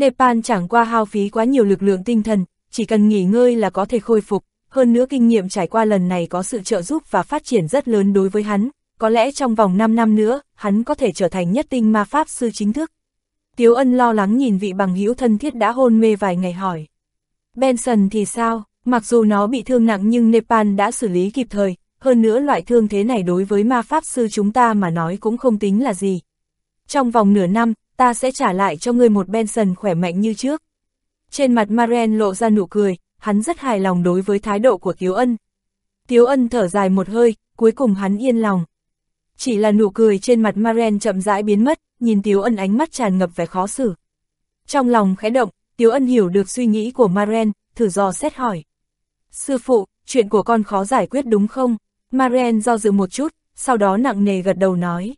Nepal chẳng qua hao phí quá nhiều lực lượng tinh thần, chỉ cần nghỉ ngơi là có thể khôi phục, hơn nữa kinh nghiệm trải qua lần này có sự trợ giúp và phát triển rất lớn đối với hắn, có lẽ trong vòng 5 năm nữa, hắn có thể trở thành nhất tinh ma pháp sư chính thức. Tiếu ân lo lắng nhìn vị bằng hữu thân thiết đã hôn mê vài ngày hỏi. Benson thì sao, mặc dù nó bị thương nặng nhưng Nepal đã xử lý kịp thời, hơn nữa loại thương thế này đối với ma pháp sư chúng ta mà nói cũng không tính là gì. Trong vòng nửa năm, ta sẽ trả lại cho ngươi một Benson khỏe mạnh như trước. Trên mặt Maren lộ ra nụ cười, hắn rất hài lòng đối với thái độ của Tiếu Ân. Tiếu Ân thở dài một hơi, cuối cùng hắn yên lòng. Chỉ là nụ cười trên mặt Maren chậm rãi biến mất, nhìn Tiếu Ân ánh mắt tràn ngập vẻ khó xử. Trong lòng khẽ động, Tiếu Ân hiểu được suy nghĩ của Maren, thử dò xét hỏi. Sư phụ, chuyện của con khó giải quyết đúng không? Maren do dự một chút, sau đó nặng nề gật đầu nói.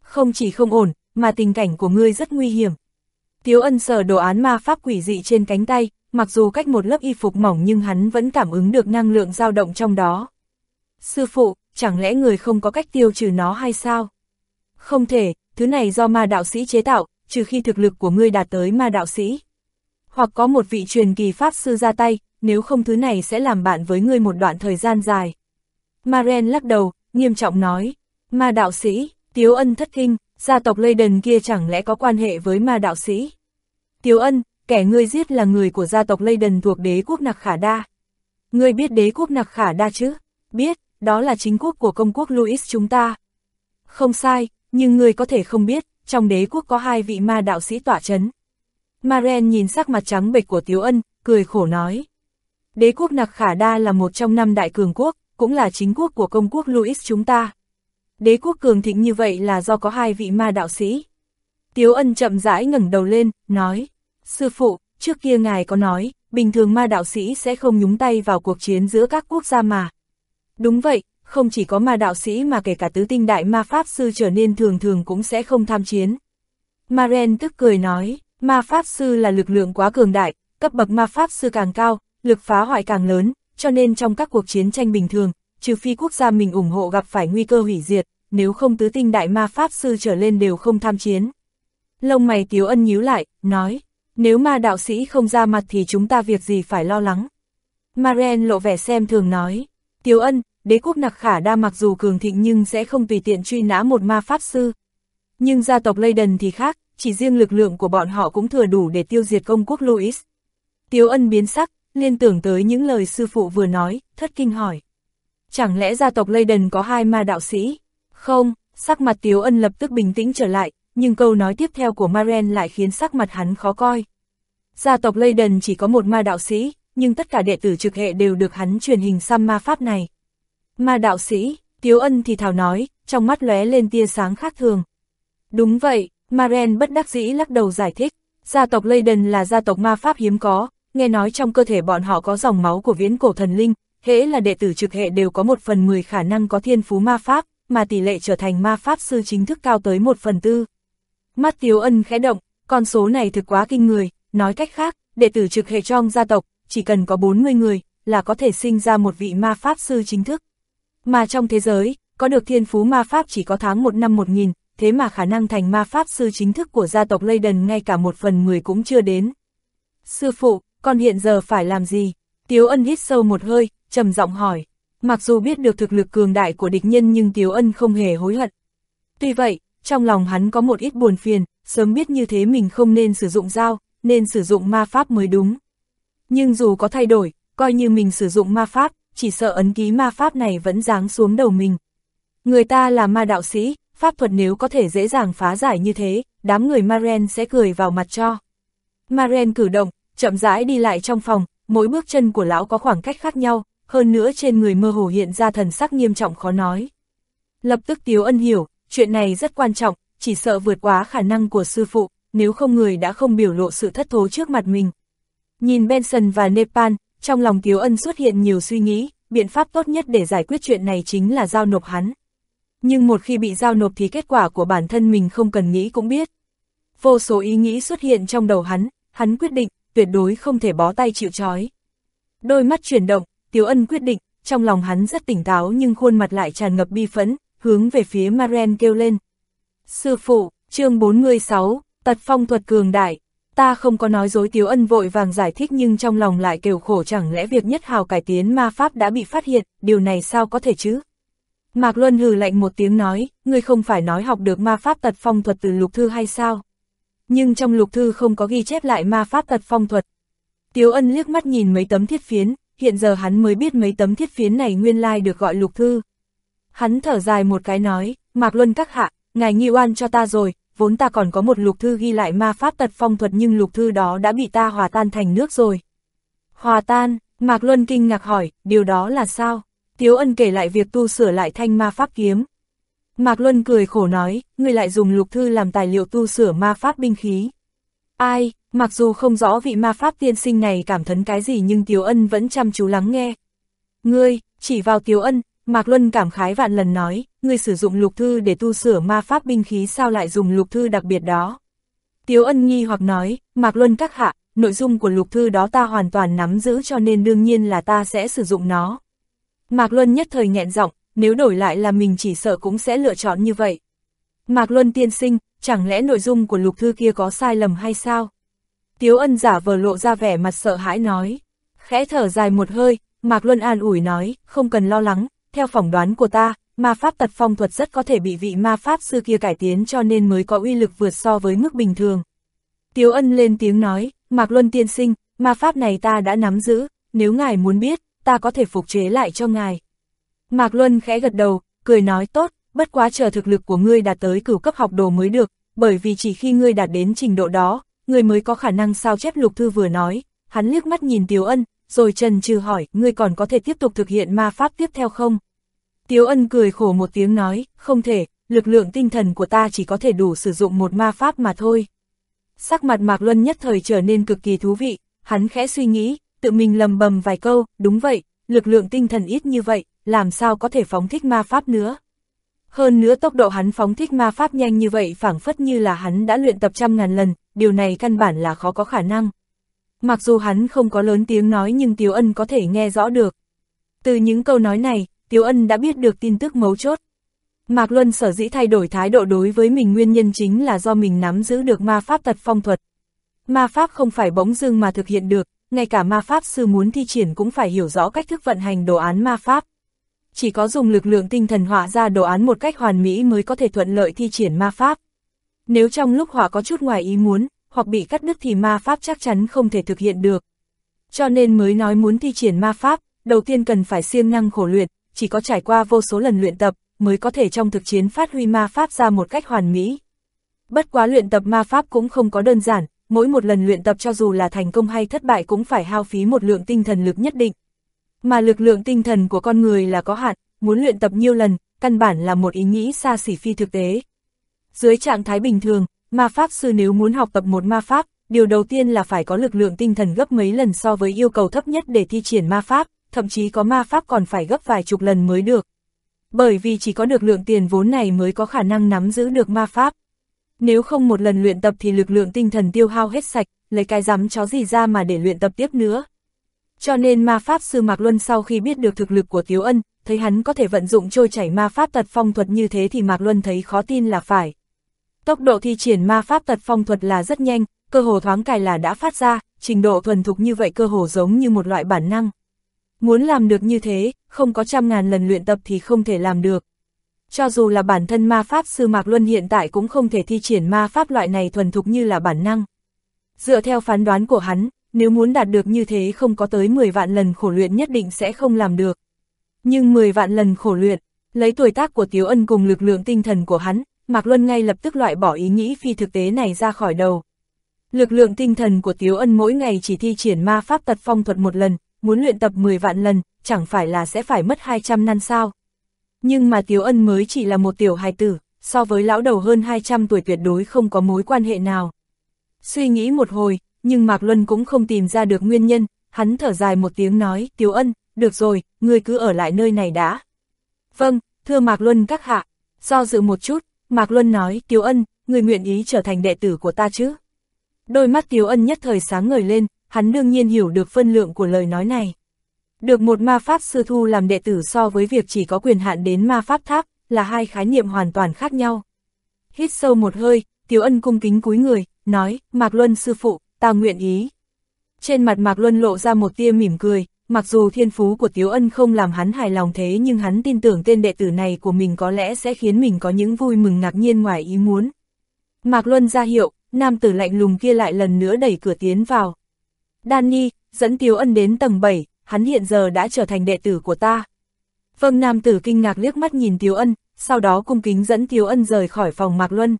Không chỉ không ổn, mà tình cảnh của ngươi rất nguy hiểm. Tiếu ân sở đồ án ma pháp quỷ dị trên cánh tay, mặc dù cách một lớp y phục mỏng nhưng hắn vẫn cảm ứng được năng lượng dao động trong đó. Sư phụ, chẳng lẽ người không có cách tiêu trừ nó hay sao? Không thể, thứ này do ma đạo sĩ chế tạo, trừ khi thực lực của ngươi đạt tới ma đạo sĩ. Hoặc có một vị truyền kỳ pháp sư ra tay, nếu không thứ này sẽ làm bạn với ngươi một đoạn thời gian dài. Maren lắc đầu, nghiêm trọng nói, ma đạo sĩ, Tiếu Ân thất kinh, gia tộc Leyden kia chẳng lẽ có quan hệ với ma đạo sĩ? Tiếu Ân, kẻ ngươi giết là người của gia tộc Leyden thuộc đế quốc Nặc Khả Đa. Ngươi biết đế quốc Nặc Khả Đa chứ? Biết, đó là chính quốc của công quốc Louis chúng ta. Không sai, nhưng ngươi có thể không biết, trong đế quốc có hai vị ma đạo sĩ tỏa chấn. Maren nhìn sắc mặt trắng bệch của Tiếu Ân, cười khổ nói. Đế quốc Nặc Khả Đa là một trong năm đại cường quốc, cũng là chính quốc của công quốc Louis chúng ta. Đế quốc cường thịnh như vậy là do có hai vị ma đạo sĩ. Tiếu ân chậm rãi ngẩng đầu lên, nói, sư phụ, trước kia ngài có nói, bình thường ma đạo sĩ sẽ không nhúng tay vào cuộc chiến giữa các quốc gia mà. Đúng vậy, không chỉ có ma đạo sĩ mà kể cả tứ tinh đại ma pháp sư trở nên thường thường cũng sẽ không tham chiến. Maren tức cười nói, ma pháp sư là lực lượng quá cường đại, cấp bậc ma pháp sư càng cao, lực phá hoại càng lớn, cho nên trong các cuộc chiến tranh bình thường, trừ phi quốc gia mình ủng hộ gặp phải nguy cơ hủy diệt, nếu không tứ tinh đại ma pháp sư trở lên đều không tham chiến. Lông mày Tiếu Ân nhíu lại, nói, nếu ma đạo sĩ không ra mặt thì chúng ta việc gì phải lo lắng. Maren lộ vẻ xem thường nói, Tiếu Ân, đế quốc nặc khả đa mặc dù cường thịnh nhưng sẽ không tùy tiện truy nã một ma pháp sư. Nhưng gia tộc Leyden thì khác, chỉ riêng lực lượng của bọn họ cũng thừa đủ để tiêu diệt công quốc Louis. Tiếu Ân biến sắc, liên tưởng tới những lời sư phụ vừa nói, thất kinh hỏi. Chẳng lẽ gia tộc Leyden có hai ma đạo sĩ? Không, sắc mặt Tiếu Ân lập tức bình tĩnh trở lại, nhưng câu nói tiếp theo của Maren lại khiến sắc mặt hắn khó coi. Gia tộc Leyden chỉ có một ma đạo sĩ, nhưng tất cả đệ tử trực hệ đều được hắn truyền hình xăm ma pháp này. Ma đạo sĩ, Tiếu Ân thì thảo nói, trong mắt lóe lên tia sáng khác thường. Đúng vậy, Maren bất đắc dĩ lắc đầu giải thích, gia tộc Leyden là gia tộc ma pháp hiếm có, nghe nói trong cơ thể bọn họ có dòng máu của viễn cổ thần linh, hễ là đệ tử trực hệ đều có một phần mười khả năng có thiên phú ma pháp, mà tỷ lệ trở thành ma pháp sư chính thức cao tới một phần tư. Mắt Tiếu Ân khẽ động, con số này thực quá kinh người, nói cách khác, đệ tử trực hệ trong gia tộc, chỉ cần có 40 người, là có thể sinh ra một vị ma pháp sư chính thức. Mà trong thế giới, có được thiên phú ma pháp chỉ có tháng một năm một nghìn, thế mà khả năng thành ma pháp sư chính thức của gia tộc Leyden ngay cả một phần mười cũng chưa đến. Sư phụ, con hiện giờ phải làm gì? Tiếu ân hít sâu một hơi, trầm giọng hỏi. Mặc dù biết được thực lực cường đại của địch nhân nhưng Tiếu ân không hề hối hận. Tuy vậy, trong lòng hắn có một ít buồn phiền, sớm biết như thế mình không nên sử dụng dao, nên sử dụng ma pháp mới đúng. Nhưng dù có thay đổi, coi như mình sử dụng ma pháp, chỉ sợ ấn ký ma pháp này vẫn giáng xuống đầu mình. Người ta là ma đạo sĩ, pháp thuật nếu có thể dễ dàng phá giải như thế, đám người Maren sẽ cười vào mặt cho. Maren cử động, chậm rãi đi lại trong phòng, mỗi bước chân của lão có khoảng cách khác nhau, hơn nữa trên người mơ hồ hiện ra thần sắc nghiêm trọng khó nói. Lập tức Tiếu Ân hiểu, chuyện này rất quan trọng, chỉ sợ vượt quá khả năng của sư phụ, nếu không người đã không biểu lộ sự thất thố trước mặt mình. Nhìn Benson và Nepal, trong lòng Tiếu Ân xuất hiện nhiều suy nghĩ, biện pháp tốt nhất để giải quyết chuyện này chính là giao nộp hắn. Nhưng một khi bị giao nộp thì kết quả của bản thân mình không cần nghĩ cũng biết. Vô số ý nghĩ xuất hiện trong đầu hắn, hắn quyết định, tuyệt đối không thể bó tay chịu trói. Đôi mắt chuyển động, Tiếu Ân quyết định, trong lòng hắn rất tỉnh táo nhưng khuôn mặt lại tràn ngập bi phẫn, hướng về phía Maren kêu lên. Sư phụ, chương 46, tật phong thuật cường đại. Ta không có nói dối Tiếu Ân vội vàng giải thích nhưng trong lòng lại kêu khổ chẳng lẽ việc nhất hào cải tiến ma pháp đã bị phát hiện, điều này sao có thể chứ? Mạc Luân hừ lạnh một tiếng nói, ngươi không phải nói học được ma pháp tật phong thuật từ lục thư hay sao? Nhưng trong lục thư không có ghi chép lại ma pháp tật phong thuật. Tiếu Ân liếc mắt nhìn mấy tấm thiết phiến, hiện giờ hắn mới biết mấy tấm thiết phiến này nguyên lai được gọi lục thư. Hắn thở dài một cái nói, Mạc Luân các hạ, ngài nghi oan cho ta rồi, vốn ta còn có một lục thư ghi lại ma pháp tật phong thuật nhưng lục thư đó đã bị ta hòa tan thành nước rồi. Hòa tan, Mạc Luân kinh ngạc hỏi, điều đó là sao? Tiếu ân kể lại việc tu sửa lại thanh ma pháp kiếm. Mạc Luân cười khổ nói, người lại dùng lục thư làm tài liệu tu sửa ma pháp binh khí. Ai, mặc dù không rõ vị ma pháp tiên sinh này cảm thấn cái gì nhưng Tiếu ân vẫn chăm chú lắng nghe. Ngươi, chỉ vào Tiếu ân, Mạc Luân cảm khái vạn lần nói, ngươi sử dụng lục thư để tu sửa ma pháp binh khí sao lại dùng lục thư đặc biệt đó. Tiếu ân nghi hoặc nói, Mạc Luân các hạ, nội dung của lục thư đó ta hoàn toàn nắm giữ cho nên đương nhiên là ta sẽ sử dụng nó. Mạc Luân nhất thời nghẹn giọng, nếu đổi lại là mình chỉ sợ cũng sẽ lựa chọn như vậy. Mạc Luân tiên sinh, chẳng lẽ nội dung của lục thư kia có sai lầm hay sao? Tiếu ân giả vờ lộ ra vẻ mặt sợ hãi nói. Khẽ thở dài một hơi, Mạc Luân an ủi nói, không cần lo lắng, theo phỏng đoán của ta, ma pháp tật phong thuật rất có thể bị vị ma pháp sư kia cải tiến cho nên mới có uy lực vượt so với mức bình thường. Tiếu ân lên tiếng nói, Mạc Luân tiên sinh, ma pháp này ta đã nắm giữ, nếu ngài muốn biết, ta có thể phục chế lại cho ngài. Mạc Luân khẽ gật đầu, cười nói tốt, bất quá chờ thực lực của ngươi đạt tới cửu cấp học đồ mới được, bởi vì chỉ khi ngươi đạt đến trình độ đó, người mới có khả năng sao chép lục thư vừa nói, hắn liếc mắt nhìn Tiếu Ân, rồi trần trừ hỏi, ngươi còn có thể tiếp tục thực hiện ma pháp tiếp theo không? Tiếu Ân cười khổ một tiếng nói, không thể, lực lượng tinh thần của ta chỉ có thể đủ sử dụng một ma pháp mà thôi. Sắc mặt Mạc Luân nhất thời trở nên cực kỳ thú vị, hắn khẽ suy nghĩ, tự mình lầm bầm vài câu, đúng vậy, lực lượng tinh thần ít như vậy, làm sao có thể phóng thích ma pháp nữa. Hơn nữa tốc độ hắn phóng thích ma pháp nhanh như vậy phảng phất như là hắn đã luyện tập trăm ngàn lần, điều này căn bản là khó có khả năng. Mặc dù hắn không có lớn tiếng nói nhưng Tiếu Ân có thể nghe rõ được. Từ những câu nói này, Tiếu Ân đã biết được tin tức mấu chốt. Mạc Luân sở dĩ thay đổi thái độ đối với mình nguyên nhân chính là do mình nắm giữ được ma pháp tật phong thuật. Ma pháp không phải bỗng dưng mà thực hiện được, ngay cả ma pháp sư muốn thi triển cũng phải hiểu rõ cách thức vận hành đồ án ma pháp. Chỉ có dùng lực lượng tinh thần họa ra đồ án một cách hoàn mỹ mới có thể thuận lợi thi triển ma pháp. Nếu trong lúc họa có chút ngoài ý muốn, hoặc bị cắt đứt thì ma pháp chắc chắn không thể thực hiện được. Cho nên mới nói muốn thi triển ma pháp, đầu tiên cần phải siêng năng khổ luyện, chỉ có trải qua vô số lần luyện tập, mới có thể trong thực chiến phát huy ma pháp ra một cách hoàn mỹ. Bất quá luyện tập ma pháp cũng không có đơn giản, mỗi một lần luyện tập cho dù là thành công hay thất bại cũng phải hao phí một lượng tinh thần lực nhất định. Mà lực lượng tinh thần của con người là có hạn, muốn luyện tập nhiều lần, căn bản là một ý nghĩ xa xỉ phi thực tế. Dưới trạng thái bình thường, ma pháp sư nếu muốn học tập một ma pháp, điều đầu tiên là phải có lực lượng tinh thần gấp mấy lần so với yêu cầu thấp nhất để thi triển ma pháp, thậm chí có ma pháp còn phải gấp vài chục lần mới được. Bởi vì chỉ có được lượng tiền vốn này mới có khả năng nắm giữ được ma pháp. Nếu không một lần luyện tập thì lực lượng tinh thần tiêu hao hết sạch, lấy cái rắm chó gì ra mà để luyện tập tiếp nữa. Cho nên ma pháp sư Mạc Luân sau khi biết được thực lực của Tiếu Ân, thấy hắn có thể vận dụng trôi chảy ma pháp tật phong thuật như thế thì Mạc Luân thấy khó tin là phải. Tốc độ thi triển ma pháp tật phong thuật là rất nhanh, cơ hồ thoáng cài là đã phát ra, trình độ thuần thục như vậy cơ hồ giống như một loại bản năng. Muốn làm được như thế, không có trăm ngàn lần luyện tập thì không thể làm được. Cho dù là bản thân ma pháp sư Mạc Luân hiện tại cũng không thể thi triển ma pháp loại này thuần thục như là bản năng. Dựa theo phán đoán của hắn, nếu muốn đạt được như thế không có tới 10 vạn lần khổ luyện nhất định sẽ không làm được. Nhưng 10 vạn lần khổ luyện, lấy tuổi tác của Tiếu Ân cùng lực lượng tinh thần của hắn, Mạc Luân ngay lập tức loại bỏ ý nghĩ phi thực tế này ra khỏi đầu. Lực lượng tinh thần của Tiếu Ân mỗi ngày chỉ thi triển ma pháp tật phong thuật một lần, muốn luyện tập 10 vạn lần, chẳng phải là sẽ phải mất 200 năm sao. Nhưng mà Tiếu Ân mới chỉ là một tiểu hài tử, so với lão đầu hơn 200 tuổi tuyệt đối không có mối quan hệ nào. Suy nghĩ một hồi, nhưng Mạc Luân cũng không tìm ra được nguyên nhân, hắn thở dài một tiếng nói, Tiếu Ân, được rồi, ngươi cứ ở lại nơi này đã. Vâng, thưa Mạc Luân các hạ, do dự một chút, Mạc Luân nói, Tiếu Ân, người nguyện ý trở thành đệ tử của ta chứ? Đôi mắt Tiếu Ân nhất thời sáng ngời lên, hắn đương nhiên hiểu được phân lượng của lời nói này. Được một ma pháp sư thu làm đệ tử so với việc chỉ có quyền hạn đến ma pháp tháp, là hai khái niệm hoàn toàn khác nhau. Hít sâu một hơi, Tiếu Ân cung kính cúi người, nói, Mạc Luân sư phụ, ta nguyện ý. Trên mặt Mạc Luân lộ ra một tia mỉm cười, mặc dù thiên phú của Tiếu Ân không làm hắn hài lòng thế nhưng hắn tin tưởng tên đệ tử này của mình có lẽ sẽ khiến mình có những vui mừng ngạc nhiên ngoài ý muốn. Mạc Luân ra hiệu, nam tử lạnh lùng kia lại lần nữa đẩy cửa tiến vào. Danny, dẫn Tiếu Ân đến tầng 7, hắn hiện giờ đã trở thành đệ tử của ta. Vâng nam tử kinh ngạc liếc mắt nhìn Tiếu Ân, sau đó cung kính dẫn Tiếu Ân rời khỏi phòng Mạc Luân.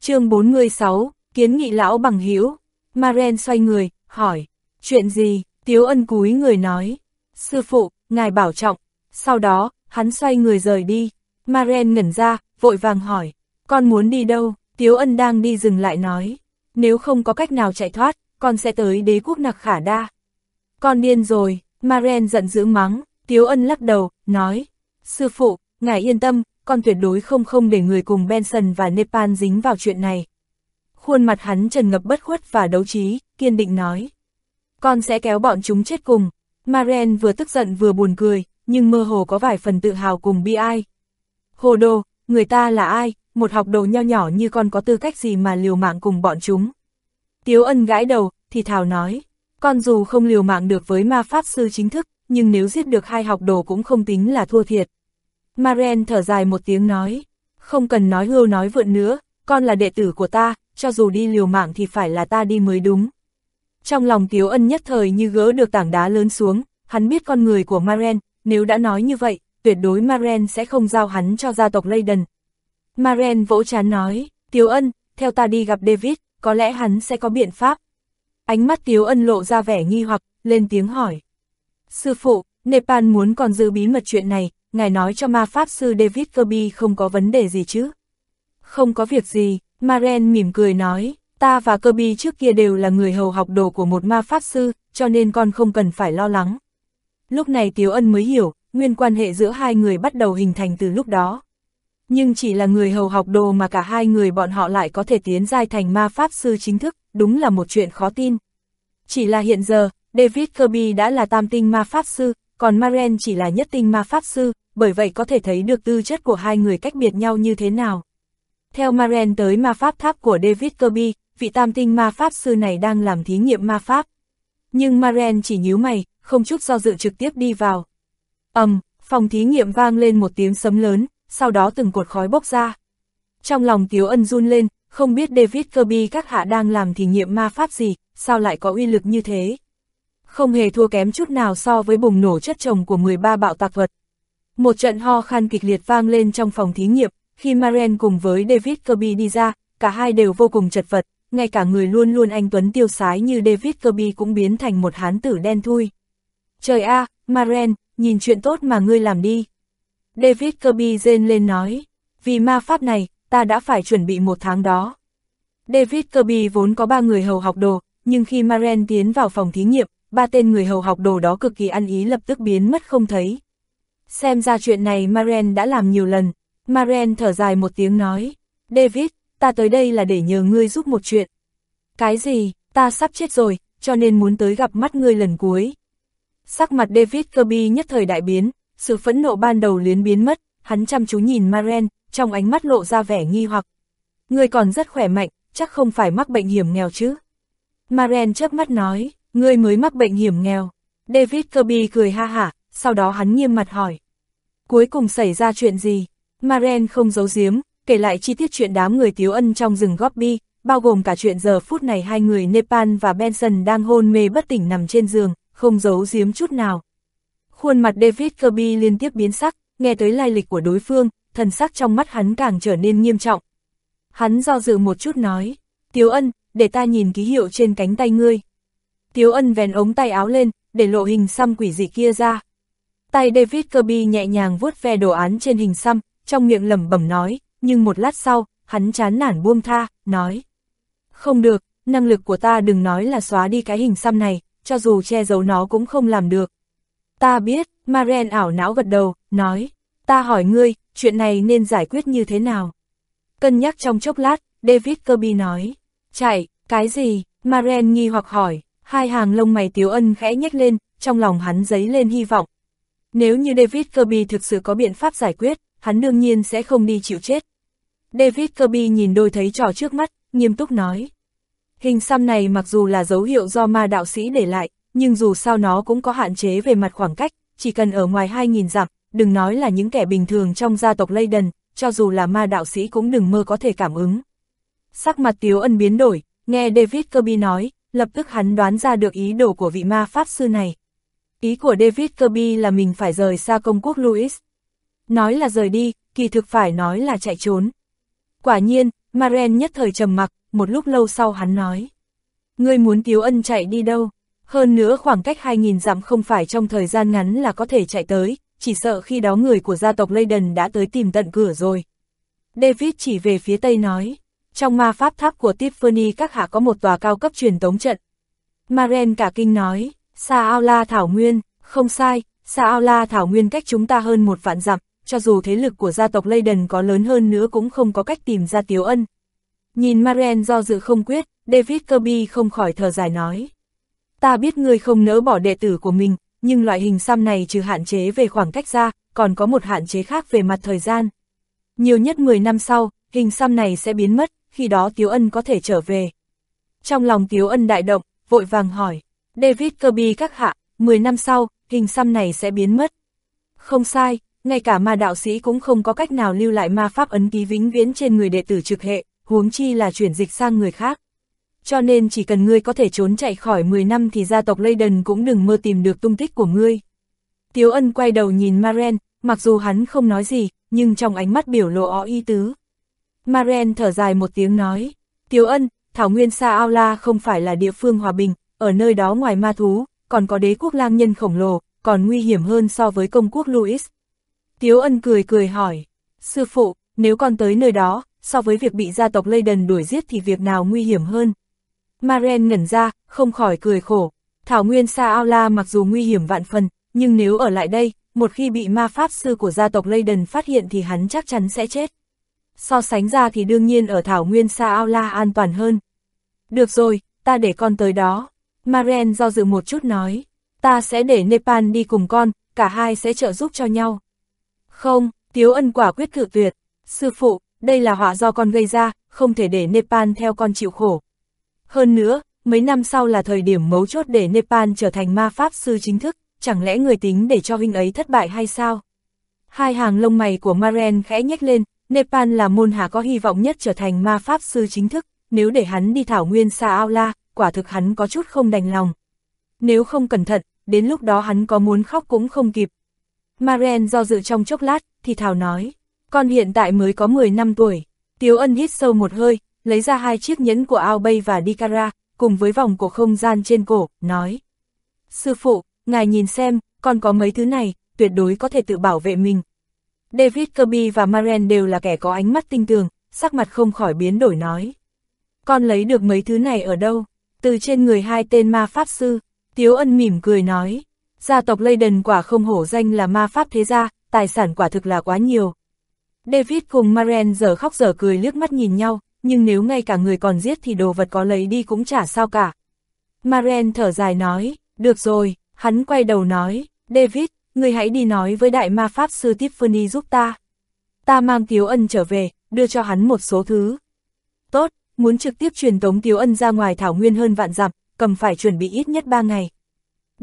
chương 46, kiến nghị lão bằng hữu Maren xoay người, hỏi, chuyện gì, Tiếu Ân cúi người nói, sư phụ, ngài bảo trọng, sau đó, hắn xoay người rời đi, Maren ngẩn ra, vội vàng hỏi, con muốn đi đâu, Tiếu Ân đang đi dừng lại nói, nếu không có cách nào chạy thoát, con sẽ tới đế quốc nặc khả đa. Con điên rồi, Maren giận dữ mắng, Tiếu Ân lắc đầu, nói, sư phụ, ngài yên tâm, con tuyệt đối không không để người cùng Benson và Nepal dính vào chuyện này. Khuôn mặt hắn trần ngập bất khuất và đấu trí, kiên định nói. Con sẽ kéo bọn chúng chết cùng. Maren vừa tức giận vừa buồn cười, nhưng mơ hồ có vài phần tự hào cùng bi ai. Hồ đồ, người ta là ai, một học đồ nho nhỏ như con có tư cách gì mà liều mạng cùng bọn chúng. Tiếu ân gãi đầu, thì thảo nói, con dù không liều mạng được với ma pháp sư chính thức, nhưng nếu giết được hai học đồ cũng không tính là thua thiệt. Maren thở dài một tiếng nói, không cần nói hưu nói vượn nữa, con là đệ tử của ta, cho dù đi liều mạng thì phải là ta đi mới đúng. Trong lòng Tiếu Ân nhất thời như gỡ được tảng đá lớn xuống, hắn biết con người của Maren, nếu đã nói như vậy, tuyệt đối Maren sẽ không giao hắn cho gia tộc Leyden. Maren vỗ chán nói, Tiếu Ân, theo ta đi gặp David, có lẽ hắn sẽ có biện pháp. Ánh mắt Tiếu Ân lộ ra vẻ nghi hoặc, lên tiếng hỏi. Sư phụ, Nepal muốn còn giữ bí mật chuyện này, ngài nói cho ma pháp sư David Kirby không có vấn đề gì chứ? Không có việc gì, Maren mỉm cười nói, ta và Kirby trước kia đều là người hầu học đồ của một ma pháp sư, cho nên con không cần phải lo lắng. Lúc này Tiếu Ân mới hiểu, nguyên quan hệ giữa hai người bắt đầu hình thành từ lúc đó. Nhưng chỉ là người hầu học đồ mà cả hai người bọn họ lại có thể tiến giai thành ma pháp sư chính thức, đúng là một chuyện khó tin. Chỉ là hiện giờ, David Kirby đã là tam tinh ma pháp sư, còn Maren chỉ là nhất tinh ma pháp sư, bởi vậy có thể thấy được tư chất của hai người cách biệt nhau như thế nào. Theo Maren tới ma pháp tháp của David Kirby, vị tam tinh ma pháp sư này đang làm thí nghiệm ma pháp. Nhưng Maren chỉ nhíu mày, không chút do dự trực tiếp đi vào. ầm, um, phòng thí nghiệm vang lên một tiếng sấm lớn, sau đó từng cột khói bốc ra. Trong lòng Tiếu Ân run lên, không biết David Kirby các hạ đang làm thí nghiệm ma pháp gì, sao lại có uy lực như thế. Không hề thua kém chút nào so với bùng nổ chất chồng của 13 bạo tạc vật. Một trận ho khan kịch liệt vang lên trong phòng thí nghiệm, khi Maren cùng với David Kirby đi ra, cả hai đều vô cùng chật vật, ngay cả người luôn luôn anh Tuấn tiêu sái như David Kirby cũng biến thành một hán tử đen thui. Trời a, Maren, nhìn chuyện tốt mà ngươi làm đi. David Kirby rên lên nói, vì ma pháp này, ta đã phải chuẩn bị một tháng đó. David Kirby vốn có ba người hầu học đồ, nhưng khi Maren tiến vào phòng thí nghiệm, ba tên người hầu học đồ đó cực kỳ ăn ý lập tức biến mất không thấy. Xem ra chuyện này Maren đã làm nhiều lần, Maren thở dài một tiếng nói, David, ta tới đây là để nhờ ngươi giúp một chuyện. Cái gì, ta sắp chết rồi, cho nên muốn tới gặp mắt ngươi lần cuối. Sắc mặt David Kirby nhất thời đại biến, sự phẫn nộ ban đầu liến biến mất, hắn chăm chú nhìn Maren, trong ánh mắt lộ ra vẻ nghi hoặc. Ngươi còn rất khỏe mạnh, chắc không phải mắc bệnh hiểm nghèo chứ. Maren chớp mắt nói, ngươi mới mắc bệnh hiểm nghèo. David Kirby cười ha hả, sau đó hắn nghiêm mặt hỏi. Cuối cùng xảy ra chuyện gì? Maren không giấu giếm, kể lại chi tiết chuyện đám người tiếu ân trong rừng Gobi, bao gồm cả chuyện giờ phút này hai người Nepal và Benson đang hôn mê bất tỉnh nằm trên giường, không giấu giếm chút nào. Khuôn mặt David Kirby liên tiếp biến sắc, nghe tới lai lịch của đối phương, thần sắc trong mắt hắn càng trở nên nghiêm trọng. Hắn do dự một chút nói, Tiếu ân, để ta nhìn ký hiệu trên cánh tay ngươi. Tiếu ân vén ống tay áo lên, để lộ hình xăm quỷ dị kia ra. Tay David Kirby nhẹ nhàng vuốt ve đồ án trên hình xăm, trong miệng lẩm bẩm nói, nhưng một lát sau, hắn chán nản buông tha, nói. Không được, năng lực của ta đừng nói là xóa đi cái hình xăm này, cho dù che giấu nó cũng không làm được. Ta biết, Maren ảo não gật đầu, nói. Ta hỏi ngươi, chuyện này nên giải quyết như thế nào? Cân nhắc trong chốc lát, David Kirby nói. Chạy, cái gì? Maren nghi hoặc hỏi, hai hàng lông mày tiếu ân khẽ nhếch lên, trong lòng hắn dấy lên hy vọng. Nếu như David Kirby thực sự có biện pháp giải quyết, hắn đương nhiên sẽ không đi chịu chết. David Kirby nhìn đôi thấy trò trước mắt, nghiêm túc nói. Hình xăm này mặc dù là dấu hiệu do ma đạo sĩ để lại, nhưng dù sao nó cũng có hạn chế về mặt khoảng cách, chỉ cần ở ngoài 2.000 dặm, đừng nói là những kẻ bình thường trong gia tộc Leyden, cho dù là ma đạo sĩ cũng đừng mơ có thể cảm ứng. Sắc mặt Tiếu Ân biến đổi, nghe David Kirby nói, lập tức hắn đoán ra được ý đồ của vị ma pháp sư này. Ý của David Kirby là mình phải rời xa công quốc Louis. Nói là rời đi, kỳ thực phải nói là chạy trốn. Quả nhiên, Maren nhất thời trầm mặc, một lúc lâu sau hắn nói. Ngươi muốn Tiếu Ân chạy đi đâu? Hơn nữa khoảng cách 2.000 dặm không phải trong thời gian ngắn là có thể chạy tới, chỉ sợ khi đó người của gia tộc Leyden đã tới tìm tận cửa rồi. David chỉ về phía tây nói, trong ma pháp tháp của Tiffany các hạ có một tòa cao cấp truyền tống trận. Maren cả kinh nói, Sa Aula Thảo Nguyên, không sai, Sa Aula Thảo Nguyên cách chúng ta hơn một vạn dặm, cho dù thế lực của gia tộc Leyden có lớn hơn nữa cũng không có cách tìm ra Tiếu Ân. Nhìn Maren do dự không quyết, David Kirby không khỏi thở dài nói. Ta biết ngươi không nỡ bỏ đệ tử của mình, nhưng loại hình xăm này trừ hạn chế về khoảng cách ra, còn có một hạn chế khác về mặt thời gian. Nhiều nhất 10 năm sau, hình xăm này sẽ biến mất, khi đó Tiếu Ân có thể trở về. Trong lòng Tiếu Ân đại động, vội vàng hỏi, David Kirby các hạ, 10 năm sau, hình xăm này sẽ biến mất. Không sai, ngay cả ma đạo sĩ cũng không có cách nào lưu lại ma pháp ấn ký vĩnh viễn trên người đệ tử trực hệ, huống chi là chuyển dịch sang người khác. Cho nên chỉ cần ngươi có thể trốn chạy khỏi 10 năm thì gia tộc Leyden cũng đừng mơ tìm được tung tích của ngươi. Tiếu ân quay đầu nhìn Maren, mặc dù hắn không nói gì, nhưng trong ánh mắt biểu lộ ó y tứ. Maren thở dài một tiếng nói, Tiếu ân, Thảo Nguyên Sa Aula không phải là địa phương hòa bình, ở nơi đó ngoài ma thú, còn có đế quốc lang nhân khổng lồ, còn nguy hiểm hơn so với công quốc Louis. Tiếu ân cười cười hỏi, sư phụ, nếu con tới nơi đó, so với việc bị gia tộc Leyden đuổi giết thì việc nào nguy hiểm hơn? Maren ngẩn ra, không khỏi cười khổ. Thảo Nguyên Sa Aula mặc dù nguy hiểm vạn phần, nhưng nếu ở lại đây, một khi bị ma pháp sư của gia tộc Leyden phát hiện thì hắn chắc chắn sẽ chết. So sánh ra thì đương nhiên ở Thảo Nguyên Sa Aula an toàn hơn. Được rồi, ta để con tới đó. Maren do dự một chút nói, ta sẽ để Nepal đi cùng con, cả hai sẽ trợ giúp cho nhau. Không, Tiếu ân quả quyết cự tuyệt. Sư phụ, đây là họa do con gây ra, không thể để Nepal theo con chịu khổ. Hơn nữa, mấy năm sau là thời điểm mấu chốt để Nepal trở thành ma pháp sư chính thức, chẳng lẽ người tính để cho huynh ấy thất bại hay sao? Hai hàng lông mày của Maren khẽ nhếch lên, Nepal là môn hạ có hy vọng nhất trở thành ma pháp sư chính thức, nếu để hắn đi thảo nguyên xa ao la, quả thực hắn có chút không đành lòng. Nếu không cẩn thận, đến lúc đó hắn có muốn khóc cũng không kịp. Maren do dự trong chốc lát, thì thảo nói, con hiện tại mới có 10 năm tuổi. Tiếu ân hít sâu một hơi, lấy ra hai chiếc nhẫn của Ao Bay và Dikara, cùng với vòng của không gian trên cổ, nói. Sư phụ, ngài nhìn xem, con có mấy thứ này, tuyệt đối có thể tự bảo vệ mình. David Kirby và Maren đều là kẻ có ánh mắt tinh tường, sắc mặt không khỏi biến đổi nói. Con lấy được mấy thứ này ở đâu? Từ trên người hai tên ma pháp sư, Tiếu ân mỉm cười nói. Gia tộc Layden quả không hổ danh là ma pháp thế gia, tài sản quả thực là quá nhiều. David cùng Maren giờ khóc giờ cười liếc mắt nhìn nhau, nhưng nếu ngay cả người còn giết thì đồ vật có lấy đi cũng chả sao cả. Maren thở dài nói, được rồi, hắn quay đầu nói, David, người hãy đi nói với đại ma pháp sư Tiffany giúp ta. Ta mang Tiếu Ân trở về, đưa cho hắn một số thứ. Tốt, muốn trực tiếp truyền tống Tiếu Ân ra ngoài thảo nguyên hơn vạn dặm, cầm phải chuẩn bị ít nhất ba ngày.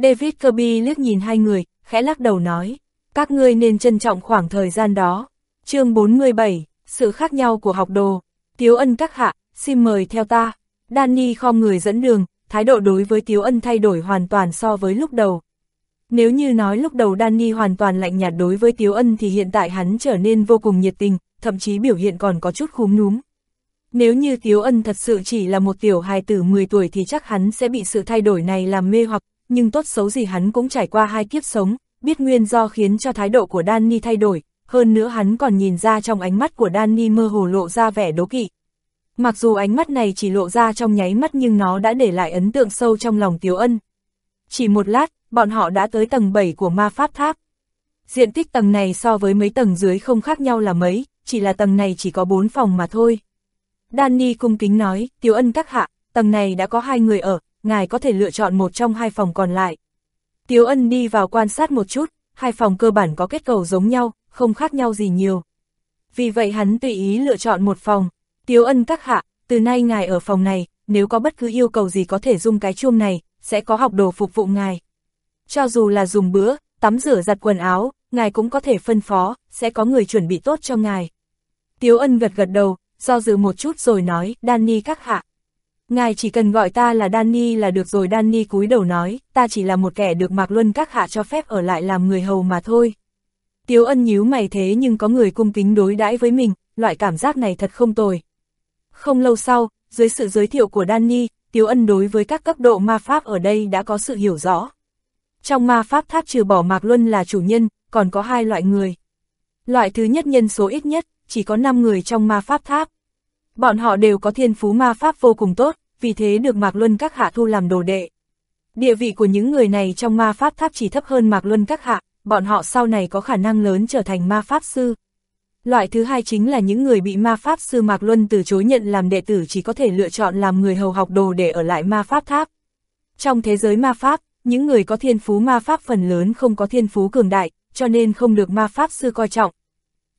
David Kirby liếc nhìn hai người, khẽ lắc đầu nói, các ngươi nên trân trọng khoảng thời gian đó. chương 47, sự khác nhau của học đồ. Tiếu ân các hạ, xin mời theo ta. Danny khom người dẫn đường, thái độ đối với Tiếu ân thay đổi hoàn toàn so với lúc đầu. Nếu như nói lúc đầu Danny hoàn toàn lạnh nhạt đối với Tiếu ân thì hiện tại hắn trở nên vô cùng nhiệt tình, thậm chí biểu hiện còn có chút khúm núm. Nếu như Tiếu ân thật sự chỉ là một tiểu hài tử 10 tuổi thì chắc hắn sẽ bị sự thay đổi này làm mê hoặc, nhưng tốt xấu gì hắn cũng trải qua hai kiếp sống, biết nguyên do khiến cho thái độ của Danny thay đổi, hơn nữa hắn còn nhìn ra trong ánh mắt của Danny mơ hồ lộ ra vẻ đố kỵ. Mặc dù ánh mắt này chỉ lộ ra trong nháy mắt nhưng nó đã để lại ấn tượng sâu trong lòng Tiếu Ân. Chỉ một lát, bọn họ đã tới tầng 7 của ma pháp tháp. Diện tích tầng này so với mấy tầng dưới không khác nhau là mấy, chỉ là tầng này chỉ có 4 phòng mà thôi. Danny cung kính nói, Tiếu Ân các hạ, tầng này đã có hai người ở, ngài có thể lựa chọn một trong hai phòng còn lại. Tiếu Ân đi vào quan sát một chút, hai phòng cơ bản có kết cầu giống nhau, không khác nhau gì nhiều. Vì vậy hắn tùy ý lựa chọn một phòng. Tiếu ân các hạ, từ nay ngài ở phòng này, nếu có bất cứ yêu cầu gì có thể dùng cái chuông này, sẽ có học đồ phục vụ ngài. Cho dù là dùng bữa, tắm rửa giặt quần áo, ngài cũng có thể phân phó, sẽ có người chuẩn bị tốt cho ngài. Tiếu ân gật gật đầu, do dự một chút rồi nói, Danny các hạ. Ngài chỉ cần gọi ta là Danny là được rồi Danny cúi đầu nói, ta chỉ là một kẻ được Mạc Luân các hạ cho phép ở lại làm người hầu mà thôi. Tiếu ân nhíu mày thế nhưng có người cung kính đối đãi với mình, loại cảm giác này thật không tồi. Không lâu sau, dưới sự giới thiệu của Danny, Tiếu ân đối với các cấp độ ma pháp ở đây đã có sự hiểu rõ. Trong ma pháp tháp trừ bỏ Mạc Luân là chủ nhân, còn có hai loại người. Loại thứ nhất nhân số ít nhất, chỉ có 5 người trong ma pháp tháp. Bọn họ đều có thiên phú ma pháp vô cùng tốt, vì thế được Mạc Luân các hạ thu làm đồ đệ. Địa vị của những người này trong ma pháp tháp chỉ thấp hơn Mạc Luân các hạ, bọn họ sau này có khả năng lớn trở thành ma pháp sư. Loại thứ hai chính là những người bị ma pháp sư Mạc Luân từ chối nhận làm đệ tử chỉ có thể lựa chọn làm người hầu học đồ để ở lại ma pháp tháp. Trong thế giới ma pháp, những người có thiên phú ma pháp phần lớn không có thiên phú cường đại, cho nên không được ma pháp sư coi trọng.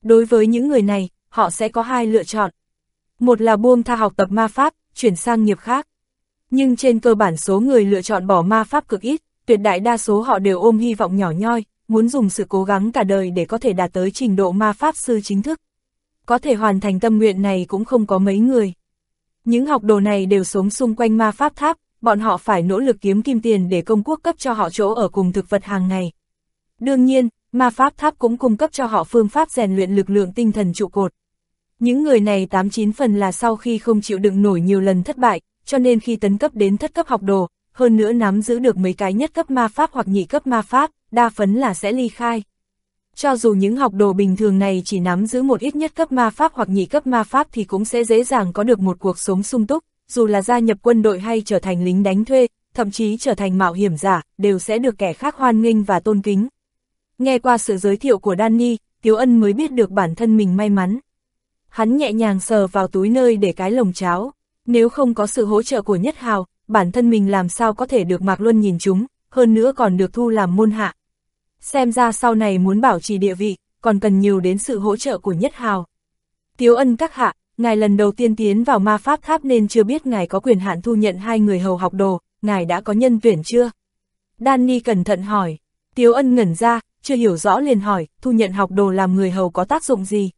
Đối với những người này, họ sẽ có hai lựa chọn. Một là buông tha học tập ma pháp, chuyển sang nghiệp khác. Nhưng trên cơ bản số người lựa chọn bỏ ma pháp cực ít, tuyệt đại đa số họ đều ôm hy vọng nhỏ nhoi, muốn dùng sự cố gắng cả đời để có thể đạt tới trình độ ma pháp sư chính thức. Có thể hoàn thành tâm nguyện này cũng không có mấy người. Những học đồ này đều sống xung quanh ma pháp tháp, bọn họ phải nỗ lực kiếm kim tiền để công quốc cấp cho họ chỗ ở cùng thực vật hàng ngày. Đương nhiên, ma pháp tháp cũng cung cấp cho họ phương pháp rèn luyện lực lượng tinh thần trụ cột. Những người này 89 phần là sau khi không chịu đựng nổi nhiều lần thất bại, cho nên khi tấn cấp đến thất cấp học đồ, hơn nữa nắm giữ được mấy cái nhất cấp ma pháp hoặc nhị cấp ma pháp, đa phấn là sẽ ly khai. Cho dù những học đồ bình thường này chỉ nắm giữ một ít nhất cấp ma pháp hoặc nhị cấp ma pháp thì cũng sẽ dễ dàng có được một cuộc sống sung túc, dù là gia nhập quân đội hay trở thành lính đánh thuê, thậm chí trở thành mạo hiểm giả, đều sẽ được kẻ khác hoan nghênh và tôn kính. Nghe qua sự giới thiệu của Danny, Tiếu Ân mới biết được bản thân mình may mắn. Hắn nhẹ nhàng sờ vào túi nơi để cái lồng cháo, nếu không có sự hỗ trợ của Nhất Hào, bản thân mình làm sao có thể được Mạc Luân nhìn chúng, hơn nữa còn được thu làm môn hạ. Xem ra sau này muốn bảo trì địa vị, còn cần nhiều đến sự hỗ trợ của Nhất Hào. Tiếu ân các hạ, ngài lần đầu tiên tiến vào ma pháp tháp nên chưa biết ngài có quyền hạn thu nhận hai người hầu học đồ, ngài đã có nhân tuyển chưa? Danny cẩn thận hỏi, Tiếu ân ngẩn ra, chưa hiểu rõ liền hỏi, thu nhận học đồ làm người hầu có tác dụng gì?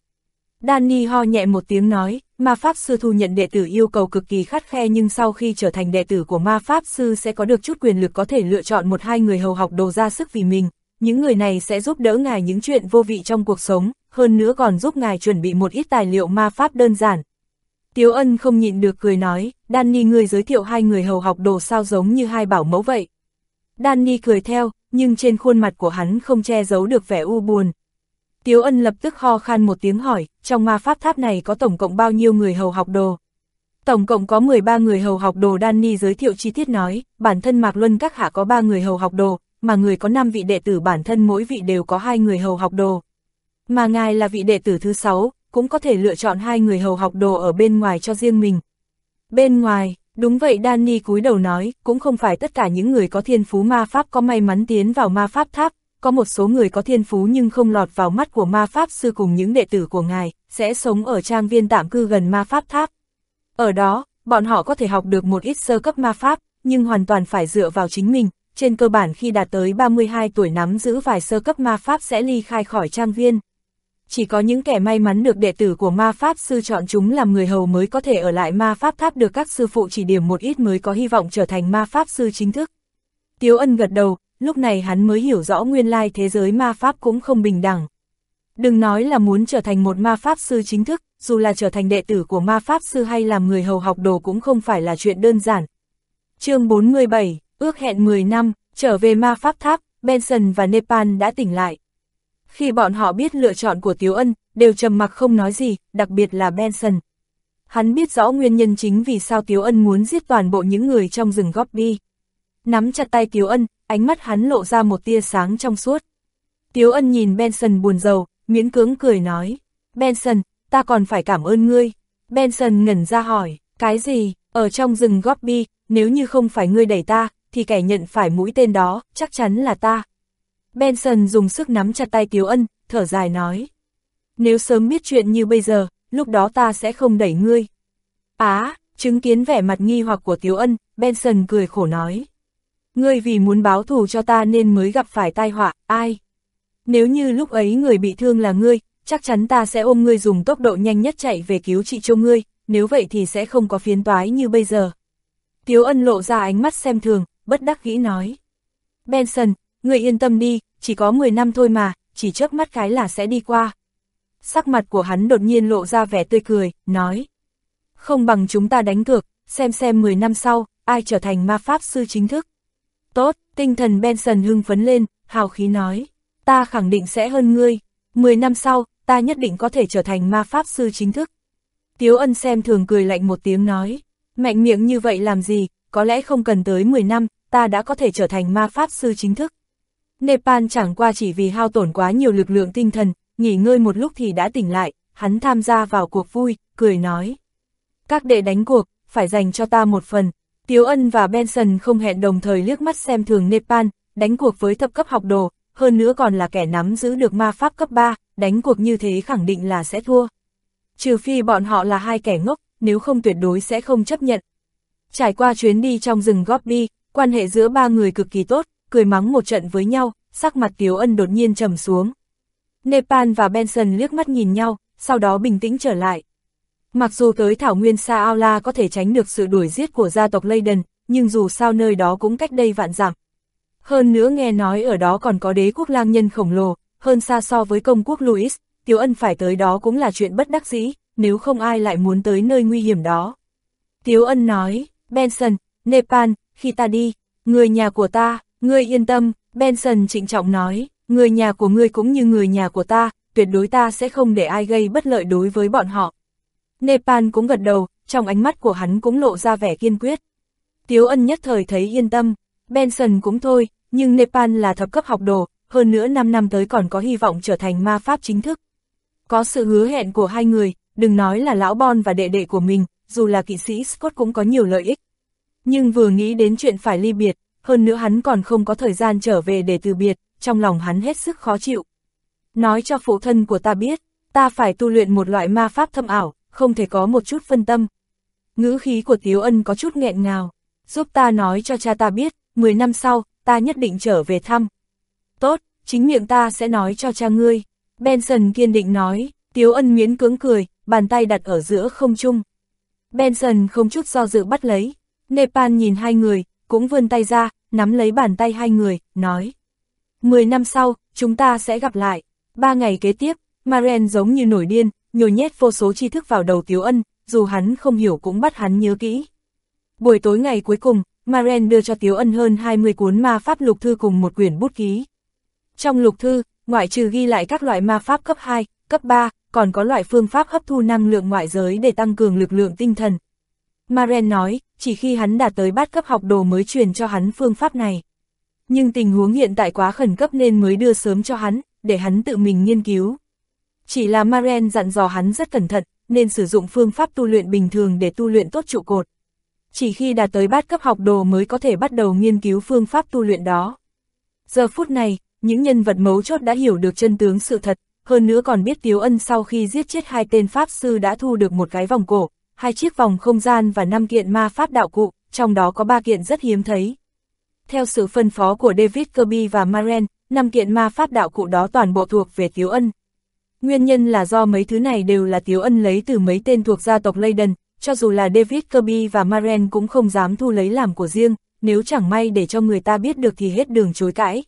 Danny ho nhẹ một tiếng nói, ma pháp sư thu nhận đệ tử yêu cầu cực kỳ khắt khe nhưng sau khi trở thành đệ tử của ma pháp sư sẽ có được chút quyền lực có thể lựa chọn một hai người hầu học đồ ra sức vì mình. Những người này sẽ giúp đỡ ngài những chuyện vô vị trong cuộc sống, hơn nữa còn giúp ngài chuẩn bị một ít tài liệu ma pháp đơn giản. Tiếu ân không nhịn được cười nói, Danny người giới thiệu hai người hầu học đồ sao giống như hai bảo mẫu vậy. Danny cười theo, nhưng trên khuôn mặt của hắn không che giấu được vẻ u buồn. Tiếu ân lập tức ho khan một tiếng hỏi, trong ma pháp tháp này có tổng cộng bao nhiêu người hầu học đồ? Tổng cộng có 13 người hầu học đồ Danny giới thiệu chi tiết nói, bản thân Mạc Luân các hạ có 3 người hầu học đồ, mà người có 5 vị đệ tử bản thân mỗi vị đều có hai người hầu học đồ. Mà ngài là vị đệ tử thứ 6, cũng có thể lựa chọn hai người hầu học đồ ở bên ngoài cho riêng mình. Bên ngoài, đúng vậy Danny cúi đầu nói, cũng không phải tất cả những người có thiên phú ma pháp có may mắn tiến vào ma pháp tháp, có một số người có thiên phú nhưng không lọt vào mắt của ma pháp sư cùng những đệ tử của ngài, sẽ sống ở trang viên tạm cư gần ma pháp tháp. Ở đó, bọn họ có thể học được một ít sơ cấp ma pháp, nhưng hoàn toàn phải dựa vào chính mình, trên cơ bản khi đạt tới 32 tuổi nắm giữ vài sơ cấp ma pháp sẽ ly khai khỏi trang viên. Chỉ có những kẻ may mắn được đệ tử của ma pháp sư chọn chúng làm người hầu mới có thể ở lại ma pháp tháp được các sư phụ chỉ điểm một ít mới có hy vọng trở thành ma pháp sư chính thức. Tiếu ân gật đầu, lúc này hắn mới hiểu rõ nguyên lai thế giới ma pháp cũng không bình đẳng. Đừng nói là muốn trở thành một ma pháp sư chính thức, dù là trở thành đệ tử của ma pháp sư hay làm người hầu học đồ cũng không phải là chuyện đơn giản. chương 47, ước hẹn 10 năm, trở về ma pháp tháp, Benson và Nepal đã tỉnh lại. Khi bọn họ biết lựa chọn của Tiếu Ân, đều trầm mặc không nói gì, đặc biệt là Benson. Hắn biết rõ nguyên nhân chính vì sao Tiếu Ân muốn giết toàn bộ những người trong rừng Gobi. Nắm chặt tay Tiếu Ân, ánh mắt hắn lộ ra một tia sáng trong suốt. Tiếu Ân nhìn Benson buồn rầu, miễn cưỡng cười nói. Benson, ta còn phải cảm ơn ngươi. Benson ngẩn ra hỏi, cái gì, ở trong rừng Gobi, nếu như không phải ngươi đẩy ta, thì kẻ nhận phải mũi tên đó, chắc chắn là ta. Benson dùng sức nắm chặt tay Tiếu Ân, thở dài nói. Nếu sớm biết chuyện như bây giờ, lúc đó ta sẽ không đẩy ngươi. Á, Chứng kiến vẻ mặt nghi hoặc của Tiếu Ân, Benson cười khổ nói. Ngươi vì muốn báo thù cho ta nên mới gặp phải tai họa, ai? Nếu như lúc ấy người bị thương là ngươi, chắc chắn ta sẽ ôm ngươi dùng tốc độ nhanh nhất chạy về cứu trị cho ngươi, nếu vậy thì sẽ không có phiến toái như bây giờ. Tiếu ân lộ ra ánh mắt xem thường, bất đắc nghĩ nói. Benson, ngươi yên tâm đi, chỉ có 10 năm thôi mà, chỉ chớp mắt cái là sẽ đi qua. Sắc mặt của hắn đột nhiên lộ ra vẻ tươi cười, nói. Không bằng chúng ta đánh cược, xem xem 10 năm sau, ai trở thành ma pháp sư chính thức. Tốt, tinh thần Benson hưng phấn lên, hào khí nói. Ta khẳng định sẽ hơn ngươi. 10 năm sau, ta nhất định có thể trở thành ma pháp sư chính thức. Tiếu ân xem thường cười lạnh một tiếng nói. Mạnh miệng như vậy làm gì, có lẽ không cần tới 10 năm, ta đã có thể trở thành ma pháp sư chính thức. Nepal chẳng qua chỉ vì hao tổn quá nhiều lực lượng tinh thần, nghỉ ngơi một lúc thì đã tỉnh lại, hắn tham gia vào cuộc vui, cười nói. Các đệ đánh cuộc, phải dành cho ta một phần. Tiếu Ân và Benson không hẹn đồng thời liếc mắt xem thường Nepal, đánh cuộc với thập cấp học đồ, hơn nữa còn là kẻ nắm giữ được ma pháp cấp 3, đánh cuộc như thế khẳng định là sẽ thua. Trừ phi bọn họ là hai kẻ ngốc, nếu không tuyệt đối sẽ không chấp nhận. Trải qua chuyến đi trong rừng Gobi, quan hệ giữa ba người cực kỳ tốt, cười mắng một trận với nhau, sắc mặt Tiếu Ân đột nhiên trầm xuống. Nepal và Benson liếc mắt nhìn nhau, sau đó bình tĩnh trở lại. Mặc dù tới Thảo Nguyên Sa Aula có thể tránh được sự đuổi giết của gia tộc Leyden, nhưng dù sao nơi đó cũng cách đây vạn dặm. Hơn nữa nghe nói ở đó còn có đế quốc lang nhân khổng lồ, hơn xa so với công quốc Louis, Tiếu Ân phải tới đó cũng là chuyện bất đắc dĩ, nếu không ai lại muốn tới nơi nguy hiểm đó. Tiếu Ân nói, Benson, Nepal, khi ta đi, người nhà của ta, ngươi yên tâm, Benson trịnh trọng nói, người nhà của ngươi cũng như người nhà của ta, tuyệt đối ta sẽ không để ai gây bất lợi đối với bọn họ. Nepal cũng gật đầu, trong ánh mắt của hắn cũng lộ ra vẻ kiên quyết. Tiếu ân nhất thời thấy yên tâm, Benson cũng thôi, nhưng Nepal là thập cấp học đồ, hơn nữa 5 năm tới còn có hy vọng trở thành ma pháp chính thức. Có sự hứa hẹn của hai người, đừng nói là lão Bon và đệ đệ của mình, dù là kỵ sĩ Scott cũng có nhiều lợi ích. Nhưng vừa nghĩ đến chuyện phải ly biệt, hơn nữa hắn còn không có thời gian trở về để từ biệt, trong lòng hắn hết sức khó chịu. Nói cho phụ thân của ta biết, ta phải tu luyện một loại ma pháp thâm ảo, không thể có một chút phân tâm. Ngữ khí của Tiếu Ân có chút nghẹn ngào, giúp ta nói cho cha ta biết, 10 năm sau, ta nhất định trở về thăm. Tốt, chính miệng ta sẽ nói cho cha ngươi. Benson kiên định nói, Tiếu Ân miễn cưỡng cười, bàn tay đặt ở giữa không trung. Benson không chút do dự bắt lấy. Nepal nhìn hai người, cũng vươn tay ra, nắm lấy bàn tay hai người, nói. Mười năm sau, chúng ta sẽ gặp lại. Ba ngày kế tiếp, Maren giống như nổi điên, nhồi nhét vô số tri thức vào đầu Tiếu Ân, dù hắn không hiểu cũng bắt hắn nhớ kỹ. Buổi tối ngày cuối cùng, Maren đưa cho Tiếu Ân hơn 20 cuốn ma pháp lục thư cùng một quyển bút ký. Trong lục thư, ngoại trừ ghi lại các loại ma pháp cấp 2, cấp 3, còn có loại phương pháp hấp thu năng lượng ngoại giới để tăng cường lực lượng tinh thần. Maren nói, chỉ khi hắn đạt tới bát cấp học đồ mới truyền cho hắn phương pháp này. Nhưng tình huống hiện tại quá khẩn cấp nên mới đưa sớm cho hắn, để hắn tự mình nghiên cứu. Chỉ là Maren dặn dò hắn rất cẩn thận, nên sử dụng phương pháp tu luyện bình thường để tu luyện tốt trụ cột. Chỉ khi đạt tới bát cấp học đồ mới có thể bắt đầu nghiên cứu phương pháp tu luyện đó. Giờ phút này, những nhân vật mấu chốt đã hiểu được chân tướng sự thật, hơn nữa còn biết Tiếu Ân sau khi giết chết hai tên Pháp sư đã thu được một cái vòng cổ, hai chiếc vòng không gian và năm kiện ma pháp đạo cụ, trong đó có ba kiện rất hiếm thấy. Theo sự phân phó của David Kirby và Maren, năm kiện ma pháp đạo cụ đó toàn bộ thuộc về Tiếu Ân. Nguyên nhân là do mấy thứ này đều là Tiếu Ân lấy từ mấy tên thuộc gia tộc Leyden, cho dù là David Kirby và Maren cũng không dám thu lấy làm của riêng, nếu chẳng may để cho người ta biết được thì hết đường chối cãi.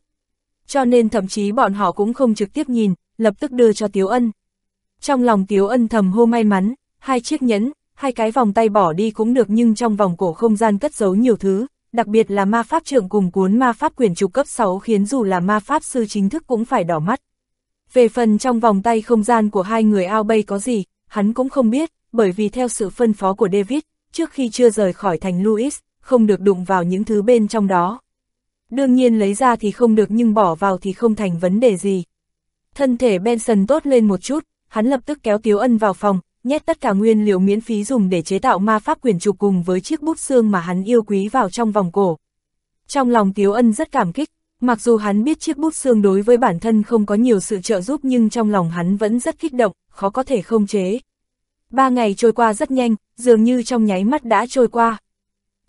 Cho nên thậm chí bọn họ cũng không trực tiếp nhìn, lập tức đưa cho Tiếu Ân. Trong lòng Tiếu Ân thầm hô may mắn, hai chiếc nhẫn, hai cái vòng tay bỏ đi cũng được nhưng trong vòng cổ không gian cất giấu nhiều thứ, đặc biệt là ma pháp trưởng cùng cuốn ma pháp quyển trục cấp 6 khiến dù là ma pháp sư chính thức cũng phải đỏ mắt. Về phần trong vòng tay không gian của hai người ao bay có gì, hắn cũng không biết, bởi vì theo sự phân phó của David, trước khi chưa rời khỏi thành Louis, không được đụng vào những thứ bên trong đó. Đương nhiên lấy ra thì không được nhưng bỏ vào thì không thành vấn đề gì. Thân thể Benson tốt lên một chút, hắn lập tức kéo Tiếu Ân vào phòng, nhét tất cả nguyên liệu miễn phí dùng để chế tạo ma pháp quyển trục cùng với chiếc bút xương mà hắn yêu quý vào trong vòng cổ. Trong lòng Tiếu Ân rất cảm kích, mặc dù hắn biết chiếc bút xương đối với bản thân không có nhiều sự trợ giúp nhưng trong lòng hắn vẫn rất kích động, khó có thể không chế. Ba ngày trôi qua rất nhanh, dường như trong nháy mắt đã trôi qua.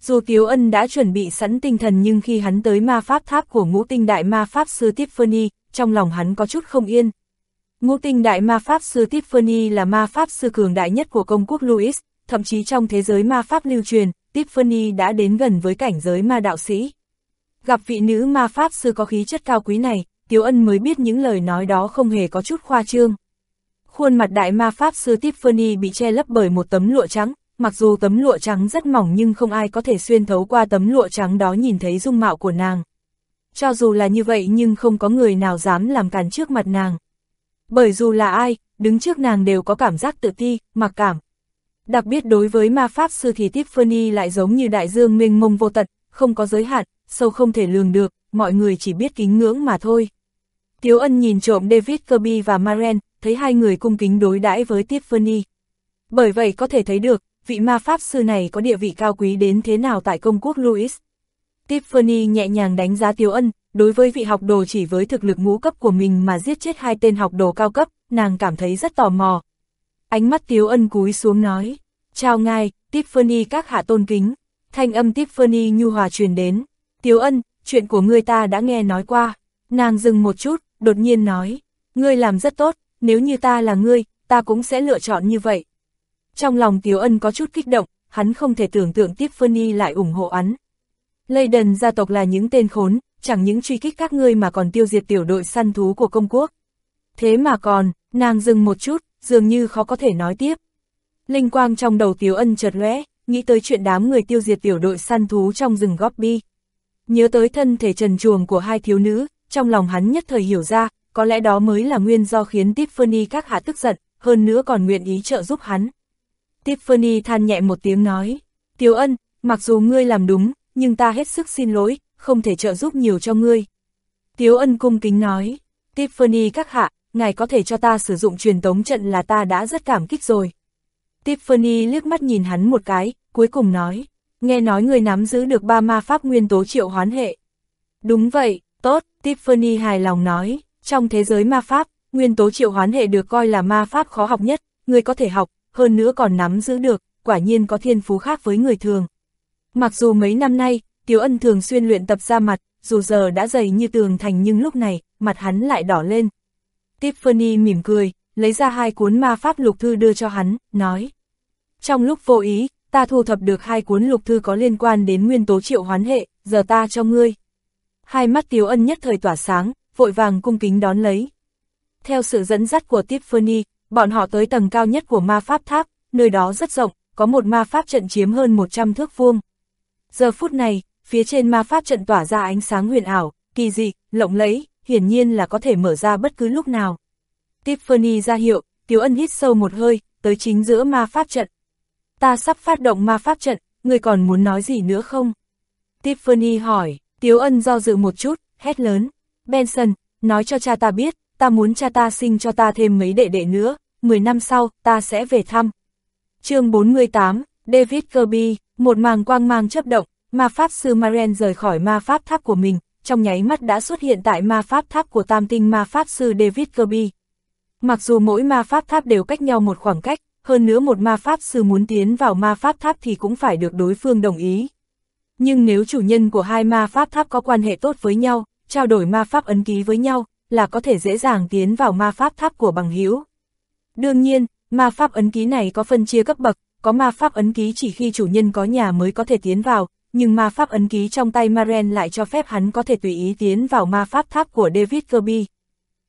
Dù Tiếu Ân đã chuẩn bị sẵn tinh thần nhưng khi hắn tới ma pháp tháp của ngũ tinh đại ma pháp sư Tiffany, trong lòng hắn có chút không yên. Ngũ tinh đại ma pháp sư Tiffany là ma pháp sư cường đại nhất của công quốc Louis, thậm chí trong thế giới ma pháp lưu truyền, Tiffany đã đến gần với cảnh giới ma đạo sĩ. Gặp vị nữ ma pháp sư có khí chất cao quý này, Tiếu Ân mới biết những lời nói đó không hề có chút khoa trương. Khuôn mặt đại ma pháp sư Tiffany bị che lấp bởi một tấm lụa trắng, mặc dù tấm lụa trắng rất mỏng nhưng không ai có thể xuyên thấu qua tấm lụa trắng đó nhìn thấy dung mạo của nàng. Cho dù là như vậy nhưng không có người nào dám làm cản trước mặt nàng. Bởi dù là ai, đứng trước nàng đều có cảm giác tự ti, mặc cảm. Đặc biệt đối với ma pháp sư thì Tiffany lại giống như đại dương mênh mông vô tận, không có giới hạn, sâu không thể lường được, mọi người chỉ biết kính ngưỡng mà thôi. Tiếu ân nhìn trộm David Kirby và Maren, thấy hai người cung kính đối đãi với Tiffany. Bởi vậy có thể thấy được, vị ma pháp sư này có địa vị cao quý đến thế nào tại công quốc Louis. Tiffany nhẹ nhàng đánh giá Tiếu ân, đối với vị học đồ chỉ với thực lực ngũ cấp của mình mà giết chết hai tên học đồ cao cấp, nàng cảm thấy rất tò mò. Ánh mắt Tiếu ân cúi xuống nói, chào ngài, Tiffany các hạ tôn kính, thanh âm Tiffany nhu hòa truyền đến, Tiếu ân, chuyện của ngươi ta đã nghe nói qua, nàng dừng một chút, đột nhiên nói, ngươi làm rất tốt, nếu như ta là ngươi, ta cũng sẽ lựa chọn như vậy. Trong lòng Tiếu Ân có chút kích động, hắn không thể tưởng tượng tiếp Tiffany lại ủng hộ hắn. Leyden gia tộc là những tên khốn, chẳng những truy kích các ngươi mà còn tiêu diệt tiểu đội săn thú của công quốc. Thế mà còn, nàng dừng một chút, dường như khó có thể nói tiếp. Linh quang trong đầu Tiếu Ân chợt lóe, nghĩ tới chuyện đám người tiêu diệt tiểu đội săn thú trong rừng Gobi. Nhớ tới thân thể trần chuồng của hai thiếu nữ, trong lòng hắn nhất thời hiểu ra, có lẽ đó mới là nguyên do khiến Tiffany các hạ tức giận, hơn nữa còn nguyện ý trợ giúp hắn. Tiffany than nhẹ một tiếng nói, Tiếu ân, mặc dù ngươi làm đúng, nhưng ta hết sức xin lỗi, không thể trợ giúp nhiều cho ngươi. Tiếu ân cung kính nói, Tiffany các hạ, ngài có thể cho ta sử dụng truyền tống trận là ta đã rất cảm kích rồi. Tiffany liếc mắt nhìn hắn một cái, cuối cùng nói, nghe nói người nắm giữ được ba ma pháp nguyên tố triệu hoán hệ. Đúng vậy, tốt, Tiffany hài lòng nói, trong thế giới ma pháp, nguyên tố triệu hoán hệ được coi là ma pháp khó học nhất, người có thể học, hơn nữa còn nắm giữ được, quả nhiên có thiên phú khác với người thường. Mặc dù mấy năm nay, Tiếu Ân thường xuyên luyện tập ra mặt, dù giờ đã dày như tường thành nhưng lúc này, mặt hắn lại đỏ lên. Tiffany mỉm cười, lấy ra hai cuốn ma pháp lục thư đưa cho hắn, nói. Trong lúc vô ý, ta thu thập được hai cuốn lục thư có liên quan đến nguyên tố triệu hoán hệ, giờ ta cho ngươi. Hai mắt Tiếu Ân nhất thời tỏa sáng, vội vàng cung kính đón lấy. Theo sự dẫn dắt của Tiffany, bọn họ tới tầng cao nhất của ma pháp tháp, nơi đó rất rộng, có một ma pháp trận chiếm hơn 100 thước vuông. Giờ phút này, phía trên ma pháp trận tỏa ra ánh sáng huyền ảo, kỳ dị, lộng lẫy, hiển nhiên là có thể mở ra bất cứ lúc nào. Tiffany ra hiệu, Tiếu Ân hít sâu một hơi, tới chính giữa ma pháp trận. Ta sắp phát động ma pháp trận, người còn muốn nói gì nữa không? Tiffany hỏi, Tiếu Ân do dự một chút, hét lớn. Benson, nói cho cha ta biết, ta muốn cha ta sinh cho ta thêm mấy đệ đệ nữa, 10 năm sau, ta sẽ về thăm. chương 48, David Kirby, một màng quang mang chấp động, ma pháp sư Maren rời khỏi ma pháp tháp của mình, trong nháy mắt đã xuất hiện tại ma pháp tháp của tam tinh ma pháp sư David Kirby. Mặc dù mỗi ma pháp tháp đều cách nhau một khoảng cách, hơn nữa một ma pháp sư muốn tiến vào ma pháp tháp thì cũng phải được đối phương đồng ý. Nhưng nếu chủ nhân của hai ma pháp tháp có quan hệ tốt với nhau, trao đổi ma pháp ấn ký với nhau, là có thể dễ dàng tiến vào ma pháp tháp của bằng hữu. Đương nhiên, ma pháp ấn ký này có phân chia cấp bậc, có ma pháp ấn ký chỉ khi chủ nhân có nhà mới có thể tiến vào, nhưng ma pháp ấn ký trong tay Maren lại cho phép hắn có thể tùy ý tiến vào ma pháp tháp của David Kirby.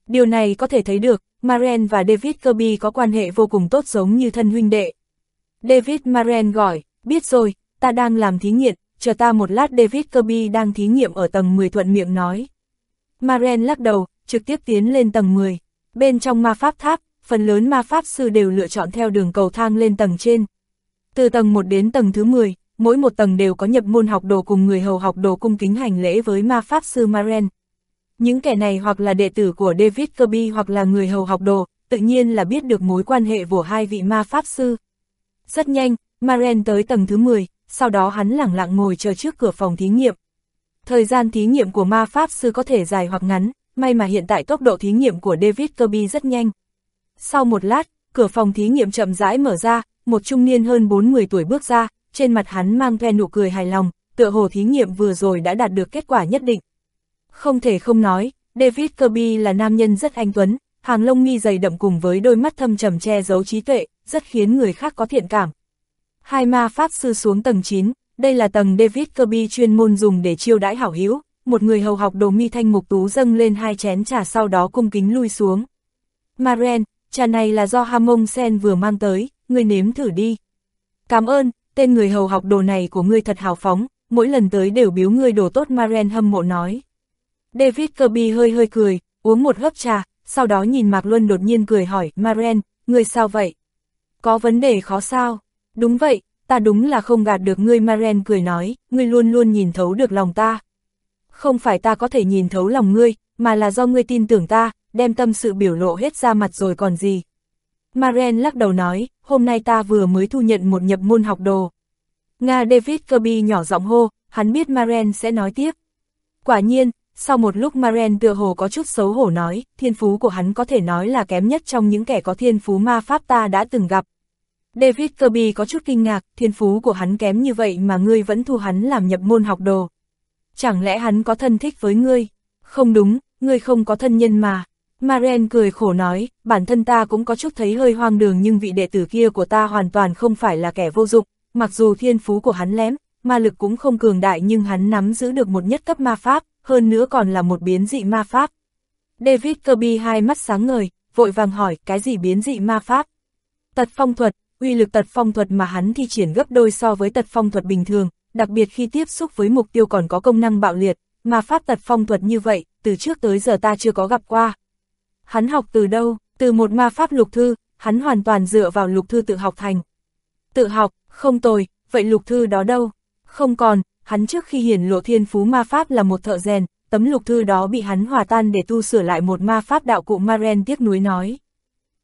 Điều này có thể thấy được, Maren và David Kirby có quan hệ vô cùng tốt giống như thân huynh đệ. David Maren gọi, biết rồi, ta đang làm thí nghiệm, chờ ta một lát David Kirby đang thí nghiệm ở tầng 10 thuận miệng nói. Maren lắc đầu, trực tiếp tiến lên tầng 10. Bên trong ma pháp tháp, phần lớn ma pháp sư đều lựa chọn theo đường cầu thang lên tầng trên. Từ tầng 1 đến tầng thứ 10, mỗi một tầng đều có nhập môn học đồ cùng người hầu học đồ cung kính hành lễ với ma pháp sư Maren. Những kẻ này hoặc là đệ tử của David Kirby hoặc là người hầu học đồ, tự nhiên là biết được mối quan hệ của hai vị ma pháp sư. Rất nhanh, Maren tới tầng thứ 10, sau đó hắn lẳng lặng ngồi chờ trước cửa phòng thí nghiệm. Thời gian thí nghiệm của ma pháp sư có thể dài hoặc ngắn, may mà hiện tại tốc độ thí nghiệm của David Kirby rất nhanh. Sau một lát, cửa phòng thí nghiệm chậm rãi mở ra, một trung niên hơn 40 tuổi bước ra, trên mặt hắn mang theo nụ cười hài lòng, tựa hồ thí nghiệm vừa rồi đã đạt được kết quả nhất định. Không thể không nói, David Kirby là nam nhân rất anh tuấn, hàng lông mi dày đậm cùng với đôi mắt thâm trầm che giấu trí tuệ, rất khiến người khác có thiện cảm. Hai ma pháp sư xuống tầng 9, đây là tầng David Kirby chuyên môn dùng để chiêu đãi hảo hữu. một người hầu học đồ mi thanh mục tú dâng lên hai chén trà sau đó cung kính lui xuống. Maren, trà này là do Hamon Sen vừa mang tới, ngươi nếm thử đi. Cảm ơn, tên người hầu học đồ này của ngươi thật hào phóng, mỗi lần tới đều biếu ngươi đồ tốt Maren hâm mộ nói. David Kirby hơi hơi cười, uống một hớp trà, sau đó nhìn Mạc Luân đột nhiên cười hỏi, Maren, ngươi sao vậy? Có vấn đề khó sao? Đúng vậy, ta đúng là không gạt được ngươi Maren cười nói, ngươi luôn luôn nhìn thấu được lòng ta. Không phải ta có thể nhìn thấu lòng ngươi, mà là do ngươi tin tưởng ta, đem tâm sự biểu lộ hết ra mặt rồi còn gì. Maren lắc đầu nói, hôm nay ta vừa mới thu nhận một nhập môn học đồ. Nga David Kirby nhỏ giọng hô, hắn biết Maren sẽ nói tiếp. Quả nhiên, sau một lúc Maren tựa hồ có chút xấu hổ nói, thiên phú của hắn có thể nói là kém nhất trong những kẻ có thiên phú ma pháp ta đã từng gặp. David Kirby có chút kinh ngạc, thiên phú của hắn kém như vậy mà ngươi vẫn thu hắn làm nhập môn học đồ. Chẳng lẽ hắn có thân thích với ngươi? Không đúng, ngươi không có thân nhân mà. Maren cười khổ nói, bản thân ta cũng có chút thấy hơi hoang đường nhưng vị đệ tử kia của ta hoàn toàn không phải là kẻ vô dụng, mặc dù thiên phú của hắn lém, ma lực cũng không cường đại nhưng hắn nắm giữ được một nhất cấp ma pháp, hơn nữa còn là một biến dị ma pháp. David Kirby hai mắt sáng ngời, vội vàng hỏi cái gì biến dị ma pháp. Tật phong thuật, uy lực tật phong thuật mà hắn thi triển gấp đôi so với tật phong thuật bình thường, đặc biệt khi tiếp xúc với mục tiêu còn có công năng bạo liệt, mà pháp tật phong thuật như vậy, từ trước tới giờ ta chưa có gặp qua. Hắn học từ đâu? Từ một ma pháp lục thư, hắn hoàn toàn dựa vào lục thư tự học thành. Tự học, không tồi, vậy lục thư đó đâu? Không còn, hắn trước khi hiển lộ thiên phú ma pháp là một thợ rèn, tấm lục thư đó bị hắn hòa tan để tu sửa lại một ma pháp đạo cụ Maren tiếc nuối nói.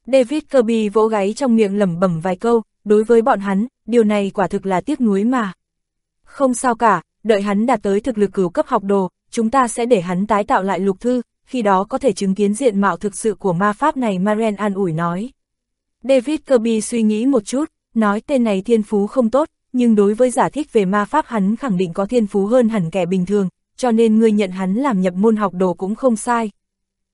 David Kirby vỗ gáy trong miệng lẩm bẩm vài câu, đối với bọn hắn, điều này quả thực là tiếc nuối mà. Không sao cả, đợi hắn đạt tới thực lực cửu cấp học đồ, chúng ta sẽ để hắn tái tạo lại lục thư, khi đó có thể chứng kiến diện mạo thực sự của ma pháp này Maren an ủi nói. David Kirby suy nghĩ một chút, nói tên này thiên phú không tốt, nhưng đối với giả thích về ma pháp hắn khẳng định có thiên phú hơn hẳn kẻ bình thường, cho nên ngươi nhận hắn làm nhập môn học đồ cũng không sai.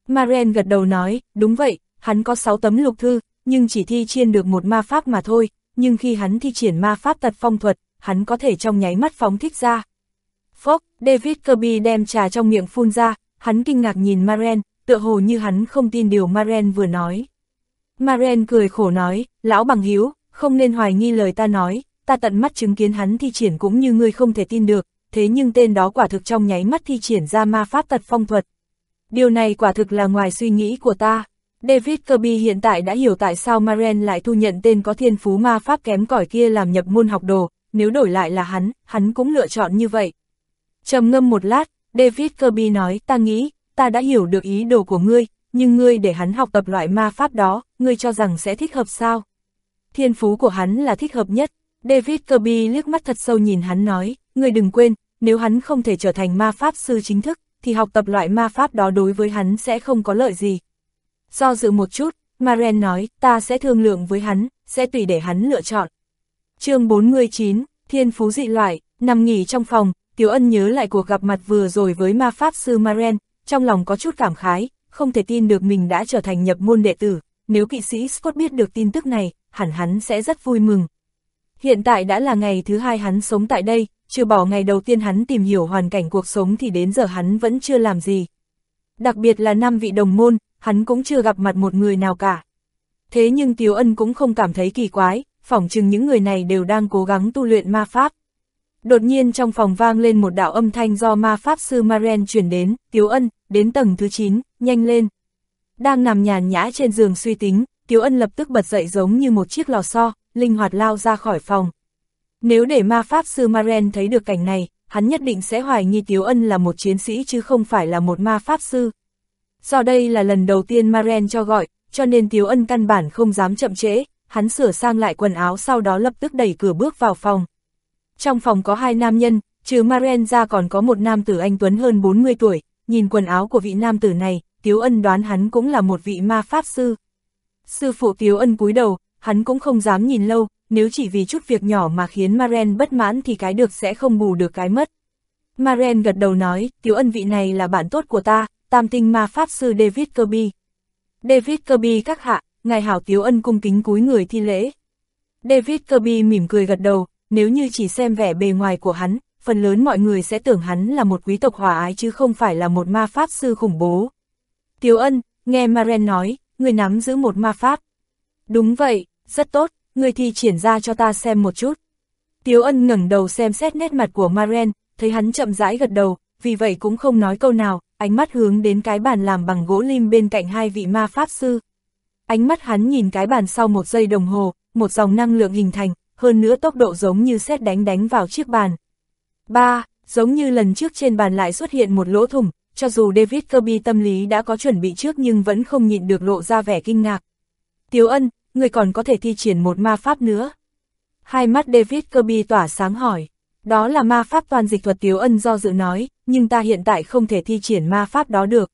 Maren gật đầu nói, đúng vậy, hắn có 6 tấm lục thư, nhưng chỉ thi chiên được một ma pháp mà thôi, nhưng khi hắn thi triển ma pháp tật phong thuật, hắn có thể trong nháy mắt phóng thích ra. Phốc, David Kirby đem trà trong miệng phun ra, hắn kinh ngạc nhìn Maren, tựa hồ như hắn không tin điều Maren vừa nói. Maren cười khổ nói, lão bằng hiếu, không nên hoài nghi lời ta nói, ta tận mắt chứng kiến hắn thi triển cũng như ngươi không thể tin được, thế nhưng tên đó quả thực trong nháy mắt thi triển ra ma pháp tật phong thuật. Điều này quả thực là ngoài suy nghĩ của ta. David Kirby hiện tại đã hiểu tại sao Maren lại thu nhận tên có thiên phú ma pháp kém cỏi kia làm nhập môn học đồ, nếu đổi lại là hắn, hắn cũng lựa chọn như vậy. trầm ngâm một lát, David Kirby nói, ta nghĩ, ta đã hiểu được ý đồ của ngươi, nhưng ngươi để hắn học tập loại ma pháp đó, ngươi cho rằng sẽ thích hợp sao? Thiên phú của hắn là thích hợp nhất. David Kirby liếc mắt thật sâu nhìn hắn nói, ngươi đừng quên, nếu hắn không thể trở thành ma pháp sư chính thức, thì học tập loại ma pháp đó đối với hắn sẽ không có lợi gì. Do dự một chút, Maren nói, ta sẽ thương lượng với hắn, sẽ tùy để hắn lựa chọn. chương 49, Thiên Phú Dị Loại, nằm nghỉ trong phòng, Tiếu Ân nhớ lại cuộc gặp mặt vừa rồi với ma pháp sư Maren, trong lòng có chút cảm khái, không thể tin được mình đã trở thành nhập môn đệ tử, nếu kỵ sĩ Scott biết được tin tức này, hẳn hắn sẽ rất vui mừng. Hiện tại đã là ngày thứ hai hắn sống tại đây, trừ bỏ ngày đầu tiên hắn tìm hiểu hoàn cảnh cuộc sống thì đến giờ hắn vẫn chưa làm gì. Đặc biệt là năm vị đồng môn, hắn cũng chưa gặp mặt một người nào cả. Thế nhưng Tiếu Ân cũng không cảm thấy kỳ quái, phỏng chừng những người này đều đang cố gắng tu luyện ma pháp. Đột nhiên trong phòng vang lên một đạo âm thanh do ma pháp sư Maren chuyển đến, Tiếu Ân, đến tầng thứ 9, nhanh lên. Đang nằm nhàn nhã trên giường suy tính, Tiếu Ân lập tức bật dậy giống như một chiếc lò xo, linh hoạt lao ra khỏi phòng. Nếu để ma pháp sư Maren thấy được cảnh này, hắn nhất định sẽ hoài nghi Tiếu Ân là một chiến sĩ chứ không phải là một ma pháp sư. Do đây là lần đầu tiên Maren cho gọi, cho nên Tiếu Ân căn bản không dám chậm trễ, hắn sửa sang lại quần áo sau đó lập tức đẩy cửa bước vào phòng. Trong phòng có hai nam nhân, trừ Maren ra còn có một nam tử anh Tuấn hơn 40 tuổi, nhìn quần áo của vị nam tử này, Tiếu Ân đoán hắn cũng là một vị ma pháp sư. Sư phụ Tiếu Ân cúi đầu, hắn cũng không dám nhìn lâu, nếu chỉ vì chút việc nhỏ mà khiến Maren bất mãn thì cái được sẽ không bù được cái mất. Maren gật đầu nói, tiểu Ân vị này là bạn tốt của ta, tam tinh ma pháp sư David Kirby. David Kirby các hạ, ngài hảo tiểu Ân cung kính cúi người thi lễ. David Kirby mỉm cười gật đầu, nếu như chỉ xem vẻ bề ngoài của hắn, phần lớn mọi người sẽ tưởng hắn là một quý tộc hòa ái chứ không phải là một ma pháp sư khủng bố. Tiểu Ân, nghe Maren nói, người nắm giữ một ma pháp. Đúng vậy, rất tốt, người thi triển ra cho ta xem một chút. Tiếu Ân ngẩng đầu xem xét nét mặt của Maren, thấy hắn chậm rãi gật đầu, vì vậy cũng không nói câu nào, ánh mắt hướng đến cái bàn làm bằng gỗ lim bên cạnh hai vị ma pháp sư. Ánh mắt hắn nhìn cái bàn sau một giây đồng hồ, một dòng năng lượng hình thành, hơn nữa tốc độ giống như xét đánh đánh vào chiếc bàn. 3. Giống như lần trước trên bàn lại xuất hiện một lỗ thủng, cho dù David Kirby tâm lý đã có chuẩn bị trước nhưng vẫn không nhịn được lộ ra vẻ kinh ngạc. Tiếu ân, người còn có thể thi triển một ma pháp nữa. Hai mắt David Kirby tỏa sáng hỏi. Đó là ma pháp toàn dịch thuật Tiếu ân do dự nói, nhưng ta hiện tại không thể thi triển ma pháp đó được.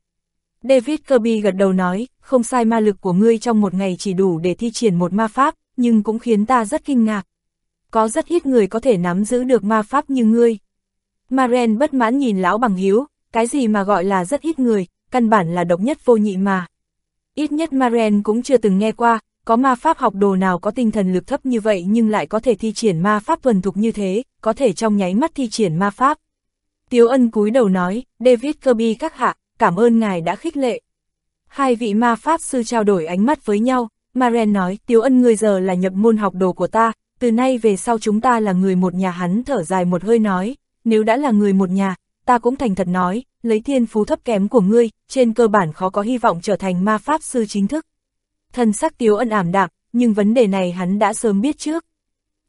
David Kirby gật đầu nói, không sai ma lực của ngươi trong một ngày chỉ đủ để thi triển một ma pháp, nhưng cũng khiến ta rất kinh ngạc. Có rất ít người có thể nắm giữ được ma pháp như ngươi. Maren bất mãn nhìn lão bằng hiếu, cái gì mà gọi là rất ít người, căn bản là độc nhất vô nhị mà. Ít nhất Maren cũng chưa từng nghe qua, có ma pháp học đồ nào có tinh thần lực thấp như vậy nhưng lại có thể thi triển ma pháp thuần thục như thế, có thể trong nháy mắt thi triển ma pháp. Tiếu ân cúi đầu nói, David Kirby các hạ, cảm ơn ngài đã khích lệ. Hai vị ma pháp sư trao đổi ánh mắt với nhau, Maren nói, Tiếu ân người giờ là nhập môn học đồ của ta, từ nay về sau chúng ta là người một nhà hắn thở dài một hơi nói, nếu đã là người một nhà, ta cũng thành thật nói, lấy thiên phú thấp kém của ngươi, trên cơ bản khó có hy vọng trở thành ma pháp sư chính thức thân sắc Tiếu ân ảm đạm, nhưng vấn đề này hắn đã sớm biết trước.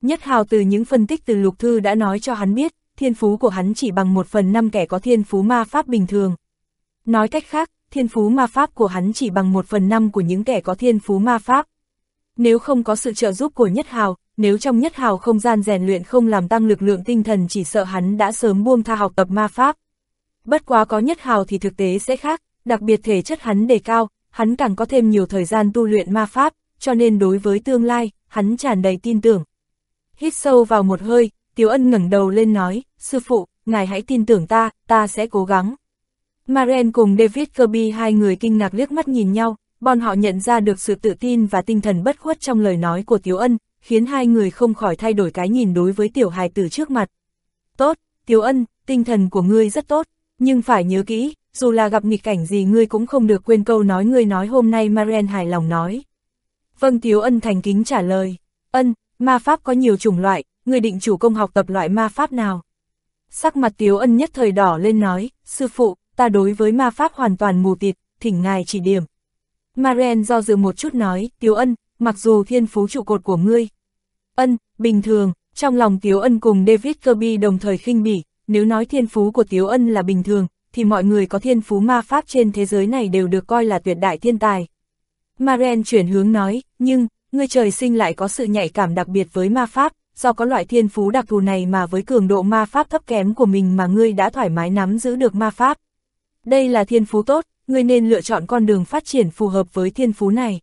Nhất hào từ những phân tích từ lục thư đã nói cho hắn biết, thiên phú của hắn chỉ bằng một phần năm kẻ có thiên phú ma pháp bình thường. Nói cách khác, thiên phú ma pháp của hắn chỉ bằng một phần năm của những kẻ có thiên phú ma pháp. Nếu không có sự trợ giúp của Nhất Hào, nếu trong Nhất Hào không gian rèn luyện không làm tăng lực lượng tinh thần chỉ sợ hắn đã sớm buông tha học tập ma pháp. Bất quá có Nhất Hào thì thực tế sẽ khác, đặc biệt thể chất hắn đề cao, hắn càng có thêm nhiều thời gian tu luyện ma pháp, cho nên đối với tương lai, hắn tràn đầy tin tưởng. Hít sâu vào một hơi, Tiếu Ân ngẩng đầu lên nói, sư phụ, ngài hãy tin tưởng ta, ta sẽ cố gắng. Maren cùng David Kirby hai người kinh ngạc liếc mắt nhìn nhau, bọn họ nhận ra được sự tự tin và tinh thần bất khuất trong lời nói của Tiếu Ân, khiến hai người không khỏi thay đổi cái nhìn đối với tiểu hài tử trước mặt. Tốt, Tiếu Ân, tinh thần của ngươi rất tốt, nhưng phải nhớ kỹ, dù là gặp nghịch cảnh gì ngươi cũng không được quên câu nói ngươi nói hôm nay Maren hài lòng nói. Vâng Tiếu Ân thành kính trả lời, ân, ma pháp có nhiều chủng loại, ngươi định chủ công học tập loại ma pháp nào? Sắc mặt Tiếu Ân nhất thời đỏ lên nói, sư phụ, ta đối với ma pháp hoàn toàn mù tịt, thỉnh ngài chỉ điểm. Maren do dự một chút nói, Tiếu Ân, mặc dù thiên phú trụ cột của ngươi. Ân, bình thường, trong lòng Tiếu Ân cùng David Kirby đồng thời khinh bỉ, nếu nói thiên phú của Tiếu Ân là bình thường, thì mọi người có thiên phú ma pháp trên thế giới này đều được coi là tuyệt đại thiên tài. Maren chuyển hướng nói, nhưng, ngươi trời sinh lại có sự nhạy cảm đặc biệt với ma pháp, do có loại thiên phú đặc thù này mà với cường độ ma pháp thấp kém của mình mà ngươi đã thoải mái nắm giữ được ma pháp. Đây là thiên phú tốt, ngươi nên lựa chọn con đường phát triển phù hợp với thiên phú này.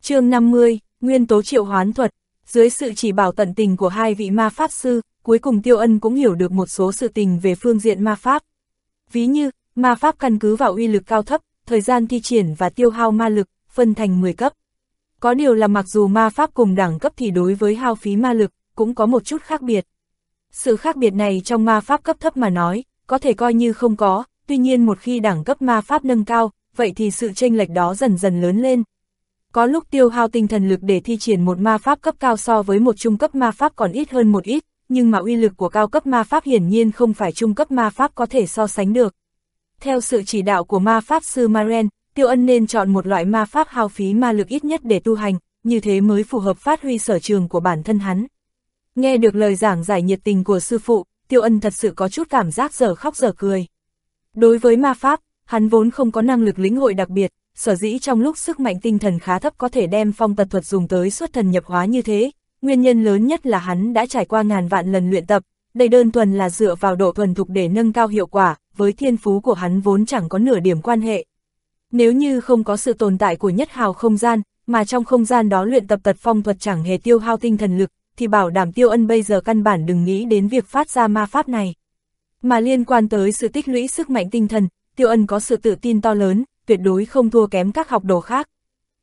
chương 50, Nguyên tố triệu hoán thuật, dưới sự chỉ bảo tận tình của hai vị ma pháp sư, cuối cùng Tiêu Ân cũng hiểu được một số sự tình về phương diện ma pháp. Ví như, ma pháp căn cứ vào uy lực cao thấp, thời gian thi triển và tiêu hao ma lực, phân thành 10 cấp. Có điều là mặc dù ma pháp cùng đẳng cấp thì đối với hao phí ma lực, cũng có một chút khác biệt. Sự khác biệt này trong ma pháp cấp thấp mà nói, có thể coi như không có, tuy nhiên một khi đẳng cấp ma pháp nâng cao, vậy thì sự chênh lệch đó dần dần lớn lên. Có lúc tiêu hao tinh thần lực để thi triển một ma pháp cấp cao so với một trung cấp ma pháp còn ít hơn một ít, nhưng mà uy lực của cao cấp ma pháp hiển nhiên không phải trung cấp ma pháp có thể so sánh được. Theo sự chỉ đạo của ma pháp sư Maren, Tiêu Ân nên chọn một loại ma pháp hao phí ma lực ít nhất để tu hành, như thế mới phù hợp phát huy sở trường của bản thân hắn. Nghe được lời giảng giải nhiệt tình của sư phụ, Tiêu Ân thật sự có chút cảm giác giờ khóc giờ cười. Đối với ma pháp, hắn vốn không có năng lực lĩnh hội đặc biệt, sở dĩ trong lúc sức mạnh tinh thần khá thấp có thể đem phong tật thuật dùng tới xuất thần nhập hóa như thế, nguyên nhân lớn nhất là hắn đã trải qua ngàn vạn lần luyện tập, đây đơn thuần là dựa vào độ thuần thục để nâng cao hiệu quả, với thiên phú của hắn vốn chẳng có nửa điểm quan hệ. Nếu như không có sự tồn tại của nhất hào không gian, mà trong không gian đó luyện tập tật phong thuật chẳng hề tiêu hao tinh thần lực, thì bảo đảm tiêu ân bây giờ căn bản đừng nghĩ đến việc phát ra ma pháp này. Mà liên quan tới sự tích lũy sức mạnh tinh thần, tiêu ân có sự tự tin to lớn, tuyệt đối không thua kém các học đồ khác.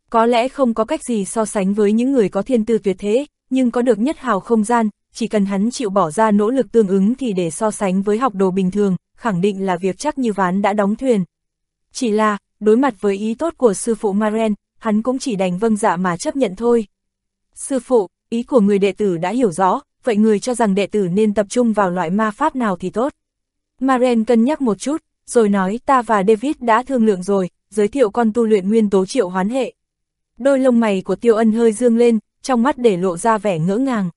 Có lẽ không có cách gì so sánh với những người có thiên tư tuyệt thế, nhưng có được nhất hào không gian, chỉ cần hắn chịu bỏ ra nỗ lực tương ứng thì để so sánh với học đồ bình thường, khẳng định là việc chắc như ván đã đóng thuyền. Chỉ là, đối mặt với ý tốt của sư phụ Maren, hắn cũng chỉ đành vâng dạ mà chấp nhận thôi. Sư phụ, ý của người đệ tử đã hiểu rõ, vậy người cho rằng đệ tử nên tập trung vào loại ma pháp nào thì tốt. Maren cân nhắc một chút, rồi nói ta và David đã thương lượng rồi, giới thiệu con tu luyện nguyên tố triệu hoán hệ. Đôi lông mày của tiêu ân hơi dương lên, trong mắt để lộ ra vẻ ngỡ ngàng.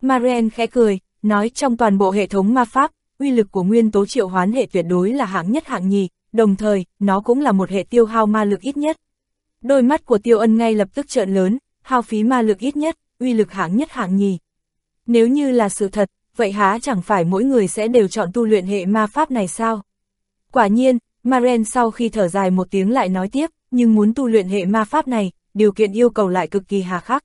Maren khẽ cười, nói trong toàn bộ hệ thống ma pháp, uy lực của nguyên tố triệu hoán hệ tuyệt đối là hạng nhất hạng nhì, đồng thời, nó cũng là một hệ tiêu hao ma lực ít nhất. Đôi mắt của tiêu ân ngay lập tức trợn lớn, hao phí ma lực ít nhất, uy lực hạng nhất hạng nhì. Nếu như là sự thật, vậy há chẳng phải mỗi người sẽ đều chọn tu luyện hệ ma pháp này sao? Quả nhiên, Maren sau khi thở dài một tiếng lại nói tiếp, nhưng muốn tu luyện hệ ma pháp này, điều kiện yêu cầu lại cực kỳ hà khắc.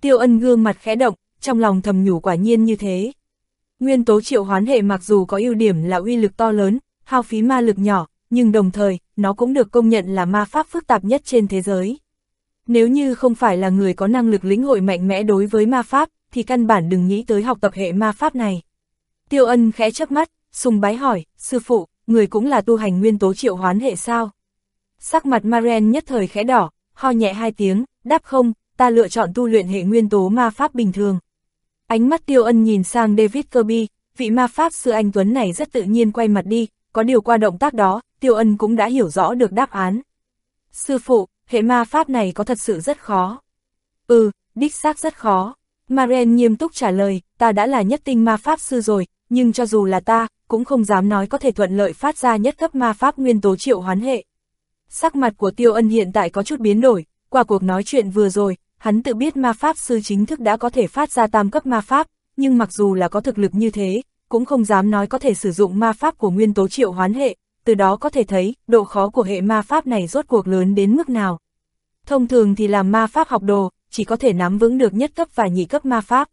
Tiêu ân gương mặt khẽ động, trong lòng thầm nhủ quả nhiên như thế. Nguyên tố triệu hoán hệ mặc dù có ưu điểm là uy lực to lớn, hao phí ma lực nhỏ, nhưng đồng thời, nó cũng được công nhận là ma pháp phức tạp nhất trên thế giới. Nếu như không phải là người có năng lực lĩnh hội mạnh mẽ đối với ma pháp, thì căn bản đừng nghĩ tới học tập hệ ma pháp này. Tiêu ân khẽ chớp mắt, sùng bái hỏi, sư phụ, người cũng là tu hành nguyên tố triệu hoán hệ sao? Sắc mặt Maren nhất thời khẽ đỏ, ho nhẹ hai tiếng, đáp không, ta lựa chọn tu luyện hệ nguyên tố ma pháp bình thường. Ánh mắt tiêu ân nhìn sang David Kirby, vị ma pháp sư anh Tuấn này rất tự nhiên quay mặt đi, có điều qua động tác đó, tiêu ân cũng đã hiểu rõ được đáp án. Sư phụ, hệ ma pháp này có thật sự rất khó. Ừ, đích xác rất khó. Maren nghiêm túc trả lời, ta đã là nhất tinh ma pháp sư rồi, nhưng cho dù là ta, cũng không dám nói có thể thuận lợi phát ra nhất cấp ma pháp nguyên tố triệu hoán hệ. Sắc mặt của tiêu ân hiện tại có chút biến đổi, qua cuộc nói chuyện vừa rồi, hắn tự biết ma pháp sư chính thức đã có thể phát ra tam cấp ma pháp, nhưng mặc dù là có thực lực như thế, cũng không dám nói có thể sử dụng ma pháp của nguyên tố triệu hoán hệ, từ đó có thể thấy, độ khó của hệ ma pháp này rốt cuộc lớn đến mức nào. Thông thường thì làm ma pháp học đồ, chỉ có thể nắm vững được nhất cấp và nhị cấp ma pháp.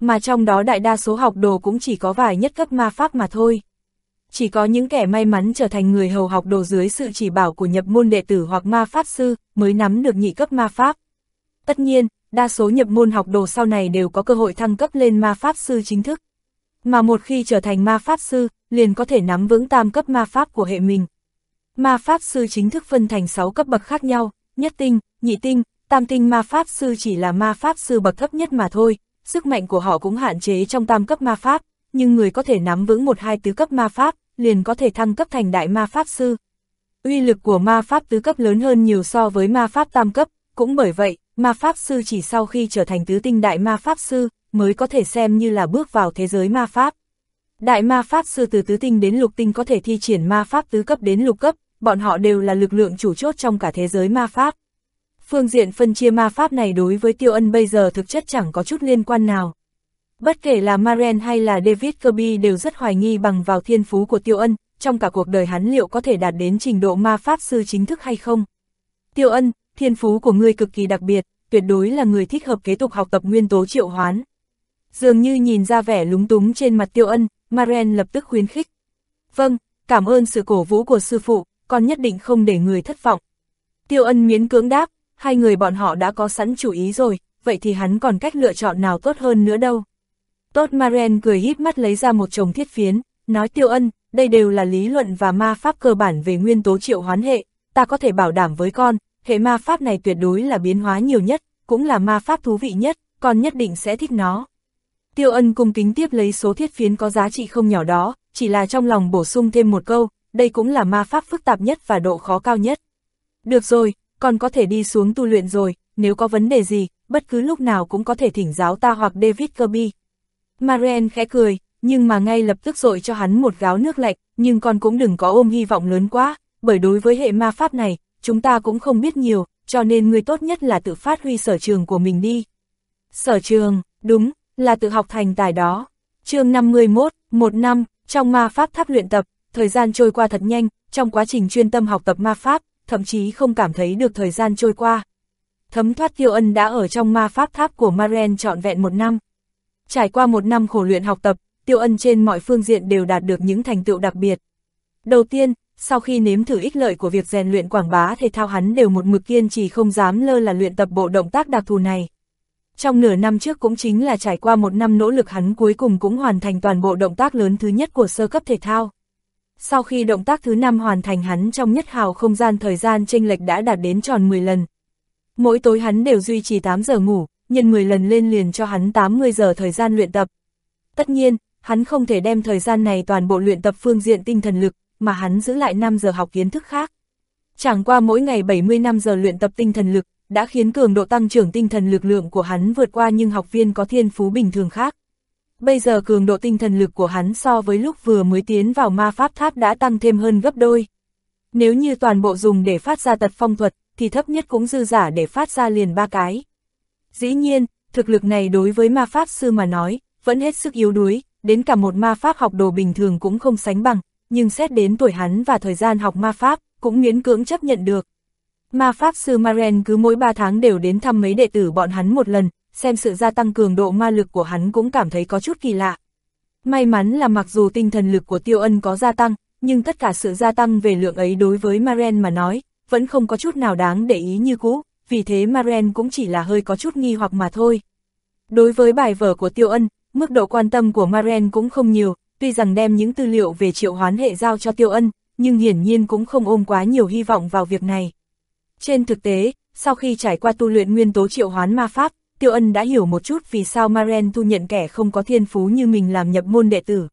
Mà trong đó đại đa số học đồ cũng chỉ có vài nhất cấp ma pháp mà thôi. Chỉ có những kẻ may mắn trở thành người hầu học đồ dưới sự chỉ bảo của nhập môn đệ tử hoặc ma pháp sư mới nắm được nhị cấp ma pháp. Tất nhiên, đa số nhập môn học đồ sau này đều có cơ hội thăng cấp lên ma pháp sư chính thức. Mà một khi trở thành ma pháp sư, liền có thể nắm vững tam cấp ma pháp của hệ mình. Ma pháp sư chính thức phân thành 6 cấp bậc khác nhau, nhất tinh, nhị tinh, tam tinh ma pháp sư chỉ là ma pháp sư bậc thấp nhất mà thôi, sức mạnh của họ cũng hạn chế trong tam cấp ma pháp, nhưng người có thể nắm vững một hai tứ cấp ma pháp, liền có thể thăng cấp thành đại ma pháp sư. Uy lực của ma pháp tứ cấp lớn hơn nhiều so với ma pháp tam cấp, cũng bởi vậy, ma pháp sư chỉ sau khi trở thành tứ tinh đại ma pháp sư, mới có thể xem như là bước vào thế giới ma pháp. Đại ma pháp sư từ tứ tinh đến lục tinh có thể thi triển ma pháp tứ cấp đến lục cấp, bọn họ đều là lực lượng chủ chốt trong cả thế giới ma pháp. Phương diện phân chia ma pháp này đối với Tiêu Ân bây giờ thực chất chẳng có chút liên quan nào. Bất kể là Maren hay là David Kirby đều rất hoài nghi bằng vào thiên phú của Tiêu Ân, trong cả cuộc đời hắn liệu có thể đạt đến trình độ ma pháp sư chính thức hay không. Tiêu Ân, thiên phú của ngươi cực kỳ đặc biệt, tuyệt đối là người thích hợp kế tục học tập nguyên tố triệu hoán. Dường như nhìn ra vẻ lúng túng trên mặt Tiêu Ân, Maren lập tức khuyến khích. Vâng, cảm ơn sự cổ vũ của sư phụ, con nhất định không để người thất vọng. Tiêu Ân miến cưỡng đáp, hai người bọn họ đã có sẵn chủ ý rồi, vậy thì hắn còn cách lựa chọn nào tốt hơn nữa đâu. Tốt Maren cười híp mắt lấy ra một chồng thiết phiến, nói Tiêu Ân, đây đều là lý luận và ma pháp cơ bản về nguyên tố triệu hoán hệ, ta có thể bảo đảm với con, hệ ma pháp này tuyệt đối là biến hóa nhiều nhất, cũng là ma pháp thú vị nhất, con nhất định sẽ thích nó. Tiêu ân cung kính tiếp lấy số thiết phiến có giá trị không nhỏ đó, chỉ là trong lòng bổ sung thêm một câu, đây cũng là ma pháp phức tạp nhất và độ khó cao nhất. Được rồi, con có thể đi xuống tu luyện rồi, nếu có vấn đề gì, bất cứ lúc nào cũng có thể thỉnh giáo ta hoặc David Kirby. Maren khẽ cười, nhưng mà ngay lập tức dội cho hắn một gáo nước lạnh, nhưng con cũng đừng có ôm hy vọng lớn quá, bởi đối với hệ ma pháp này, chúng ta cũng không biết nhiều, cho nên người tốt nhất là tự phát huy sở trường của mình đi. Sở trường, đúng, là tự học thành tài đó. chương 51, một năm, trong ma pháp tháp luyện tập, thời gian trôi qua thật nhanh, trong quá trình chuyên tâm học tập ma pháp, thậm chí không cảm thấy được thời gian trôi qua. thấm thoát tiêu ân đã ở trong ma pháp tháp của Maren trọn vẹn một năm. Trải qua một năm khổ luyện học tập, tiêu ân trên mọi phương diện đều đạt được những thành tựu đặc biệt. Đầu tiên, sau khi nếm thử ích lợi của việc rèn luyện quảng bá thể thao hắn đều một mực kiên trì không dám lơ là luyện tập bộ động tác đặc thù này. Trong nửa năm trước cũng chính là trải qua một năm nỗ lực hắn cuối cùng cũng hoàn thành toàn bộ động tác lớn thứ nhất của sơ cấp thể thao. Sau khi động tác thứ năm hoàn thành hắn trong nhất hào không gian thời gian chênh lệch đã đạt đến tròn 10 lần. Mỗi tối hắn đều duy trì 8 giờ ngủ, nhân 10 lần lên liền cho hắn 80 giờ thời gian luyện tập. Tất nhiên, hắn không thể đem thời gian này toàn bộ luyện tập phương diện tinh thần lực, mà hắn giữ lại 5 giờ học kiến thức khác. Chẳng qua mỗi ngày 70 năm giờ luyện tập tinh thần lực, đã khiến cường độ tăng trưởng tinh thần lực lượng của hắn vượt qua những học viên có thiên phú bình thường khác. Bây giờ cường độ tinh thần lực của hắn so với lúc vừa mới tiến vào ma pháp tháp đã tăng thêm hơn gấp đôi. Nếu như toàn bộ dùng để phát ra tật phong thuật, thì thấp nhất cũng dư giả để phát ra liền ba cái. Dĩ nhiên, thực lực này đối với ma pháp sư mà nói, vẫn hết sức yếu đuối, đến cả một ma pháp học đồ bình thường cũng không sánh bằng, nhưng xét đến tuổi hắn và thời gian học ma pháp, cũng miễn cưỡng chấp nhận được. Ma pháp sư Maren cứ mỗi 3 tháng đều đến thăm mấy đệ tử bọn hắn một lần, xem sự gia tăng cường độ ma lực của hắn cũng cảm thấy có chút kỳ lạ. May mắn là mặc dù tinh thần lực của Tiêu Ân có gia tăng, nhưng tất cả sự gia tăng về lượng ấy đối với Maren mà nói, vẫn không có chút nào đáng để ý như cũ, vì thế Maren cũng chỉ là hơi có chút nghi hoặc mà thôi. Đối với bài vở của Tiêu Ân, mức độ quan tâm của Maren cũng không nhiều, tuy rằng đem những tư liệu về triệu hoán hệ giao cho Tiêu Ân, nhưng hiển nhiên cũng không ôm quá nhiều hy vọng vào việc này. Trên thực tế, sau khi trải qua tu luyện nguyên tố triệu hoán ma pháp, Tiêu Ân đã hiểu một chút vì sao Maren thu nhận kẻ không có thiên phú như mình làm nhập môn đệ tử.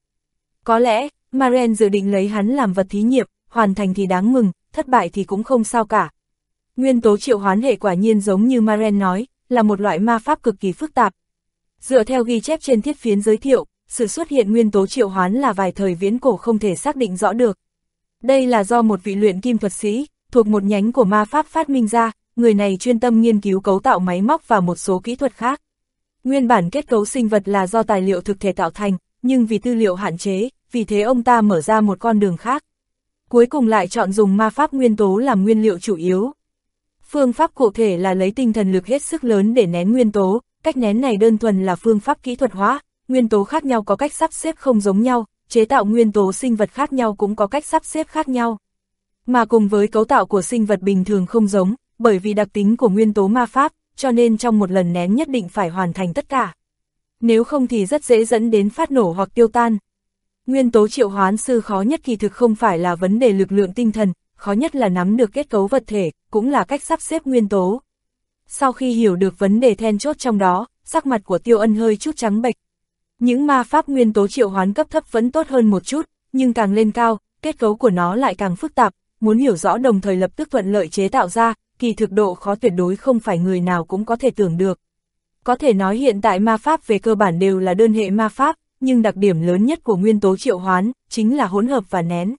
Có lẽ, Maren dự định lấy hắn làm vật thí nghiệm, hoàn thành thì đáng mừng, thất bại thì cũng không sao cả. Nguyên tố triệu hoán hệ quả nhiên giống như Maren nói, là một loại ma pháp cực kỳ phức tạp. Dựa theo ghi chép trên thiết phiến giới thiệu, sự xuất hiện nguyên tố triệu hoán là vài thời viễn cổ không thể xác định rõ được. Đây là do một vị luyện kim thuật sĩ, thuộc một nhánh của ma pháp phát minh ra, người này chuyên tâm nghiên cứu cấu tạo máy móc và một số kỹ thuật khác. Nguyên bản kết cấu sinh vật là do tài liệu thực thể tạo thành, nhưng vì tư liệu hạn chế, vì thế ông ta mở ra một con đường khác. Cuối cùng lại chọn dùng ma pháp nguyên tố làm nguyên liệu chủ yếu. Phương pháp cụ thể là lấy tinh thần lực hết sức lớn để nén nguyên tố, cách nén này đơn thuần là phương pháp kỹ thuật hóa, nguyên tố khác nhau có cách sắp xếp không giống nhau, chế tạo nguyên tố sinh vật khác nhau cũng có cách sắp xếp khác nhau. Mà cùng với cấu tạo của sinh vật bình thường không giống, bởi vì đặc tính của nguyên tố ma pháp, cho nên trong một lần nén nhất định phải hoàn thành tất cả. Nếu không thì rất dễ dẫn đến phát nổ hoặc tiêu tan. Nguyên tố triệu hoán sư khó nhất kỳ thực không phải là vấn đề lực lượng tinh thần, khó nhất là nắm được kết cấu vật thể, cũng là cách sắp xếp nguyên tố. Sau khi hiểu được vấn đề then chốt trong đó, sắc mặt của tiêu ân hơi chút trắng bệch. Những ma pháp nguyên tố triệu hoán cấp thấp vẫn tốt hơn một chút, nhưng càng lên cao, kết cấu của nó lại càng phức tạp, muốn hiểu rõ đồng thời lập tức thuận lợi chế tạo ra, kỳ thực độ khó tuyệt đối không phải người nào cũng có thể tưởng được. Có thể nói hiện tại ma pháp về cơ bản đều là đơn hệ ma pháp, nhưng đặc điểm lớn nhất của nguyên tố triệu hoán, chính là hỗn hợp và nén.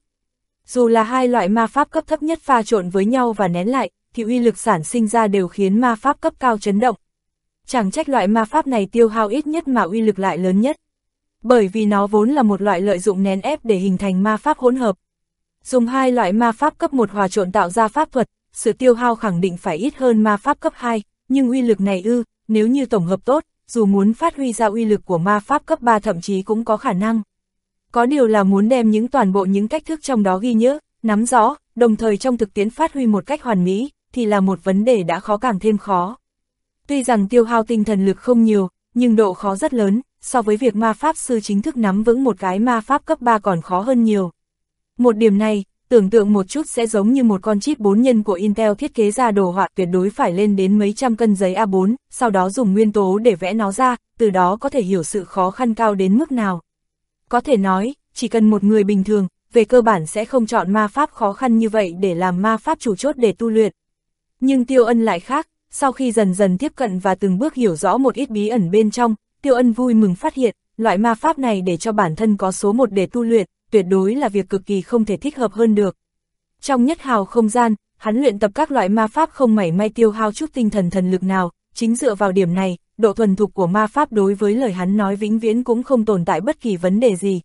Dù là hai loại ma pháp cấp thấp nhất pha trộn với nhau và nén lại, thì uy lực sản sinh ra đều khiến ma pháp cấp cao chấn động. Chẳng trách loại ma pháp này tiêu hao ít nhất mà uy lực lại lớn nhất. Bởi vì nó vốn là một loại lợi dụng nén ép để hình thành ma pháp hỗn hợp. Dùng hai loại ma pháp cấp 1 hòa trộn tạo ra pháp thuật, sự tiêu hao khẳng định phải ít hơn ma pháp cấp 2, nhưng uy lực này ư, nếu như tổng hợp tốt, dù muốn phát huy ra uy lực của ma pháp cấp 3 thậm chí cũng có khả năng. Có điều là muốn đem những toàn bộ những cách thức trong đó ghi nhớ, nắm rõ, đồng thời trong thực tiễn phát huy một cách hoàn mỹ, thì là một vấn đề đã khó càng thêm khó. Tuy rằng tiêu hao tinh thần lực không nhiều, nhưng độ khó rất lớn, so với việc ma pháp sư chính thức nắm vững một cái ma pháp cấp 3 còn khó hơn nhiều. Một điểm này, tưởng tượng một chút sẽ giống như một con chip 4 nhân của Intel thiết kế ra đồ họa tuyệt đối phải lên đến mấy trăm cân giấy A4, sau đó dùng nguyên tố để vẽ nó ra, từ đó có thể hiểu sự khó khăn cao đến mức nào. Có thể nói, chỉ cần một người bình thường, về cơ bản sẽ không chọn ma pháp khó khăn như vậy để làm ma pháp chủ chốt để tu luyện. Nhưng Tiêu Ân lại khác, sau khi dần dần tiếp cận và từng bước hiểu rõ một ít bí ẩn bên trong, Tiêu Ân vui mừng phát hiện, loại ma pháp này để cho bản thân có số một để tu luyện, tuyệt đối là việc cực kỳ không thể thích hợp hơn được. Trong nhất hào không gian, hắn luyện tập các loại ma pháp không mảy may tiêu hao chút tinh thần thần lực nào, chính dựa vào điểm này, độ thuần thục của ma pháp đối với lời hắn nói vĩnh viễn cũng không tồn tại bất kỳ vấn đề gì.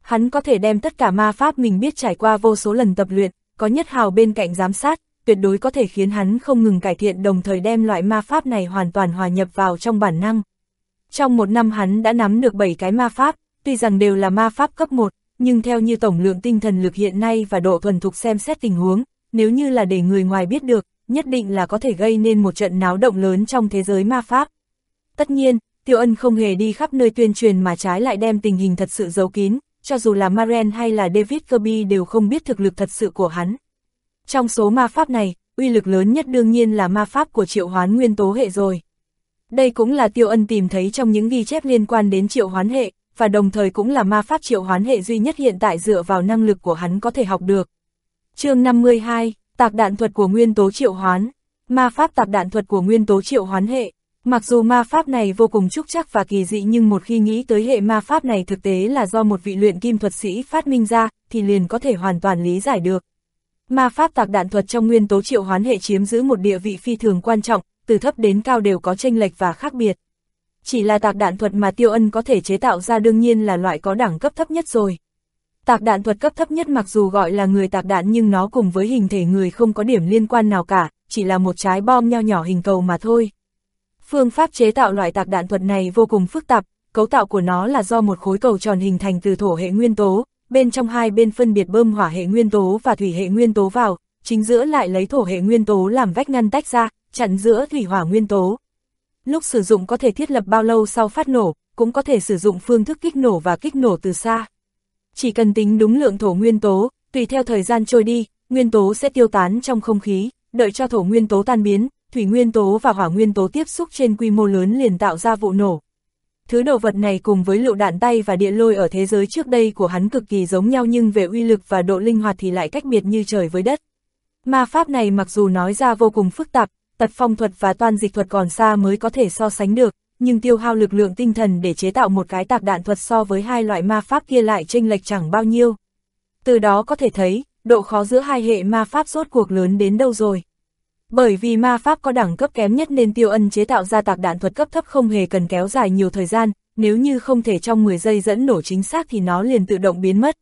Hắn có thể đem tất cả ma pháp mình biết trải qua vô số lần tập luyện, có nhất hào bên cạnh giám sát, tuyệt đối có thể khiến hắn không ngừng cải thiện đồng thời đem loại ma pháp này hoàn toàn hòa nhập vào trong bản năng. Trong một năm hắn đã nắm được 7 cái ma pháp, tuy rằng đều là ma pháp cấp 1, nhưng theo như tổng lượng tinh thần lực hiện nay và độ thuần thục xem xét tình huống, nếu như là để người ngoài biết được, nhất định là có thể gây nên một trận náo động lớn trong thế giới ma pháp. Tất nhiên, Tiêu Ân không hề đi khắp nơi tuyên truyền mà trái lại đem tình hình thật sự giấu kín, cho dù là Maren hay là David Kirby đều không biết thực lực thật sự của hắn. Trong số ma pháp này, uy lực lớn nhất đương nhiên là ma pháp của triệu hoán nguyên tố hệ rồi. Đây cũng là Tiêu Ân tìm thấy trong những ghi chép liên quan đến triệu hoán hệ, và đồng thời cũng là ma pháp triệu hoán hệ duy nhất hiện tại dựa vào năng lực của hắn có thể học được. chương 52, tạc đạn thuật của nguyên tố triệu hoán, ma pháp tạc đạn thuật của nguyên tố triệu hoán hệ. Mặc dù ma pháp này vô cùng trúc chắc và kỳ dị nhưng một khi nghĩ tới hệ ma pháp này thực tế là do một vị luyện kim thuật sĩ phát minh ra, thì liền có thể hoàn toàn lý giải được. Ma pháp tạc đạn thuật trong nguyên tố triệu hoán hệ chiếm giữ một địa vị phi thường quan trọng, từ thấp đến cao đều có tranh lệch và khác biệt. Chỉ là tạc đạn thuật mà Tiêu Ân có thể chế tạo ra đương nhiên là loại có đẳng cấp thấp nhất rồi. Tạc đạn thuật cấp thấp nhất mặc dù gọi là người tạc đạn nhưng nó cùng với hình thể người không có điểm liên quan nào cả, chỉ là một trái bom nho nhỏ hình cầu mà thôi. Phương pháp chế tạo loại tạc đạn thuật này vô cùng phức tạp, cấu tạo của nó là do một khối cầu tròn hình thành từ thổ hệ nguyên tố, bên trong hai bên phân biệt bơm hỏa hệ nguyên tố và thủy hệ nguyên tố vào, chính giữa lại lấy thổ hệ nguyên tố làm vách ngăn tách ra, chặn giữa thủy hỏa nguyên tố. Lúc sử dụng có thể thiết lập bao lâu sau phát nổ, cũng có thể sử dụng phương thức kích nổ và kích nổ từ xa. Chỉ cần tính đúng lượng thổ nguyên tố, tùy theo thời gian trôi đi, nguyên tố sẽ tiêu tán trong không khí, đợi cho thổ nguyên tố tan biến, thủy nguyên tố và hỏa nguyên tố tiếp xúc trên quy mô lớn liền tạo ra vụ nổ. Thứ đồ vật này cùng với lựu đạn tay và địa lôi ở thế giới trước đây của hắn cực kỳ giống nhau nhưng về uy lực và độ linh hoạt thì lại cách biệt như trời với đất. Ma pháp này mặc dù nói ra vô cùng phức tạp, tật phong thuật và toan dịch thuật còn xa mới có thể so sánh được, nhưng tiêu hao lực lượng tinh thần để chế tạo một cái tạc đạn thuật so với hai loại ma pháp kia lại chênh lệch chẳng bao nhiêu. Từ đó có thể thấy, độ khó giữa hai hệ ma pháp rốt cuộc lớn đến đâu rồi. Bởi vì ma pháp có đẳng cấp kém nhất nên tiêu ân chế tạo ra tạc đạn thuật cấp thấp không hề cần kéo dài nhiều thời gian, nếu như không thể trong 10 giây dẫn nổ chính xác thì nó liền tự động biến mất.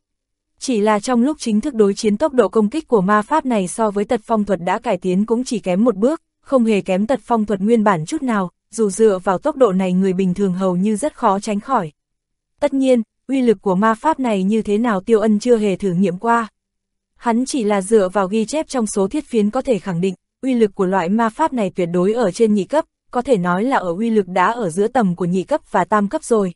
Chỉ là trong lúc chính thức đối chiến tốc độ công kích của ma pháp này so với tật phong thuật đã cải tiến cũng chỉ kém một bước, không hề kém tật phong thuật nguyên bản chút nào, dù dựa vào tốc độ này người bình thường hầu như rất khó tránh khỏi. Tất nhiên, uy lực của ma pháp này như thế nào tiêu ân chưa hề thử nghiệm qua. Hắn chỉ là dựa vào ghi chép trong số thiết phiến có thể khẳng định, uy lực của loại ma pháp này tuyệt đối ở trên nhị cấp, có thể nói là ở uy lực đã ở giữa tầm của nhị cấp và tam cấp rồi.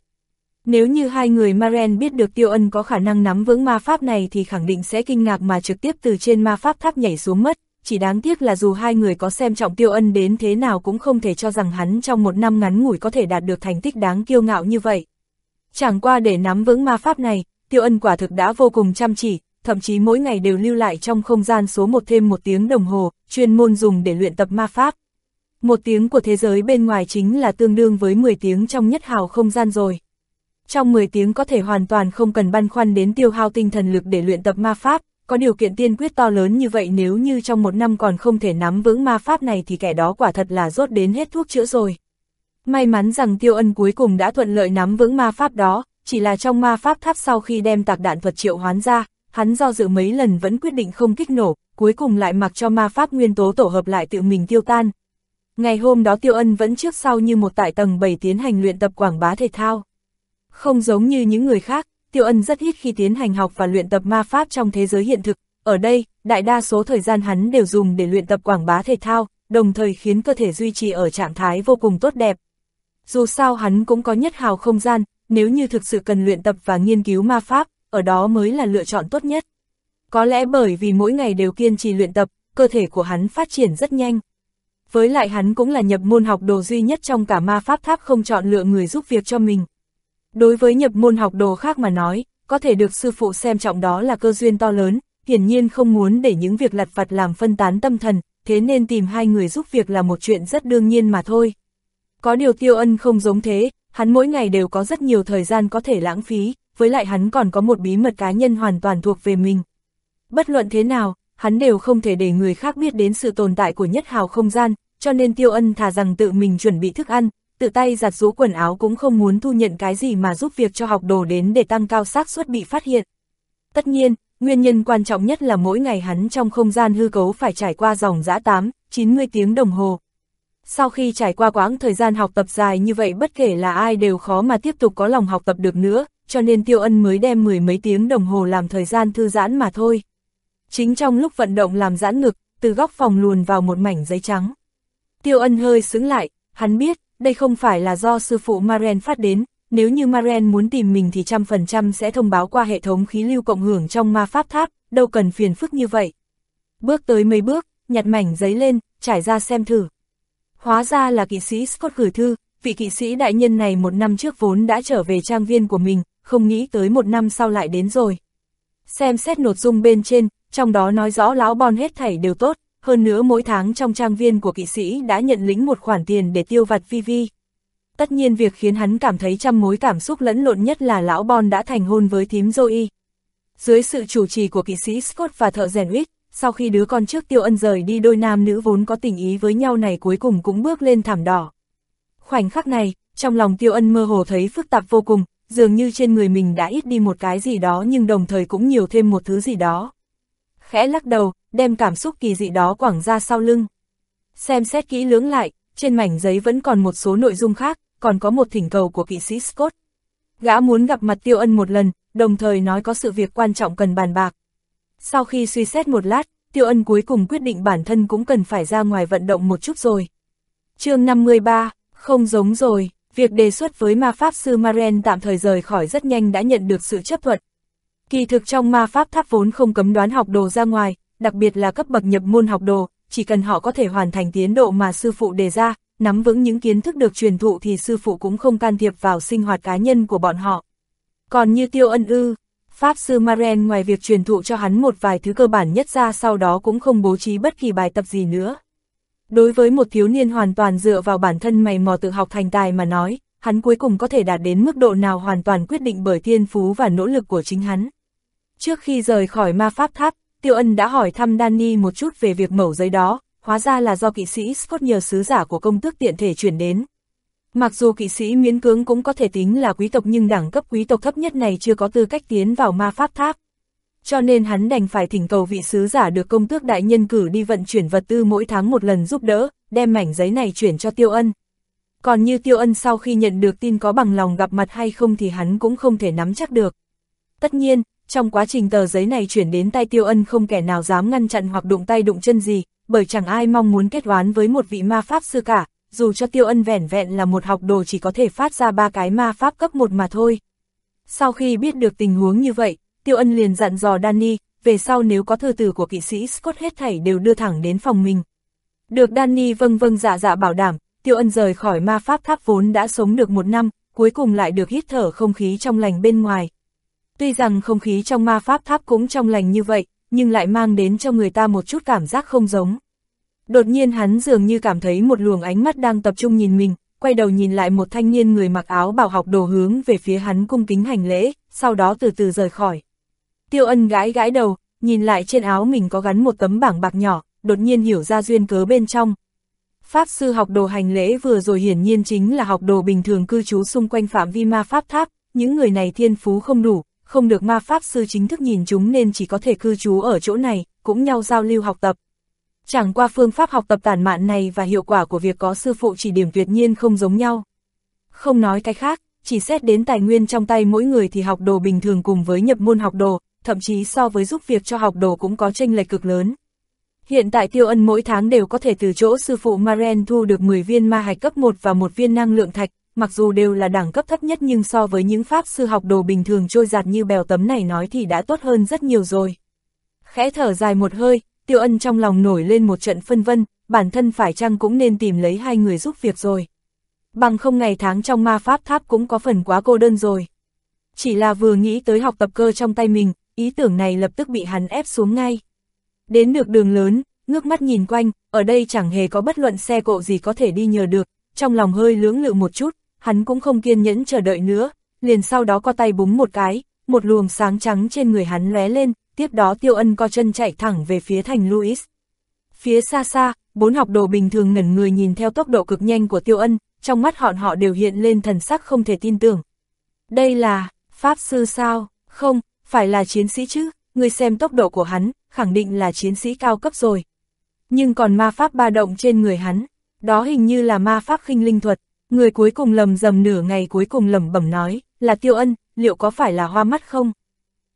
Nếu như hai người Maren biết được Tiêu Ân có khả năng nắm vững ma pháp này thì khẳng định sẽ kinh ngạc mà trực tiếp từ trên ma pháp tháp nhảy xuống mất, chỉ đáng tiếc là dù hai người có xem trọng Tiêu Ân đến thế nào cũng không thể cho rằng hắn trong một năm ngắn ngủi có thể đạt được thành tích đáng kiêu ngạo như vậy. Chẳng qua để nắm vững ma pháp này, Tiêu Ân quả thực đã vô cùng chăm chỉ, thậm chí mỗi ngày đều lưu lại trong không gian số một thêm một tiếng đồng hồ, chuyên môn dùng để luyện tập ma pháp. Một tiếng của thế giới bên ngoài chính là tương đương với 10 tiếng trong nhất hào không gian rồi. Trong 10 tiếng có thể hoàn toàn không cần băn khoăn đến tiêu hao tinh thần lực để luyện tập ma pháp, có điều kiện tiên quyết to lớn như vậy nếu như trong một năm còn không thể nắm vững ma pháp này thì kẻ đó quả thật là rốt đến hết thuốc chữa rồi. May mắn rằng tiêu ân cuối cùng đã thuận lợi nắm vững ma pháp đó, chỉ là trong ma pháp tháp sau khi đem tạc đạn thuật triệu hoán ra, hắn do dự mấy lần vẫn quyết định không kích nổ, cuối cùng lại mặc cho ma pháp nguyên tố tổ hợp lại tự mình tiêu tan. Ngày hôm đó Tiêu Ân vẫn trước sau như một tại tầng 7 tiến hành luyện tập quảng bá thể thao. Không giống như những người khác, Tiêu Ân rất ít khi tiến hành học và luyện tập ma pháp trong thế giới hiện thực. Ở đây, đại đa số thời gian hắn đều dùng để luyện tập quảng bá thể thao, đồng thời khiến cơ thể duy trì ở trạng thái vô cùng tốt đẹp. Dù sao hắn cũng có nhất hào không gian, nếu như thực sự cần luyện tập và nghiên cứu ma pháp, ở đó mới là lựa chọn tốt nhất. Có lẽ bởi vì mỗi ngày đều kiên trì luyện tập, cơ thể của hắn phát triển rất nhanh. Với lại hắn cũng là nhập môn học đồ duy nhất trong cả ma pháp tháp không chọn lựa người giúp việc cho mình. Đối với nhập môn học đồ khác mà nói, có thể được sư phụ xem trọng đó là cơ duyên to lớn, hiển nhiên không muốn để những việc lặt vặt làm phân tán tâm thần, thế nên tìm hai người giúp việc là một chuyện rất đương nhiên mà thôi. Có điều tiêu ân không giống thế, hắn mỗi ngày đều có rất nhiều thời gian có thể lãng phí, với lại hắn còn có một bí mật cá nhân hoàn toàn thuộc về mình. Bất luận thế nào, hắn đều không thể để người khác biết đến sự tồn tại của nhất hào không gian, cho nên tiêu ân thà rằng tự mình chuẩn bị thức ăn, tự tay giặt rũ quần áo cũng không muốn thu nhận cái gì mà giúp việc cho học đồ đến để tăng cao xác suất bị phát hiện. Tất nhiên, nguyên nhân quan trọng nhất là mỗi ngày hắn trong không gian hư cấu phải trải qua dòng dã 8, 90 tiếng đồng hồ. Sau khi trải qua quãng thời gian học tập dài như vậy bất kể là ai đều khó mà tiếp tục có lòng học tập được nữa, cho nên Tiêu Ân mới đem mười mấy tiếng đồng hồ làm thời gian thư giãn mà thôi. Chính trong lúc vận động làm giãn ngực, từ góc phòng luồn vào một mảnh giấy trắng. Tiêu Ân hơi sướng lại, hắn biết, đây không phải là do sư phụ Maren phát đến, nếu như Maren muốn tìm mình thì trăm phần trăm sẽ thông báo qua hệ thống khí lưu cộng hưởng trong ma pháp tháp, đâu cần phiền phức như vậy. Bước tới mấy bước, nhặt mảnh giấy lên, trải ra xem thử. Hóa ra là kỵ sĩ Scott gửi thư, vị kỵ sĩ đại nhân này một năm trước vốn đã trở về trang viên của mình, không nghĩ tới một năm sau lại đến rồi. Xem xét nội dung bên trên, trong đó nói rõ lão bon hết thảy đều tốt, hơn nữa mỗi tháng trong trang viên của kỵ sĩ đã nhận lĩnh một khoản tiền để tiêu vặt vi vi. Tất nhiên việc khiến hắn cảm thấy trăm mối cảm xúc lẫn lộn nhất là lão Bon đã thành hôn với thím Zoe. Dưới sự chủ trì của kỵ sĩ Scott và thợ rèn Wick, sau khi đứa con trước tiêu ân rời đi đôi nam nữ vốn có tình ý với nhau này cuối cùng cũng bước lên thảm đỏ. Khoảnh khắc này, trong lòng tiêu ân mơ hồ thấy phức tạp vô cùng, dường như trên người mình đã ít đi một cái gì đó nhưng đồng thời cũng nhiều thêm một thứ gì đó. Khẽ lắc đầu, đem cảm xúc kỳ dị đó quảng ra sau lưng. Xem xét kỹ lưỡng lại, trên mảnh giấy vẫn còn một số nội dung khác, còn có một thỉnh cầu của kỵ sĩ Scott. Gã muốn gặp mặt Tiêu Ân một lần, đồng thời nói có sự việc quan trọng cần bàn bạc. Sau khi suy xét một lát, Tiêu Ân cuối cùng quyết định bản thân cũng cần phải ra ngoài vận động một chút rồi. chương 53, không giống rồi, việc đề xuất với ma pháp sư Maren tạm thời rời khỏi rất nhanh đã nhận được sự chấp thuận. Kỳ thực trong ma pháp tháp vốn không cấm đoán học đồ ra ngoài, đặc biệt là cấp bậc nhập môn học đồ, chỉ cần họ có thể hoàn thành tiến độ mà sư phụ đề ra, nắm vững những kiến thức được truyền thụ thì sư phụ cũng không can thiệp vào sinh hoạt cá nhân của bọn họ. Còn như tiêu ân ư, Pháp sư Maren ngoài việc truyền thụ cho hắn một vài thứ cơ bản nhất ra sau đó cũng không bố trí bất kỳ bài tập gì nữa. Đối với một thiếu niên hoàn toàn dựa vào bản thân mày mò tự học thành tài mà nói, hắn cuối cùng có thể đạt đến mức độ nào hoàn toàn quyết định bởi thiên phú và nỗ lực của chính hắn. Trước khi rời khỏi ma pháp tháp, Tiêu Ân đã hỏi thăm Danny một chút về việc mẩu giấy đó, hóa ra là do kỵ sĩ Scott nhờ sứ giả của công tước tiện thể chuyển đến. Mặc dù kỵ sĩ miễn cưỡng cũng có thể tính là quý tộc nhưng đẳng cấp quý tộc thấp nhất này chưa có tư cách tiến vào ma pháp tháp. Cho nên hắn đành phải thỉnh cầu vị sứ giả được công tước đại nhân cử đi vận chuyển vật tư mỗi tháng một lần giúp đỡ, đem mảnh giấy này chuyển cho Tiêu Ân. Còn như Tiêu Ân sau khi nhận được tin có bằng lòng gặp mặt hay không thì hắn cũng không thể nắm chắc được. Tất nhiên, trong quá trình tờ giấy này chuyển đến tay Tiêu Ân không kẻ nào dám ngăn chặn hoặc đụng tay đụng chân gì, bởi chẳng ai mong muốn kết oán với một vị ma pháp sư cả, dù cho Tiêu Ân vẻn vẹn là một học đồ chỉ có thể phát ra ba cái ma pháp cấp một mà thôi. Sau khi biết được tình huống như vậy, Tiêu Ân liền dặn dò Danny, về sau nếu có thư từ của kỵ sĩ Scott hết thảy đều đưa thẳng đến phòng mình. Được Danny vâng vâng dạ dạ bảo đảm, Tiêu Ân rời khỏi ma pháp tháp vốn đã sống được một năm, cuối cùng lại được hít thở không khí trong lành bên ngoài. Tuy rằng không khí trong ma pháp tháp cũng trong lành như vậy, nhưng lại mang đến cho người ta một chút cảm giác không giống. Đột nhiên hắn dường như cảm thấy một luồng ánh mắt đang tập trung nhìn mình, quay đầu nhìn lại một thanh niên người mặc áo bảo học đồ hướng về phía hắn cung kính hành lễ, sau đó từ từ rời khỏi. Tiêu ân gãi gãi đầu, nhìn lại trên áo mình có gắn một tấm bảng bạc nhỏ, đột nhiên hiểu ra duyên cớ bên trong. Pháp sư học đồ hành lễ vừa rồi hiển nhiên chính là học đồ bình thường cư trú xung quanh phạm vi ma pháp tháp, những người này thiên phú không đủ, không được ma pháp sư chính thức nhìn chúng nên chỉ có thể cư trú ở chỗ này, cũng nhau giao lưu học tập. Chẳng qua phương pháp học tập tản mạn này và hiệu quả của việc có sư phụ chỉ điểm tuyệt nhiên không giống nhau. Không nói cái khác, chỉ xét đến tài nguyên trong tay mỗi người thì học đồ bình thường cùng với nhập môn học đồ, thậm chí so với giúp việc cho học đồ cũng có tranh lệch cực lớn. Hiện tại tiêu ân mỗi tháng đều có thể từ chỗ sư phụ Maren thu được 10 viên ma hạch cấp 1 và một viên năng lượng thạch, mặc dù đều là đẳng cấp thấp nhất nhưng so với những pháp sư học đồ bình thường trôi giạt như bèo tấm này nói thì đã tốt hơn rất nhiều rồi. Khẽ thở dài một hơi, tiêu ân trong lòng nổi lên một trận phân vân, bản thân phải chăng cũng nên tìm lấy hai người giúp việc rồi. Bằng không ngày tháng trong ma pháp tháp cũng có phần quá cô đơn rồi. Chỉ là vừa nghĩ tới học tập cơ trong tay mình, ý tưởng này lập tức bị hắn ép xuống ngay. Đến được đường lớn, ngước mắt nhìn quanh, ở đây chẳng hề có bất luận xe cộ gì có thể đi nhờ được, trong lòng hơi lưỡng lự một chút, hắn cũng không kiên nhẫn chờ đợi nữa, liền sau đó co tay búng một cái, một luồng sáng trắng trên người hắn lóe lên, tiếp đó tiêu ân co chân chạy thẳng về phía thành Louis. Phía xa xa, bốn học đồ bình thường ngẩn người nhìn theo tốc độ cực nhanh của tiêu ân, trong mắt họn họ đều hiện lên thần sắc không thể tin tưởng. Đây là, Pháp sư sao? Không, phải là chiến sĩ chứ? người xem tốc độ của hắn, khẳng định là chiến sĩ cao cấp rồi. Nhưng còn ma pháp ba động trên người hắn, đó hình như là ma pháp khinh linh thuật, người cuối cùng lầm dầm nửa ngày cuối cùng lầm bẩm nói, là Tiêu Ân, liệu có phải là hoa mắt không?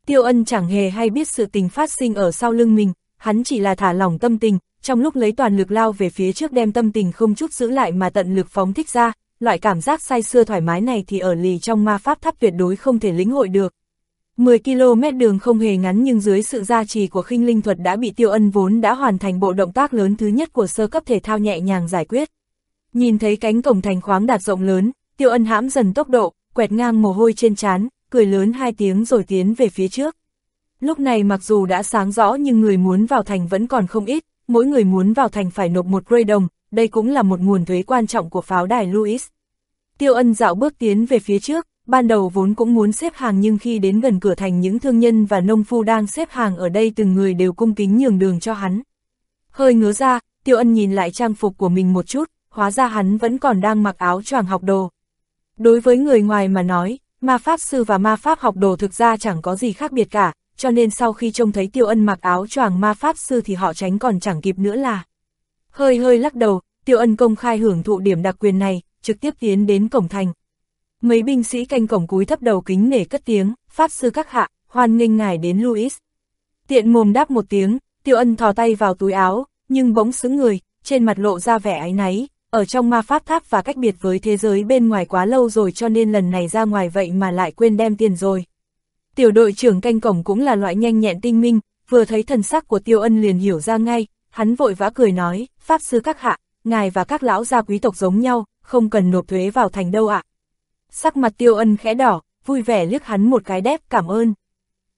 Tiêu Ân chẳng hề hay biết sự tình phát sinh ở sau lưng mình, hắn chỉ là thả lỏng tâm tình, trong lúc lấy toàn lực lao về phía trước đem tâm tình không chút giữ lại mà tận lực phóng thích ra, loại cảm giác say sưa thoải mái này thì ở lì trong ma pháp tháp tuyệt đối không thể lĩnh hội được. 10 km đường không hề ngắn nhưng dưới sự gia trì của khinh linh thuật đã bị tiêu ân vốn đã hoàn thành bộ động tác lớn thứ nhất của sơ cấp thể thao nhẹ nhàng giải quyết. Nhìn thấy cánh cổng thành khoáng đạt rộng lớn, tiêu ân hãm dần tốc độ, quẹt ngang mồ hôi trên trán, cười lớn hai tiếng rồi tiến về phía trước. Lúc này mặc dù đã sáng rõ nhưng người muốn vào thành vẫn còn không ít, mỗi người muốn vào thành phải nộp một grey đồng, đây cũng là một nguồn thuế quan trọng của pháo đài Louis. Tiêu ân dạo bước tiến về phía trước, ban đầu vốn cũng muốn xếp hàng nhưng khi đến gần cửa thành những thương nhân và nông phu đang xếp hàng ở đây từng người đều cung kính nhường đường cho hắn. Hơi ngứa ra, tiêu ân nhìn lại trang phục của mình một chút, hóa ra hắn vẫn còn đang mặc áo choàng học đồ. Đối với người ngoài mà nói, ma pháp sư và ma pháp học đồ thực ra chẳng có gì khác biệt cả, cho nên sau khi trông thấy tiêu ân mặc áo choàng ma pháp sư thì họ tránh còn chẳng kịp nữa là. Hơi hơi lắc đầu, tiêu ân công khai hưởng thụ điểm đặc quyền này, trực tiếp tiến đến cổng thành. Mấy binh sĩ canh cổng cúi thấp đầu kính nể cất tiếng, pháp sư các hạ, hoan nghênh ngài đến Louis. Tiện mồm đáp một tiếng, tiêu ân thò tay vào túi áo, nhưng bỗng xứng người, trên mặt lộ ra vẻ áy náy, ở trong ma pháp tháp và cách biệt với thế giới bên ngoài quá lâu rồi cho nên lần này ra ngoài vậy mà lại quên đem tiền rồi. Tiểu đội trưởng canh cổng cũng là loại nhanh nhẹn tinh minh, vừa thấy thần sắc của tiêu ân liền hiểu ra ngay, hắn vội vã cười nói, Pháp sư các hạ, ngài và các lão gia quý tộc giống nhau, không cần nộp thuế vào thành đâu ạ. Sắc mặt tiêu ân khẽ đỏ, vui vẻ liếc hắn một cái đép cảm ơn.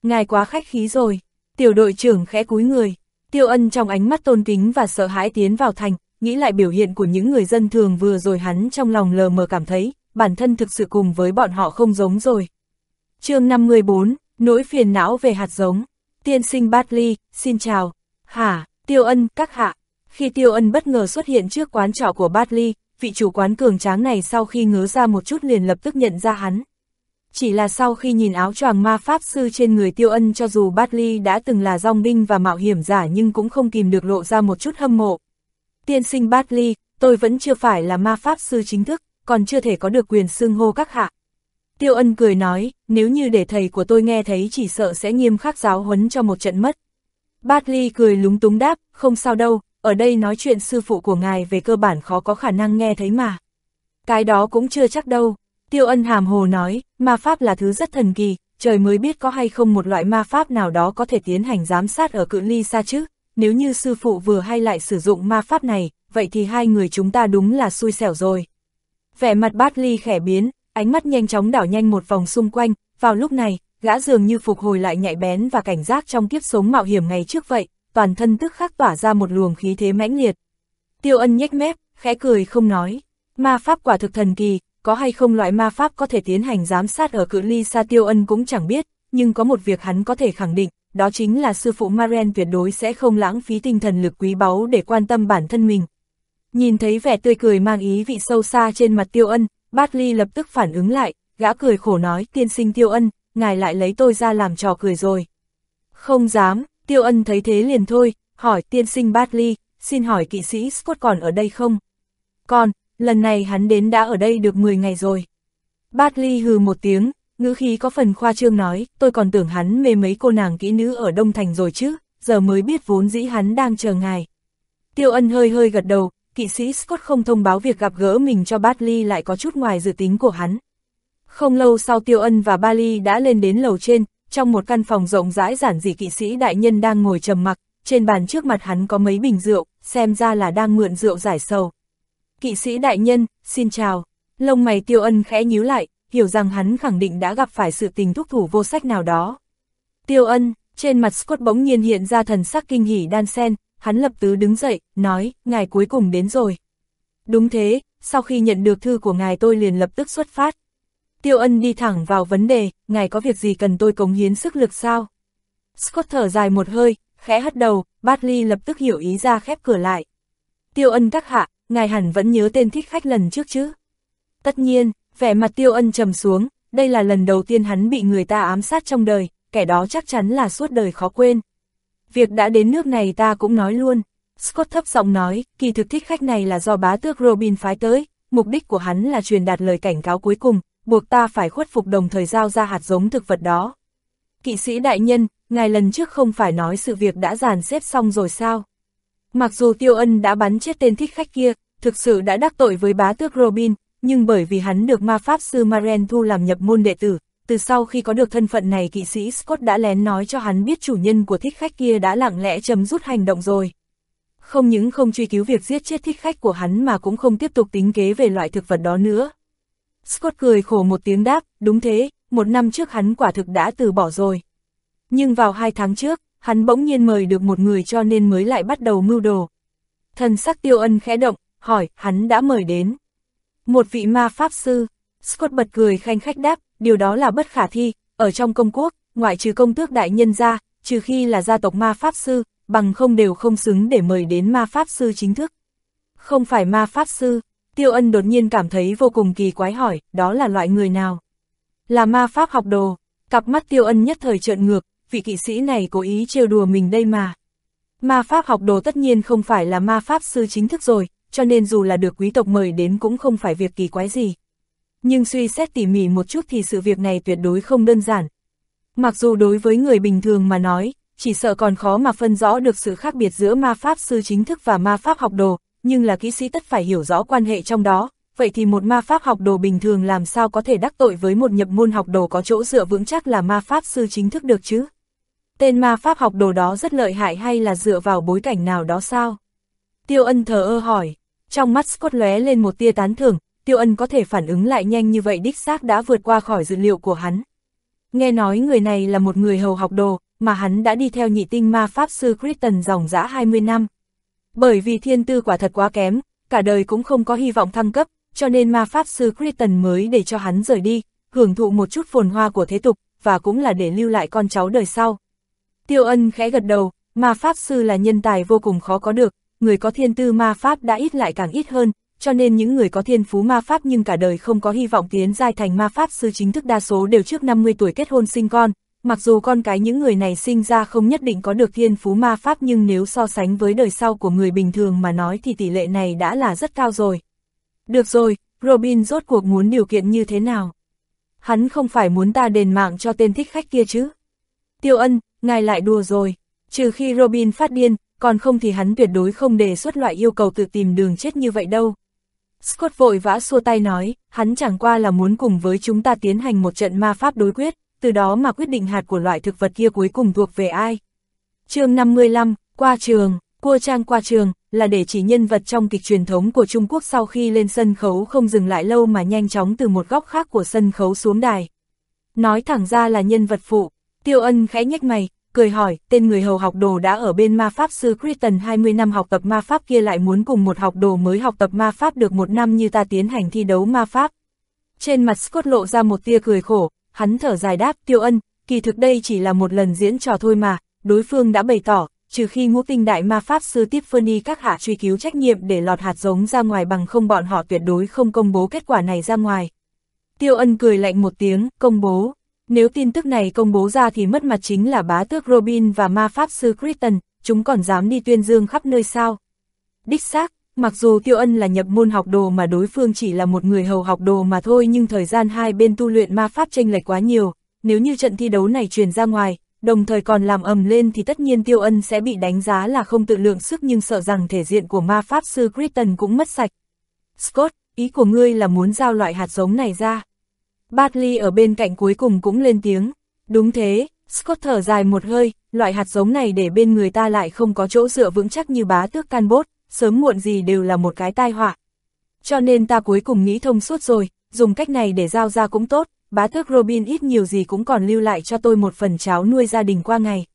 Ngài quá khách khí rồi, tiểu đội trưởng khẽ cúi người, tiêu ân trong ánh mắt tôn kính và sợ hãi tiến vào thành, nghĩ lại biểu hiện của những người dân thường vừa rồi hắn trong lòng lờ mờ cảm thấy, bản thân thực sự cùng với bọn họ không giống rồi chương 54, nỗi phiền não về hạt giống. Tiên sinh Bartley, xin chào. Hả, Tiêu Ân, các hạ. Khi Tiêu Ân bất ngờ xuất hiện trước quán trọ của Bartley, vị chủ quán cường tráng này sau khi ngớ ra một chút liền lập tức nhận ra hắn. Chỉ là sau khi nhìn áo choàng ma pháp sư trên người Tiêu Ân cho dù batley đã từng là dòng binh và mạo hiểm giả nhưng cũng không kìm được lộ ra một chút hâm mộ. Tiên sinh batley tôi vẫn chưa phải là ma pháp sư chính thức, còn chưa thể có được quyền xưng hô các hạ. Tiêu ân cười nói, nếu như để thầy của tôi nghe thấy chỉ sợ sẽ nghiêm khắc giáo huấn cho một trận mất. batley cười lúng túng đáp, không sao đâu, ở đây nói chuyện sư phụ của ngài về cơ bản khó có khả năng nghe thấy mà. Cái đó cũng chưa chắc đâu. Tiêu ân hàm hồ nói, ma pháp là thứ rất thần kỳ, trời mới biết có hay không một loại ma pháp nào đó có thể tiến hành giám sát ở cự ly xa chứ. Nếu như sư phụ vừa hay lại sử dụng ma pháp này, vậy thì hai người chúng ta đúng là xui xẻo rồi. Vẻ mặt Bát Ly khẽ biến, ánh mắt nhanh chóng đảo nhanh một vòng xung quanh, vào lúc này, gã dường như phục hồi lại nhạy bén và cảnh giác trong kiếp sống mạo hiểm ngày trước vậy, toàn thân tức khắc tỏa ra một luồng khí thế mãnh liệt. Tiêu ân nhếch mép, khẽ cười không nói, ma pháp quả thực thần kỳ, có hay không loại ma pháp có thể tiến hành giám sát ở cự ly xa tiêu ân cũng chẳng biết, nhưng có một việc hắn có thể khẳng định, đó chính là sư phụ Maren tuyệt đối sẽ không lãng phí tinh thần lực quý báu để quan tâm bản thân mình. Nhìn thấy vẻ tươi cười mang ý vị sâu xa trên mặt tiêu ân, Bát Ly lập tức phản ứng lại, gã cười khổ nói tiên sinh tiêu ân, ngài lại lấy tôi ra làm trò cười rồi. Không dám, tiêu ân thấy thế liền thôi, hỏi tiên sinh Bát xin hỏi kỵ sĩ Scott còn ở đây không? Còn, lần này hắn đến đã ở đây được 10 ngày rồi. Bát hừ một tiếng, ngữ khí có phần khoa trương nói, tôi còn tưởng hắn mê mấy cô nàng kỹ nữ ở Đông Thành rồi chứ, giờ mới biết vốn dĩ hắn đang chờ ngài. Tiêu ân hơi hơi gật đầu, kỵ sĩ Scott không thông báo việc gặp gỡ mình cho Bartley lại có chút ngoài dự tính của hắn. Không lâu sau Tiêu Ân và Bali đã lên đến lầu trên, trong một căn phòng rộng rãi giản dị kỵ sĩ đại nhân đang ngồi trầm mặc, trên bàn trước mặt hắn có mấy bình rượu, xem ra là đang mượn rượu giải sầu. Kỵ sĩ đại nhân, xin chào. Lông mày Tiêu Ân khẽ nhíu lại, hiểu rằng hắn khẳng định đã gặp phải sự tình thúc thủ vô sách nào đó. Tiêu Ân, trên mặt Scott bỗng nhiên hiện ra thần sắc kinh hỉ đan sen, hắn lập tứ đứng dậy, nói, ngài cuối cùng đến rồi. Đúng thế, sau khi nhận được thư của ngài tôi liền lập tức xuất phát. Tiêu ân đi thẳng vào vấn đề, ngài có việc gì cần tôi cống hiến sức lực sao? Scott thở dài một hơi, khẽ hất đầu, Bradley lập tức hiểu ý ra khép cửa lại. Tiêu ân các hạ, ngài hẳn vẫn nhớ tên thích khách lần trước chứ? Tất nhiên, vẻ mặt tiêu ân trầm xuống, đây là lần đầu tiên hắn bị người ta ám sát trong đời, kẻ đó chắc chắn là suốt đời khó quên. Việc đã đến nước này ta cũng nói luôn. Scott thấp giọng nói, kỳ thực thích khách này là do bá tước Robin phái tới, mục đích của hắn là truyền đạt lời cảnh cáo cuối cùng, buộc ta phải khuất phục đồng thời giao ra hạt giống thực vật đó. Kỵ sĩ đại nhân, ngài lần trước không phải nói sự việc đã dàn xếp xong rồi sao? Mặc dù Tiêu Ân đã bắn chết tên thích khách kia, thực sự đã đắc tội với bá tước Robin, nhưng bởi vì hắn được ma pháp sư Maren thu làm nhập môn đệ tử, từ sau khi có được thân phận này kỵ sĩ Scott đã lén nói cho hắn biết chủ nhân của thích khách kia đã lặng lẽ chấm dút hành động rồi. Không những không truy cứu việc giết chết thích khách của hắn mà cũng không tiếp tục tính kế về loại thực vật đó nữa. Scott cười khổ một tiếng đáp, đúng thế, một năm trước hắn quả thực đã từ bỏ rồi. Nhưng vào hai tháng trước, hắn bỗng nhiên mời được một người cho nên mới lại bắt đầu mưu đồ. Thần sắc tiêu ân khẽ động, hỏi, hắn đã mời đến. Một vị ma pháp sư, Scott bật cười khanh khách đáp, điều đó là bất khả thi, ở trong công quốc, ngoại trừ công tước đại nhân ra, trừ khi là gia tộc ma pháp sư, bằng không đều không xứng để mời đến ma pháp sư chính thức. Không phải ma pháp sư, Tiêu Ân đột nhiên cảm thấy vô cùng kỳ quái hỏi, đó là loại người nào? Là ma pháp học đồ, cặp mắt Tiêu Ân nhất thời trợn ngược, vị kỵ sĩ này cố ý trêu đùa mình đây mà. Ma pháp học đồ tất nhiên không phải là ma pháp sư chính thức rồi, cho nên dù là được quý tộc mời đến cũng không phải việc kỳ quái gì. Nhưng suy xét tỉ mỉ một chút thì sự việc này tuyệt đối không đơn giản. Mặc dù đối với người bình thường mà nói, chỉ sợ còn khó mà phân rõ được sự khác biệt giữa ma pháp sư chính thức và ma pháp học đồ, nhưng là kỹ sĩ tất phải hiểu rõ quan hệ trong đó, vậy thì một ma pháp học đồ bình thường làm sao có thể đắc tội với một nhập môn học đồ có chỗ dựa vững chắc là ma pháp sư chính thức được chứ? Tên ma pháp học đồ đó rất lợi hại hay là dựa vào bối cảnh nào đó sao? Tiêu ân thờ ơ hỏi, trong mắt Scott lóe lên một tia tán thưởng, Tiêu ân có thể phản ứng lại nhanh như vậy đích xác đã vượt qua khỏi dự liệu của hắn. Nghe nói người này là một người hầu học đồ, mà hắn đã đi theo nhị tinh ma pháp sư Kristen dòng dã 20 năm. Bởi vì thiên tư quả thật quá kém, cả đời cũng không có hy vọng thăng cấp, cho nên ma pháp sư Kristen mới để cho hắn rời đi, hưởng thụ một chút phồn hoa của thế tục, và cũng là để lưu lại con cháu đời sau. Tiêu ân khẽ gật đầu, ma pháp sư là nhân tài vô cùng khó có được, người có thiên tư ma pháp đã ít lại càng ít hơn, cho nên những người có thiên phú ma pháp nhưng cả đời không có hy vọng tiến giai thành ma pháp sư chính thức đa số đều trước 50 tuổi kết hôn sinh con, mặc dù con cái những người này sinh ra không nhất định có được thiên phú ma pháp nhưng nếu so sánh với đời sau của người bình thường mà nói thì tỷ lệ này đã là rất cao rồi. Được rồi, Robin rốt cuộc muốn điều kiện như thế nào? Hắn không phải muốn ta đền mạng cho tên thích khách kia chứ? Tiêu ân, ngài lại đùa rồi. Trừ khi Robin phát điên, còn không thì hắn tuyệt đối không đề xuất loại yêu cầu tự tìm đường chết như vậy đâu. Scott vội vã xua tay nói, hắn chẳng qua là muốn cùng với chúng ta tiến hành một trận ma pháp đối quyết, từ đó mà quyết định hạt của loại thực vật kia cuối cùng thuộc về ai. chương 55, qua trường, cua trang qua trường, là để chỉ nhân vật trong kịch truyền thống của Trung Quốc sau khi lên sân khấu không dừng lại lâu mà nhanh chóng từ một góc khác của sân khấu xuống đài. Nói thẳng ra là nhân vật phụ, tiêu ân khẽ nhếch mày, cười hỏi, tên người hầu học đồ đã ở bên ma pháp sư Kristen 20 năm học tập ma pháp kia lại muốn cùng một học đồ mới học tập ma pháp được một năm như ta tiến hành thi đấu ma pháp. Trên mặt Scott lộ ra một tia cười khổ, hắn thở dài đáp tiêu ân, kỳ thực đây chỉ là một lần diễn trò thôi mà, đối phương đã bày tỏ, trừ khi ngũ tinh đại ma pháp sư Tiffany các hạ truy cứu trách nhiệm để lọt hạt giống ra ngoài bằng không bọn họ tuyệt đối không công bố kết quả này ra ngoài. Tiêu ân cười lạnh một tiếng, công bố. Nếu tin tức này công bố ra thì mất mặt chính là bá tước Robin và ma pháp sư Kristen, chúng còn dám đi tuyên dương khắp nơi sao. Đích xác, mặc dù Tiêu Ân là nhập môn học đồ mà đối phương chỉ là một người hầu học đồ mà thôi nhưng thời gian hai bên tu luyện ma pháp tranh lệch quá nhiều, nếu như trận thi đấu này truyền ra ngoài, đồng thời còn làm ầm lên thì tất nhiên Tiêu Ân sẽ bị đánh giá là không tự lượng sức nhưng sợ rằng thể diện của ma pháp sư Kristen cũng mất sạch. Scott, ý của ngươi là muốn giao loại hạt giống này ra. Bartley ở bên cạnh cuối cùng cũng lên tiếng. Đúng thế, Scott thở dài một hơi, loại hạt giống này để bên người ta lại không có chỗ dựa vững chắc như bá tước can bốt, sớm muộn gì đều là một cái tai họa. Cho nên ta cuối cùng nghĩ thông suốt rồi, dùng cách này để giao ra cũng tốt, bá tước Robin ít nhiều gì cũng còn lưu lại cho tôi một phần cháo nuôi gia đình qua ngày.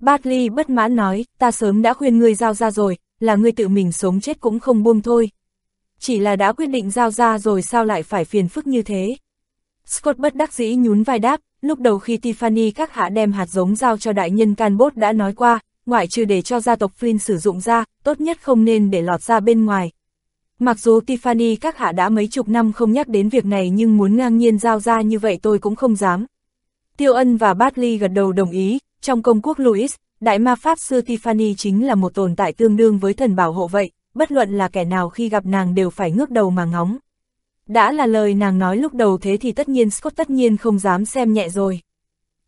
Bartley bất mãn nói, ta sớm đã khuyên ngươi giao ra rồi, là ngươi tự mình sống chết cũng không buông thôi. Chỉ là đã quyết định giao ra rồi sao lại phải phiền phức như thế. Scott bất đắc dĩ nhún vai đáp, lúc đầu khi Tiffany các hạ đem hạt giống giao cho đại nhân Canbot đã nói qua, ngoại trừ để cho gia tộc Flynn sử dụng ra, tốt nhất không nên để lọt ra bên ngoài. Mặc dù Tiffany các hạ đã mấy chục năm không nhắc đến việc này nhưng muốn ngang nhiên giao ra như vậy tôi cũng không dám. Tiêu Ân và Bartley gật đầu đồng ý, trong công quốc Louis, đại ma pháp sư Tiffany chính là một tồn tại tương đương với thần bảo hộ vậy, bất luận là kẻ nào khi gặp nàng đều phải ngước đầu mà ngóng. Đã là lời nàng nói lúc đầu thế thì tất nhiên Scott tất nhiên không dám xem nhẹ rồi.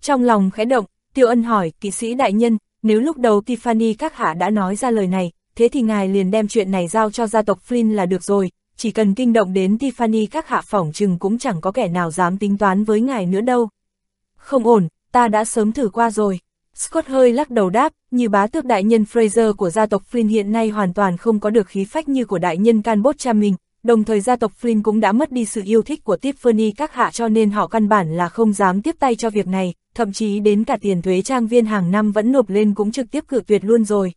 Trong lòng khẽ động, Tiêu Ân hỏi, kỵ sĩ đại nhân, nếu lúc đầu Tiffany các hạ đã nói ra lời này, thế thì ngài liền đem chuyện này giao cho gia tộc Flynn là được rồi, chỉ cần kinh động đến Tiffany các hạ phỏng chừng cũng chẳng có kẻ nào dám tính toán với ngài nữa đâu. Không ổn, ta đã sớm thử qua rồi. Scott hơi lắc đầu đáp, như bá tước đại nhân Fraser của gia tộc Flynn hiện nay hoàn toàn không có được khí phách như của đại nhân Canbot cha mình, đồng thời gia tộc Flynn cũng đã mất đi sự yêu thích của Tiffany các hạ cho nên họ căn bản là không dám tiếp tay cho việc này, thậm chí đến cả tiền thuế trang viên hàng năm vẫn nộp lên cũng trực tiếp cự tuyệt luôn rồi.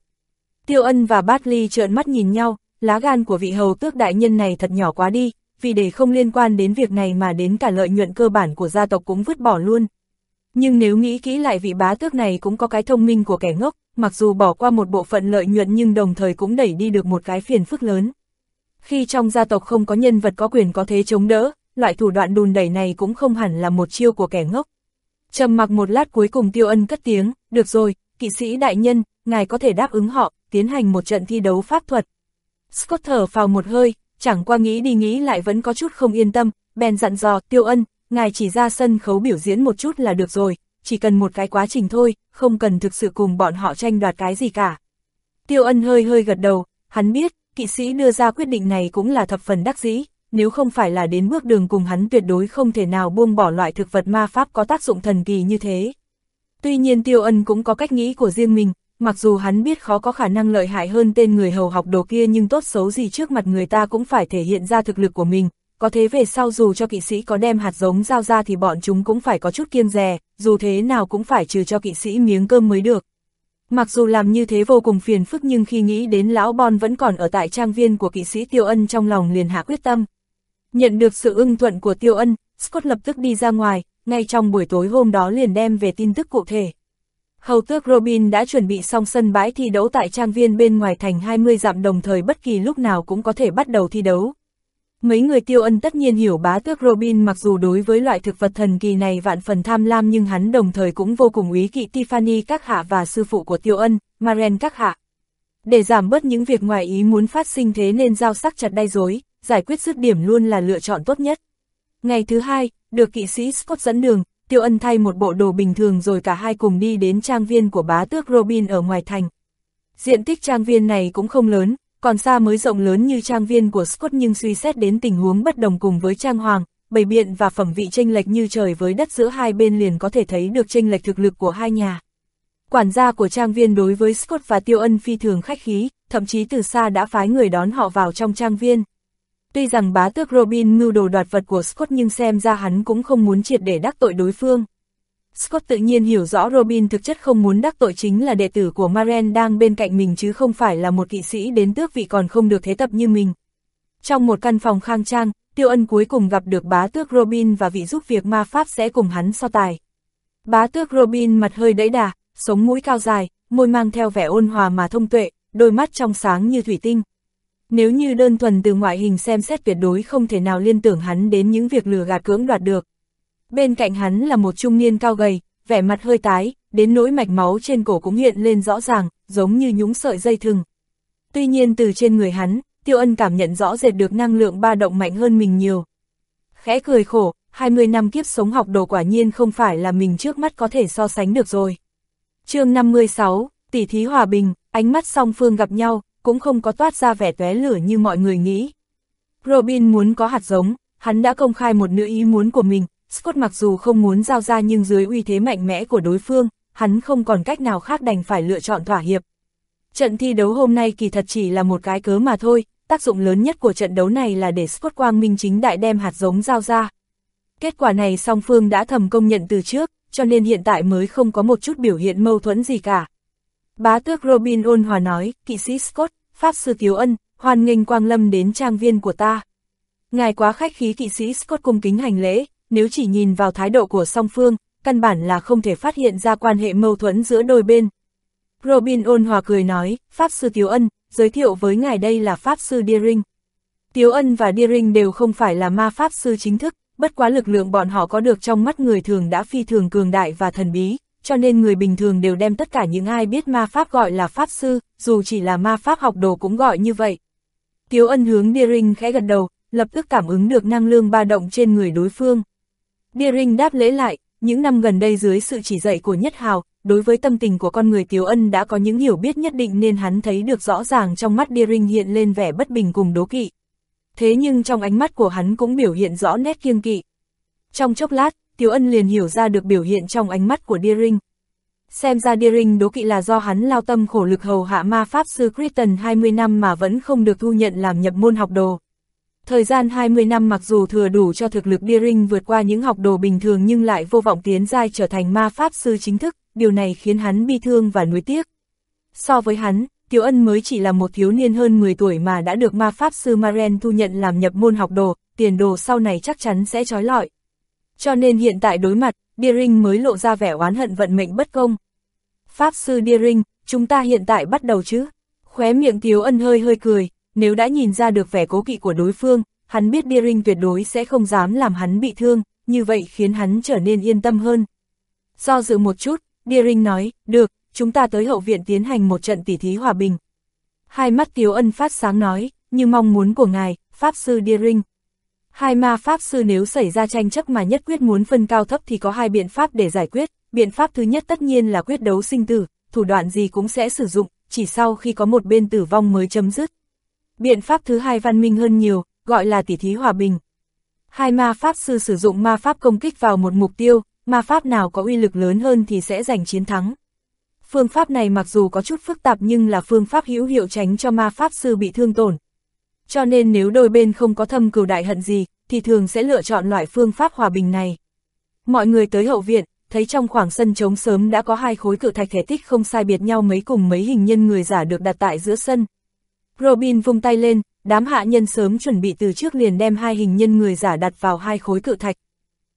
Tiêu Ân và Bartley trợn mắt nhìn nhau, lá gan của vị hầu tước đại nhân này thật nhỏ quá đi, vì để không liên quan đến việc này mà đến cả lợi nhuận cơ bản của gia tộc cũng vứt bỏ luôn. Nhưng nếu nghĩ kỹ lại vị bá tước này cũng có cái thông minh của kẻ ngốc, mặc dù bỏ qua một bộ phận lợi nhuận nhưng đồng thời cũng đẩy đi được một cái phiền phức lớn. Khi trong gia tộc không có nhân vật có quyền có thế chống đỡ, loại thủ đoạn đùn đẩy này cũng không hẳn là một chiêu của kẻ ngốc. Trầm mặc một lát cuối cùng tiêu ân cất tiếng, được rồi, kỵ sĩ đại nhân, ngài có thể đáp ứng họ, tiến hành một trận thi đấu pháp thuật. Scott thở vào một hơi, chẳng qua nghĩ đi nghĩ lại vẫn có chút không yên tâm, bèn dặn dò, tiêu ân, ngài chỉ ra sân khấu biểu diễn một chút là được rồi, chỉ cần một cái quá trình thôi, không cần thực sự cùng bọn họ tranh đoạt cái gì cả. Tiêu ân hơi hơi gật đầu, hắn biết, kỵ sĩ đưa ra quyết định này cũng là thập phần đắc dĩ, nếu không phải là đến bước đường cùng hắn tuyệt đối không thể nào buông bỏ loại thực vật ma pháp có tác dụng thần kỳ như thế. Tuy nhiên Tiêu Ân cũng có cách nghĩ của riêng mình, mặc dù hắn biết khó có khả năng lợi hại hơn tên người hầu học đồ kia nhưng tốt xấu gì trước mặt người ta cũng phải thể hiện ra thực lực của mình, có thế về sau dù cho kỵ sĩ có đem hạt giống giao ra thì bọn chúng cũng phải có chút kiêng rè, dù thế nào cũng phải trừ cho kỵ sĩ miếng cơm mới được. Mặc dù làm như thế vô cùng phiền phức nhưng khi nghĩ đến lão Bon vẫn còn ở tại trang viên của kỵ sĩ Tiêu Ân trong lòng liền hạ quyết tâm. Nhận được sự ưng thuận của Tiêu Ân, Scott lập tức đi ra ngoài, ngay trong buổi tối hôm đó liền đem về tin tức cụ thể. Hầu tước Robin đã chuẩn bị xong sân bãi thi đấu tại trang viên bên ngoài thành 20 dặm đồng thời bất kỳ lúc nào cũng có thể bắt đầu thi đấu. Mấy người tiêu ân tất nhiên hiểu bá tước Robin mặc dù đối với loại thực vật thần kỳ này vạn phần tham lam nhưng hắn đồng thời cũng vô cùng ý kỵ Tiffany các hạ và sư phụ của tiêu ân, Maren các hạ. Để giảm bớt những việc ngoài ý muốn phát sinh thế nên giao sắc chặt đai dối, giải quyết dứt điểm luôn là lựa chọn tốt nhất. Ngày thứ hai, được kỵ sĩ Scott dẫn đường, tiêu ân thay một bộ đồ bình thường rồi cả hai cùng đi đến trang viên của bá tước Robin ở ngoài thành. Diện tích trang viên này cũng không lớn, còn xa mới rộng lớn như trang viên của Scott nhưng suy xét đến tình huống bất đồng cùng với trang hoàng, bày biện và phẩm vị tranh lệch như trời với đất giữa hai bên liền có thể thấy được tranh lệch thực lực của hai nhà. Quản gia của trang viên đối với Scott và Tiêu Ân phi thường khách khí, thậm chí từ xa đã phái người đón họ vào trong trang viên. Tuy rằng bá tước Robin mưu đồ đoạt vật của Scott nhưng xem ra hắn cũng không muốn triệt để đắc tội đối phương. Scott tự nhiên hiểu rõ Robin thực chất không muốn đắc tội chính là đệ tử của Maren đang bên cạnh mình chứ không phải là một kỵ sĩ đến tước vị còn không được thế tập như mình. Trong một căn phòng khang trang, Tiêu Ân cuối cùng gặp được bá tước Robin và vị giúp việc ma pháp sẽ cùng hắn so tài. Bá tước Robin mặt hơi đẫy đà, sống mũi cao dài, môi mang theo vẻ ôn hòa mà thông tuệ, đôi mắt trong sáng như thủy tinh. Nếu như đơn thuần từ ngoại hình xem xét tuyệt đối không thể nào liên tưởng hắn đến những việc lừa gạt cưỡng đoạt được. Bên cạnh hắn là một trung niên cao gầy, vẻ mặt hơi tái, đến nỗi mạch máu trên cổ cũng hiện lên rõ ràng, giống như nhúng sợi dây thừng. Tuy nhiên từ trên người hắn, Tiêu Ân cảm nhận rõ rệt được năng lượng ba động mạnh hơn mình nhiều. Khẽ cười khổ, 20 năm kiếp sống học đồ quả nhiên không phải là mình trước mắt có thể so sánh được rồi. chương 56, tỷ thí hòa bình, ánh mắt song phương gặp nhau, cũng không có toát ra vẻ tué lửa như mọi người nghĩ. Robin muốn có hạt giống, hắn đã công khai một nữ ý muốn của mình, Scott mặc dù không muốn giao ra nhưng dưới uy thế mạnh mẽ của đối phương, hắn không còn cách nào khác đành phải lựa chọn thỏa hiệp. Trận thi đấu hôm nay kỳ thật chỉ là một cái cớ mà thôi, tác dụng lớn nhất của trận đấu này là để Scott Quang Minh chính đại đem hạt giống giao ra. Kết quả này song phương đã thầm công nhận từ trước, cho nên hiện tại mới không có một chút biểu hiện mâu thuẫn gì cả. Bá tước Robin ôn hòa nói, kỵ sĩ Scott, Pháp sư Tiếu Ân, hoan nghênh Quang Lâm đến trang viên của ta. Ngài quá khách khí kỵ sĩ Scott cung kính hành lễ, nếu chỉ nhìn vào thái độ của song phương, căn bản là không thể phát hiện ra quan hệ mâu thuẫn giữa đôi bên. Robin ôn hòa cười nói, Pháp sư Tiếu Ân, giới thiệu với ngài đây là Pháp sư Deering. Tiếu Ân và Deering đều không phải là ma Pháp sư chính thức, bất quá lực lượng bọn họ có được trong mắt người thường đã phi thường cường đại và thần bí, cho nên người bình thường đều đem tất cả những ai biết ma pháp gọi là pháp sư, dù chỉ là ma pháp học đồ cũng gọi như vậy. Tiếu ân hướng Deering khẽ gật đầu, lập tức cảm ứng được năng lượng ba động trên người đối phương. Deering đáp lễ lại, những năm gần đây dưới sự chỉ dạy của Nhất Hào, đối với tâm tình của con người Tiếu Ân đã có những hiểu biết nhất định nên hắn thấy được rõ ràng trong mắt Deering hiện lên vẻ bất bình cùng đố kỵ. Thế nhưng trong ánh mắt của hắn cũng biểu hiện rõ nét kiêng kỵ. Trong chốc lát, Tiếu Ân liền hiểu ra được biểu hiện trong ánh mắt của Deering. Xem ra Deering đố kỵ là do hắn lao tâm khổ lực hầu hạ ma pháp sư Kristen 20 năm mà vẫn không được thu nhận làm nhập môn học đồ. Thời gian 20 năm mặc dù thừa đủ cho thực lực Biering vượt qua những học đồ bình thường nhưng lại vô vọng tiến giai trở thành ma pháp sư chính thức, điều này khiến hắn bi thương và nuối tiếc. So với hắn, Tiểu Ân mới chỉ là một thiếu niên hơn 10 tuổi mà đã được ma pháp sư Maren thu nhận làm nhập môn học đồ, tiền đồ sau này chắc chắn sẽ trói lọi. Cho nên hiện tại đối mặt, Deering mới lộ ra vẻ oán hận vận mệnh bất công. Pháp sư Deering, chúng ta hiện tại bắt đầu chứ? Khóe miệng Tiếu Ân hơi hơi cười, nếu đã nhìn ra được vẻ cố kỵ của đối phương, hắn biết Deering tuyệt đối sẽ không dám làm hắn bị thương, như vậy khiến hắn trở nên yên tâm hơn. Do dự một chút, Deering nói, được, chúng ta tới hậu viện tiến hành một trận tỉ thí hòa bình. Hai mắt Tiếu Ân phát sáng nói, như mong muốn của ngài, Pháp sư Deering. Hai ma Pháp sư nếu xảy ra tranh chấp mà nhất quyết muốn phân cao thấp thì có hai biện pháp để giải quyết. Biện pháp thứ nhất tất nhiên là quyết đấu sinh tử, thủ đoạn gì cũng sẽ sử dụng, chỉ sau khi có một bên tử vong mới chấm dứt. Biện pháp thứ hai văn minh hơn nhiều, gọi là tỉ thí hòa bình. Hai ma pháp sư sử dụng ma pháp công kích vào một mục tiêu, ma pháp nào có uy lực lớn hơn thì sẽ giành chiến thắng. Phương pháp này mặc dù có chút phức tạp nhưng là phương pháp hữu hiệu tránh cho ma pháp sư bị thương tổn. Cho nên nếu đôi bên không có thâm cừu đại hận gì, thì thường sẽ lựa chọn loại phương pháp hòa bình này. Mọi người tới hậu viện, thấy trong khoảng sân trống sớm đã có hai khối cự thạch thể tích không sai biệt nhau mấy cùng mấy hình nhân người giả được đặt tại giữa sân. Robin vung tay lên, đám hạ nhân sớm chuẩn bị từ trước liền đem hai hình nhân người giả đặt vào hai khối cự thạch.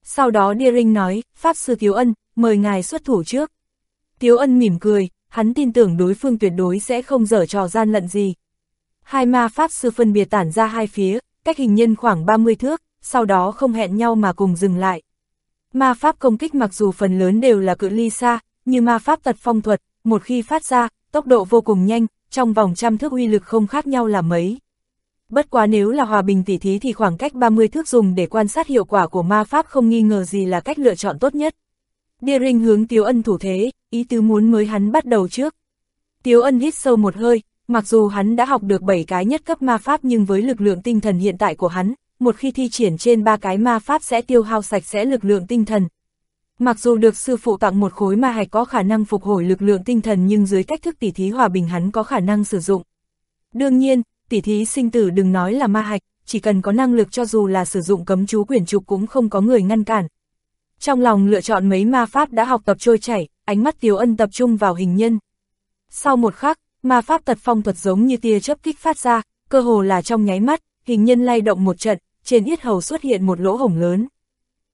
Sau đó Deering nói, Pháp Sư Tiếu Ân, mời ngài xuất thủ trước. Tiếu Ân mỉm cười, hắn tin tưởng đối phương tuyệt đối sẽ không dở trò gian lận gì. Hai ma Pháp Sư phân biệt tản ra hai phía, cách hình nhân khoảng 30 thước, sau đó không hẹn nhau mà cùng dừng lại. Ma Pháp công kích mặc dù phần lớn đều là cự ly xa, như ma Pháp tật phong thuật, một khi phát ra, tốc độ vô cùng nhanh, trong vòng trăm thước uy lực không khác nhau là mấy. Bất quá nếu là hòa bình tỉ thí thì khoảng cách 30 thước dùng để quan sát hiệu quả của ma pháp không nghi ngờ gì là cách lựa chọn tốt nhất. Deering hướng Tiếu Ân thủ thế, ý tứ muốn mới hắn bắt đầu trước. Tiếu Ân hít sâu một hơi, mặc dù hắn đã học được 7 cái nhất cấp ma pháp nhưng với lực lượng tinh thần hiện tại của hắn, một khi thi triển trên ba cái ma pháp sẽ tiêu hao sạch sẽ lực lượng tinh thần. Mặc dù được sư phụ tặng một khối ma hạch có khả năng phục hồi lực lượng tinh thần nhưng dưới cách thức tỉ thí hòa bình hắn có khả năng sử dụng. Đương nhiên, tỉ thí sinh tử đừng nói là ma hạch, chỉ cần có năng lực cho dù là sử dụng cấm chú quyển trục cũng không có người ngăn cản. Trong lòng lựa chọn mấy ma pháp đã học tập trôi chảy, ánh mắt Tiếu Ân tập trung vào hình nhân. Sau một khắc, ma pháp tật phong thuật giống như tia chớp kích phát ra, cơ hồ là trong nháy mắt, hình nhân lay động một trận, trên yết hầu xuất hiện một lỗ hổng lớn.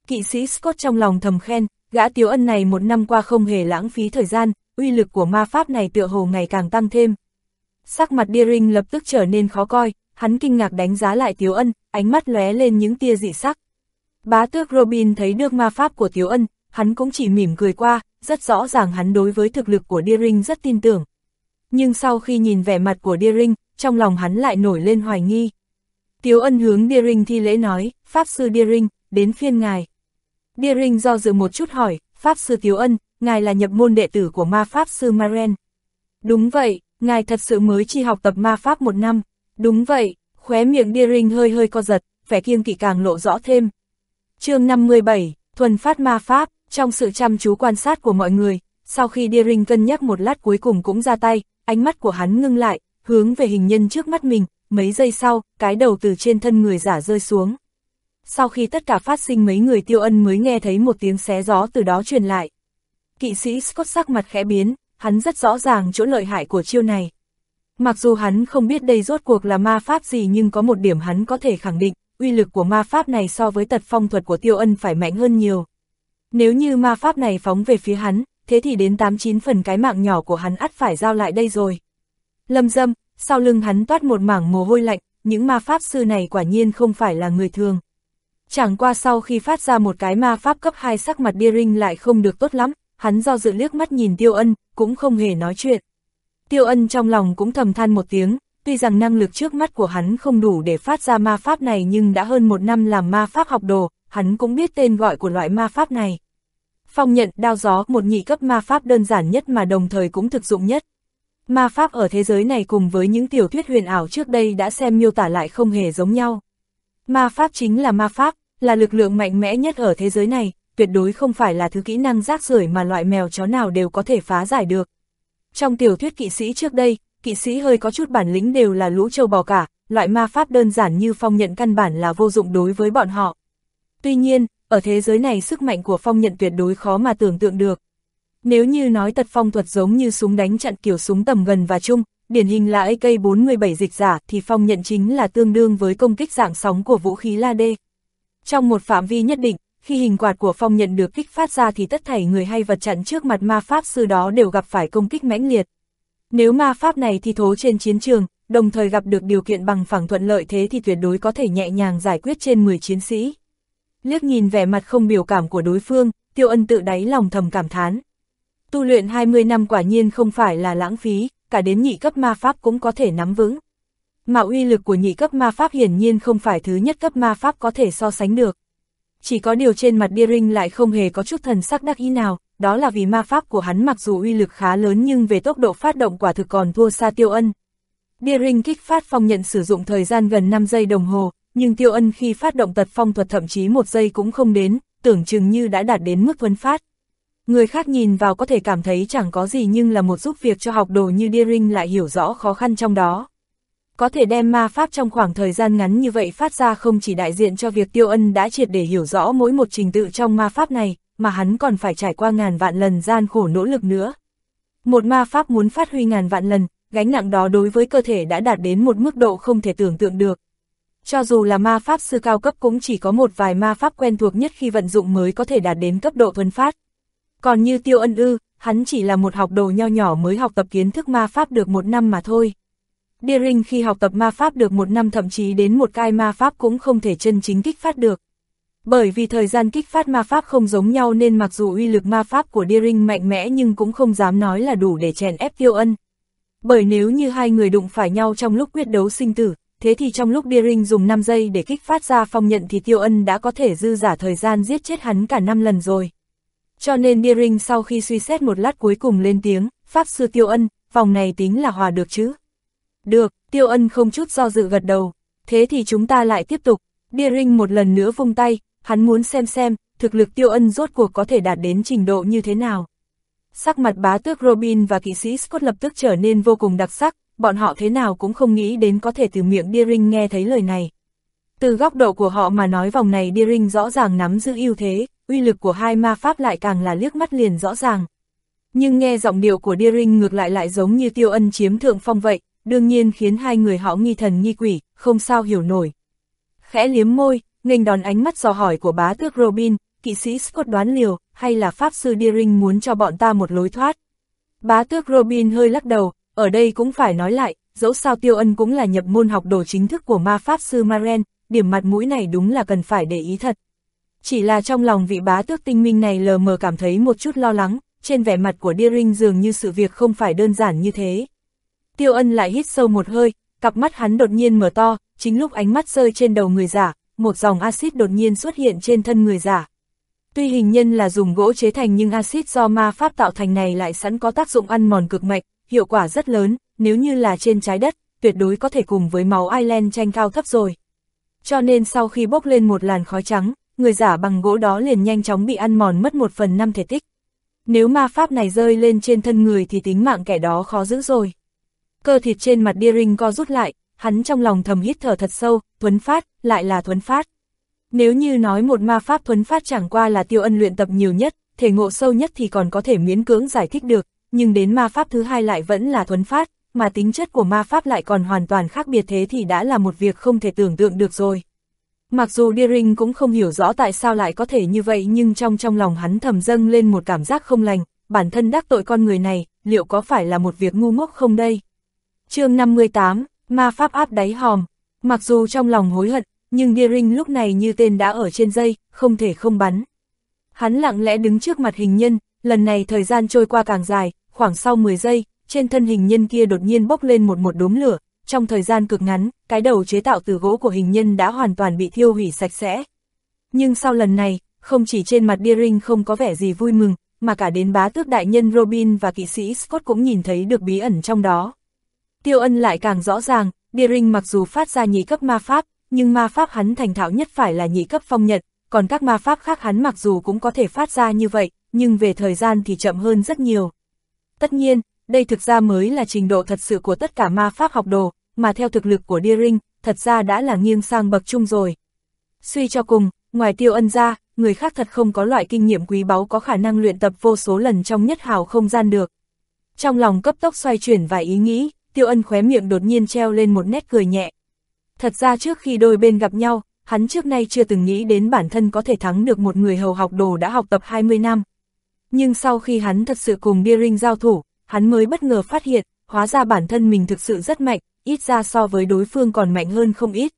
Kỵ sĩ Scott trong lòng thầm khen, gã Tiếu Ân này một năm qua không hề lãng phí thời gian, uy lực của ma pháp này tựa hồ ngày càng tăng thêm. Sắc mặt Deering lập tức trở nên khó coi, hắn kinh ngạc đánh giá lại Tiếu Ân, ánh mắt lóe lên những tia dị sắc. Bá tước Robin thấy được ma pháp của Tiếu Ân, hắn cũng chỉ mỉm cười qua, rất rõ ràng hắn đối với thực lực của Deering rất tin tưởng. Nhưng sau khi nhìn vẻ mặt của Deering, trong lòng hắn lại nổi lên hoài nghi. Tiếu Ân hướng Deering thi lễ nói, Pháp sư Deering, đến phiên ngài. Deering do dự một chút hỏi, Pháp sư Tiếu Ân, ngài là nhập môn đệ tử của ma Pháp sư Maren. Đúng vậy, ngài thật sự mới chỉ học tập ma Pháp một năm. Đúng vậy, khóe miệng Deering hơi hơi co giật, vẻ kiêng kỵ càng lộ rõ thêm. chương 57, thuần phát ma Pháp, trong sự chăm chú quan sát của mọi người, sau khi Deering cân nhắc một lát cuối cùng cũng ra tay, ánh mắt của hắn ngưng lại, hướng về hình nhân trước mắt mình, mấy giây sau, cái đầu từ trên thân người giả rơi xuống sau khi tất cả phát sinh mấy người tiêu ân mới nghe thấy một tiếng xé gió từ đó truyền lại. Kỵ sĩ Scott sắc mặt khẽ biến, hắn rất rõ ràng chỗ lợi hại của chiêu này. Mặc dù hắn không biết đây rốt cuộc là ma pháp gì nhưng có một điểm hắn có thể khẳng định, uy lực của ma pháp này so với tật phong thuật của tiêu ân phải mạnh hơn nhiều. Nếu như ma pháp này phóng về phía hắn, thế thì đến 89 phần cái mạng nhỏ của hắn ắt phải giao lại đây rồi. Lâm dâm, sau lưng hắn toát một mảng mồ hôi lạnh, những ma pháp sư này quả nhiên không phải là người thường. Chẳng qua sau khi phát ra một cái ma pháp cấp 2 sắc mặt Deering lại không được tốt lắm, hắn do dự liếc mắt nhìn Tiêu Ân, cũng không hề nói chuyện. Tiêu Ân trong lòng cũng thầm than một tiếng, tuy rằng năng lực trước mắt của hắn không đủ để phát ra ma pháp này nhưng đã hơn một năm làm ma pháp học đồ, hắn cũng biết tên gọi của loại ma pháp này. Phong nhận đao gió một nhị cấp ma pháp đơn giản nhất mà đồng thời cũng thực dụng nhất. Ma pháp ở thế giới này cùng với những tiểu thuyết huyền ảo trước đây đã xem miêu tả lại không hề giống nhau. Ma pháp chính là ma pháp, là lực lượng mạnh mẽ nhất ở thế giới này, tuyệt đối không phải là thứ kỹ năng rác rưởi mà loại mèo chó nào đều có thể phá giải được. Trong tiểu thuyết kỵ sĩ trước đây, kỵ sĩ hơi có chút bản lĩnh đều là lũ châu bò cả, loại ma pháp đơn giản như phong nhận căn bản là vô dụng đối với bọn họ. Tuy nhiên, ở thế giới này sức mạnh của phong nhận tuyệt đối khó mà tưởng tượng được. Nếu như nói tật phong thuật giống như súng đánh chặn kiểu súng tầm gần và chung, điển hình là AK-47 dịch giả thì phong nhận chính là tương đương với công kích dạng sóng của vũ khí La Đê. Trong một phạm vi nhất định, khi hình quạt của phong nhận được kích phát ra thì tất thảy người hay vật chặn trước mặt ma pháp sư đó đều gặp phải công kích mãnh liệt. Nếu ma pháp này thi thố trên chiến trường, đồng thời gặp được điều kiện bằng phẳng thuận lợi thế thì tuyệt đối có thể nhẹ nhàng giải quyết trên 10 chiến sĩ. Liếc nhìn vẻ mặt không biểu cảm của đối phương, tiêu ân tự đáy lòng thầm cảm thán. Tu luyện 20 năm quả nhiên không phải là lãng phí, cả đến nhị cấp ma pháp cũng có thể nắm vững. Mà uy lực của nhị cấp ma pháp hiển nhiên không phải thứ nhất cấp ma pháp có thể so sánh được. Chỉ có điều trên mặt Deering lại không hề có chút thần sắc đắc ý nào, đó là vì ma pháp của hắn mặc dù uy lực khá lớn nhưng về tốc độ phát động quả thực còn thua xa Tiêu Ân. Deering kích phát phong nhận sử dụng thời gian gần 5 giây đồng hồ, nhưng Tiêu Ân khi phát động tật phong thuật thậm chí một giây cũng không đến, tưởng chừng như đã đạt đến mức thuấn phát. Người khác nhìn vào có thể cảm thấy chẳng có gì nhưng là một giúp việc cho học đồ như Deering lại hiểu rõ khó khăn trong đó. Có thể đem ma pháp trong khoảng thời gian ngắn như vậy phát ra không chỉ đại diện cho việc Tiêu Ân đã triệt để hiểu rõ mỗi một trình tự trong ma pháp này, mà hắn còn phải trải qua ngàn vạn lần gian khổ nỗ lực nữa. Một ma pháp muốn phát huy ngàn vạn lần, gánh nặng đó đối với cơ thể đã đạt đến một mức độ không thể tưởng tượng được. Cho dù là ma pháp sư cao cấp cũng chỉ có một vài ma pháp quen thuộc nhất khi vận dụng mới có thể đạt đến cấp độ thuần phát. Còn như tiêu ân ư, hắn chỉ là một học đồ nho nhỏ mới học tập kiến thức ma pháp được một năm mà thôi. Deering khi học tập ma pháp được một năm thậm chí đến một cai ma pháp cũng không thể chân chính kích phát được. Bởi vì thời gian kích phát ma pháp không giống nhau nên mặc dù uy lực ma pháp của Deering mạnh mẽ nhưng cũng không dám nói là đủ để chèn ép tiêu ân. Bởi nếu như hai người đụng phải nhau trong lúc quyết đấu sinh tử, thế thì trong lúc Deering dùng 5 giây để kích phát ra phong nhận thì tiêu ân đã có thể dư giả thời gian giết chết hắn cả 5 lần rồi. Cho nên Deering sau khi suy xét một lát cuối cùng lên tiếng, Pháp sư tiêu ân, vòng này tính là hòa được chứ? Được, tiêu ân không chút do dự gật đầu, thế thì chúng ta lại tiếp tục. Deering một lần nữa vung tay, hắn muốn xem xem, thực lực tiêu ân rốt cuộc có thể đạt đến trình độ như thế nào. Sắc mặt bá tước Robin và kỵ sĩ Scott lập tức trở nên vô cùng đặc sắc, bọn họ thế nào cũng không nghĩ đến có thể từ miệng Deering nghe thấy lời này. Từ góc độ của họ mà nói vòng này Deering rõ ràng nắm giữ ưu thế, uy lực của hai ma pháp lại càng là liếc mắt liền rõ ràng. Nhưng nghe giọng điệu của Deering ngược lại lại giống như tiêu ân chiếm thượng phong vậy, đương nhiên khiến hai người họ nghi thần nghi quỷ, không sao hiểu nổi. Khẽ liếm môi, nghênh đòn ánh mắt dò hỏi của bá tước Robin, kỵ sĩ Scott đoán liều, hay là pháp sư Deering muốn cho bọn ta một lối thoát. Bá tước Robin hơi lắc đầu, ở đây cũng phải nói lại, dẫu sao Tiêu Ân cũng là nhập môn học đồ chính thức của ma pháp sư Maren, điểm mặt mũi này đúng là cần phải để ý thật. Chỉ là trong lòng vị bá tước tinh minh này lờ mờ cảm thấy một chút lo lắng, trên vẻ mặt của Deering dường như sự việc không phải đơn giản như thế. Tiêu ân lại hít sâu một hơi, cặp mắt hắn đột nhiên mở to, chính lúc ánh mắt rơi trên đầu người giả, một dòng axit đột nhiên xuất hiện trên thân người giả. Tuy hình nhân là dùng gỗ chế thành nhưng axit do ma pháp tạo thành này lại sẵn có tác dụng ăn mòn cực mạnh, hiệu quả rất lớn, nếu như là trên trái đất, tuyệt đối có thể cùng với máu Ireland tranh cao thấp rồi. Cho nên sau khi bốc lên một làn khói trắng, người giả bằng gỗ đó liền nhanh chóng bị ăn mòn mất một phần năm thể tích. Nếu ma pháp này rơi lên trên thân người thì tính mạng kẻ đó khó giữ rồi. Cơ thịt trên mặt Deering co rút lại, hắn trong lòng thầm hít thở thật sâu, thuấn phát, lại là thuấn phát. Nếu như nói một ma pháp thuấn phát chẳng qua là tiêu ân luyện tập nhiều nhất, thể ngộ sâu nhất thì còn có thể miễn cưỡng giải thích được, nhưng đến ma pháp thứ hai lại vẫn là thuấn phát, mà tính chất của ma pháp lại còn hoàn toàn khác biệt thế thì đã là một việc không thể tưởng tượng được rồi. Mặc dù Deering cũng không hiểu rõ tại sao lại có thể như vậy nhưng trong trong lòng hắn thầm dâng lên một cảm giác không lành, bản thân đắc tội con người này, liệu có phải là một việc ngu ngốc không đây? chương 58, ma pháp áp đáy hòm. Mặc dù trong lòng hối hận, nhưng Deering lúc này như tên đã ở trên dây, không thể không bắn. Hắn lặng lẽ đứng trước mặt hình nhân, lần này thời gian trôi qua càng dài, khoảng sau 10 giây, trên thân hình nhân kia đột nhiên bốc lên một một đốm lửa, trong thời gian cực ngắn, cái đầu chế tạo từ gỗ của hình nhân đã hoàn toàn bị thiêu hủy sạch sẽ. Nhưng sau lần này, không chỉ trên mặt Deering không có vẻ gì vui mừng, mà cả đến bá tước đại nhân Robin và kỵ sĩ Scott cũng nhìn thấy được bí ẩn trong đó. Tiêu ân lại càng rõ ràng, Deering mặc dù phát ra nhị cấp ma pháp, nhưng ma pháp hắn thành thạo nhất phải là nhị cấp phong nhật, còn các ma pháp khác hắn mặc dù cũng có thể phát ra như vậy, nhưng về thời gian thì chậm hơn rất nhiều. Tất nhiên, đây thực ra mới là trình độ thật sự của tất cả ma pháp học đồ, mà theo thực lực của Deering, thật ra đã là nghiêng sang bậc trung rồi. Suy cho cùng, ngoài tiêu ân ra, người khác thật không có loại kinh nghiệm quý báu có khả năng luyện tập vô số lần trong nhất hào không gian được. Trong lòng cấp tốc xoay chuyển vài ý nghĩ, tiêu ân khóe miệng đột nhiên treo lên một nét cười nhẹ. Thật ra trước khi đôi bên gặp nhau, hắn trước nay chưa từng nghĩ đến bản thân có thể thắng được một người hầu học đồ đã học tập 20 năm. Nhưng sau khi hắn thật sự cùng Deering giao thủ, hắn mới bất ngờ phát hiện, hóa ra bản thân mình thực sự rất mạnh, ít ra so với đối phương còn mạnh hơn không ít.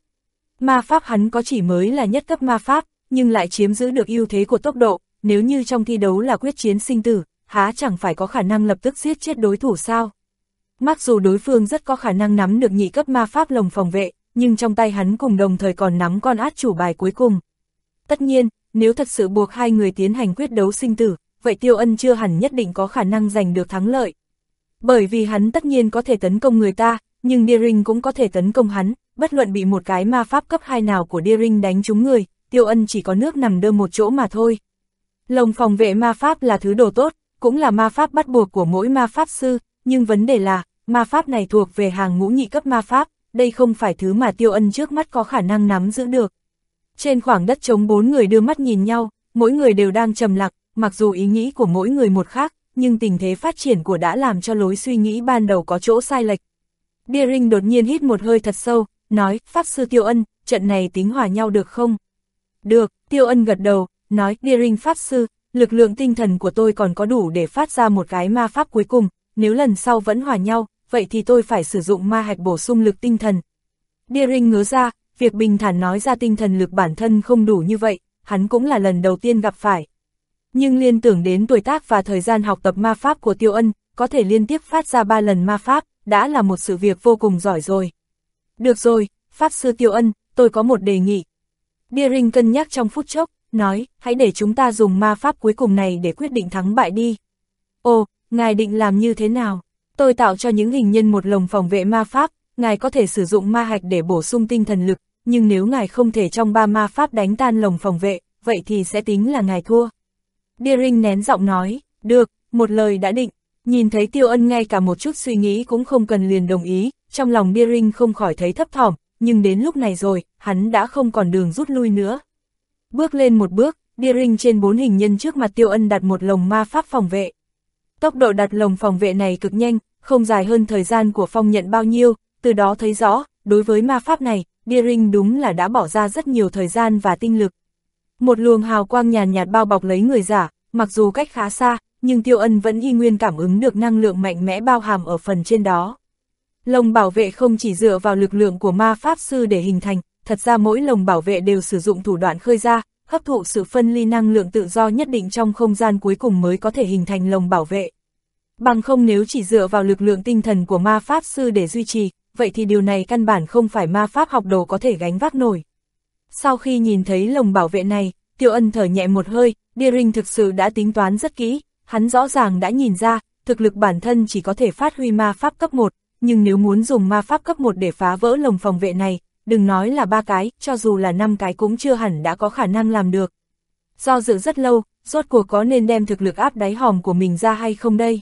Ma pháp hắn có chỉ mới là nhất cấp ma pháp, nhưng lại chiếm giữ được ưu thế của tốc độ, nếu như trong thi đấu là quyết chiến sinh tử, há chẳng phải có khả năng lập tức giết chết đối thủ sao. Mặc dù đối phương rất có khả năng nắm được nhị cấp ma pháp lồng phòng vệ, nhưng trong tay hắn cùng đồng thời còn nắm con át chủ bài cuối cùng. Tất nhiên, nếu thật sự buộc hai người tiến hành quyết đấu sinh tử, vậy Tiêu Ân chưa hẳn nhất định có khả năng giành được thắng lợi. Bởi vì hắn tất nhiên có thể tấn công người ta, nhưng Deering cũng có thể tấn công hắn, bất luận bị một cái ma pháp cấp 2 nào của Deering đánh trúng người, Tiêu Ân chỉ có nước nằm đơ một chỗ mà thôi. Lồng phòng vệ ma pháp là thứ đồ tốt, cũng là ma pháp bắt buộc của mỗi ma pháp sư, nhưng vấn đề là, ma pháp này thuộc về hàng ngũ nhị cấp ma pháp, đây không phải thứ mà Tiêu Ân trước mắt có khả năng nắm giữ được. Trên khoảng đất trống bốn người đưa mắt nhìn nhau, mỗi người đều đang trầm lặng, mặc dù ý nghĩ của mỗi người một khác, nhưng tình thế phát triển của đã làm cho lối suy nghĩ ban đầu có chỗ sai lệch. Deering đột nhiên hít một hơi thật sâu, nói, Pháp Sư Tiêu Ân, trận này tính hòa nhau được không? Được, Tiêu Ân gật đầu, nói, Deering Pháp Sư, lực lượng tinh thần của tôi còn có đủ để phát ra một cái ma pháp cuối cùng, nếu lần sau vẫn hòa nhau, vậy thì tôi phải sử dụng ma hạch bổ sung lực tinh thần. Deering ngớ ra, việc bình thản nói ra tinh thần lực bản thân không đủ như vậy, hắn cũng là lần đầu tiên gặp phải. Nhưng liên tưởng đến tuổi tác và thời gian học tập ma pháp của Tiêu Ân, có thể liên tiếp phát ra ba lần ma pháp, đã là một sự việc vô cùng giỏi rồi. Được rồi, Pháp Sư Tiêu Ân, tôi có một đề nghị. Deering cân nhắc trong phút chốc, nói, hãy để chúng ta dùng ma pháp cuối cùng này để quyết định thắng bại đi. Ồ, ngài định làm như thế nào? Tôi tạo cho những hình nhân một lồng phòng vệ ma pháp, ngài có thể sử dụng ma hạch để bổ sung tinh thần lực, nhưng nếu ngài không thể trong ba ma pháp đánh tan lồng phòng vệ, vậy thì sẽ tính là ngài thua. Deering nén giọng nói, được, một lời đã định, nhìn thấy tiêu ân ngay cả một chút suy nghĩ cũng không cần liền đồng ý, trong lòng Deering không khỏi thấy thấp thỏm, nhưng đến lúc này rồi, hắn đã không còn đường rút lui nữa. Bước lên một bước, Deering trên bốn hình nhân trước mặt tiêu ân đặt một lồng ma pháp phòng vệ. Tốc độ đặt lồng phòng vệ này cực nhanh, không dài hơn thời gian của phong nhận bao nhiêu, từ đó thấy rõ, đối với ma pháp này, Deering đúng là đã bỏ ra rất nhiều thời gian và tinh lực. Một luồng hào quang nhàn nhạt bao bọc lấy người giả, mặc dù cách khá xa, nhưng Tiêu Ân vẫn y nguyên cảm ứng được năng lượng mạnh mẽ bao hàm ở phần trên đó. Lồng bảo vệ không chỉ dựa vào lực lượng của ma pháp sư để hình thành, thật ra mỗi lồng bảo vệ đều sử dụng thủ đoạn khơi ra, hấp thụ sự phân ly năng lượng tự do nhất định trong không gian cuối cùng mới có thể hình thành lồng bảo vệ. Bằng không nếu chỉ dựa vào lực lượng tinh thần của ma pháp sư để duy trì, vậy thì điều này căn bản không phải ma pháp học đồ có thể gánh vác nổi. Sau khi nhìn thấy lồng bảo vệ này, Tiêu Ân thở nhẹ một hơi, Deering thực sự đã tính toán rất kỹ, hắn rõ ràng đã nhìn ra, thực lực bản thân chỉ có thể phát huy ma pháp cấp 1, nhưng nếu muốn dùng ma pháp cấp 1 để phá vỡ lồng phòng vệ này, đừng nói là ba cái, cho dù là năm cái cũng chưa hẳn đã có khả năng làm được. Do dự rất lâu, rốt cuộc có nên đem thực lực áp đáy hòm của mình ra hay không đây?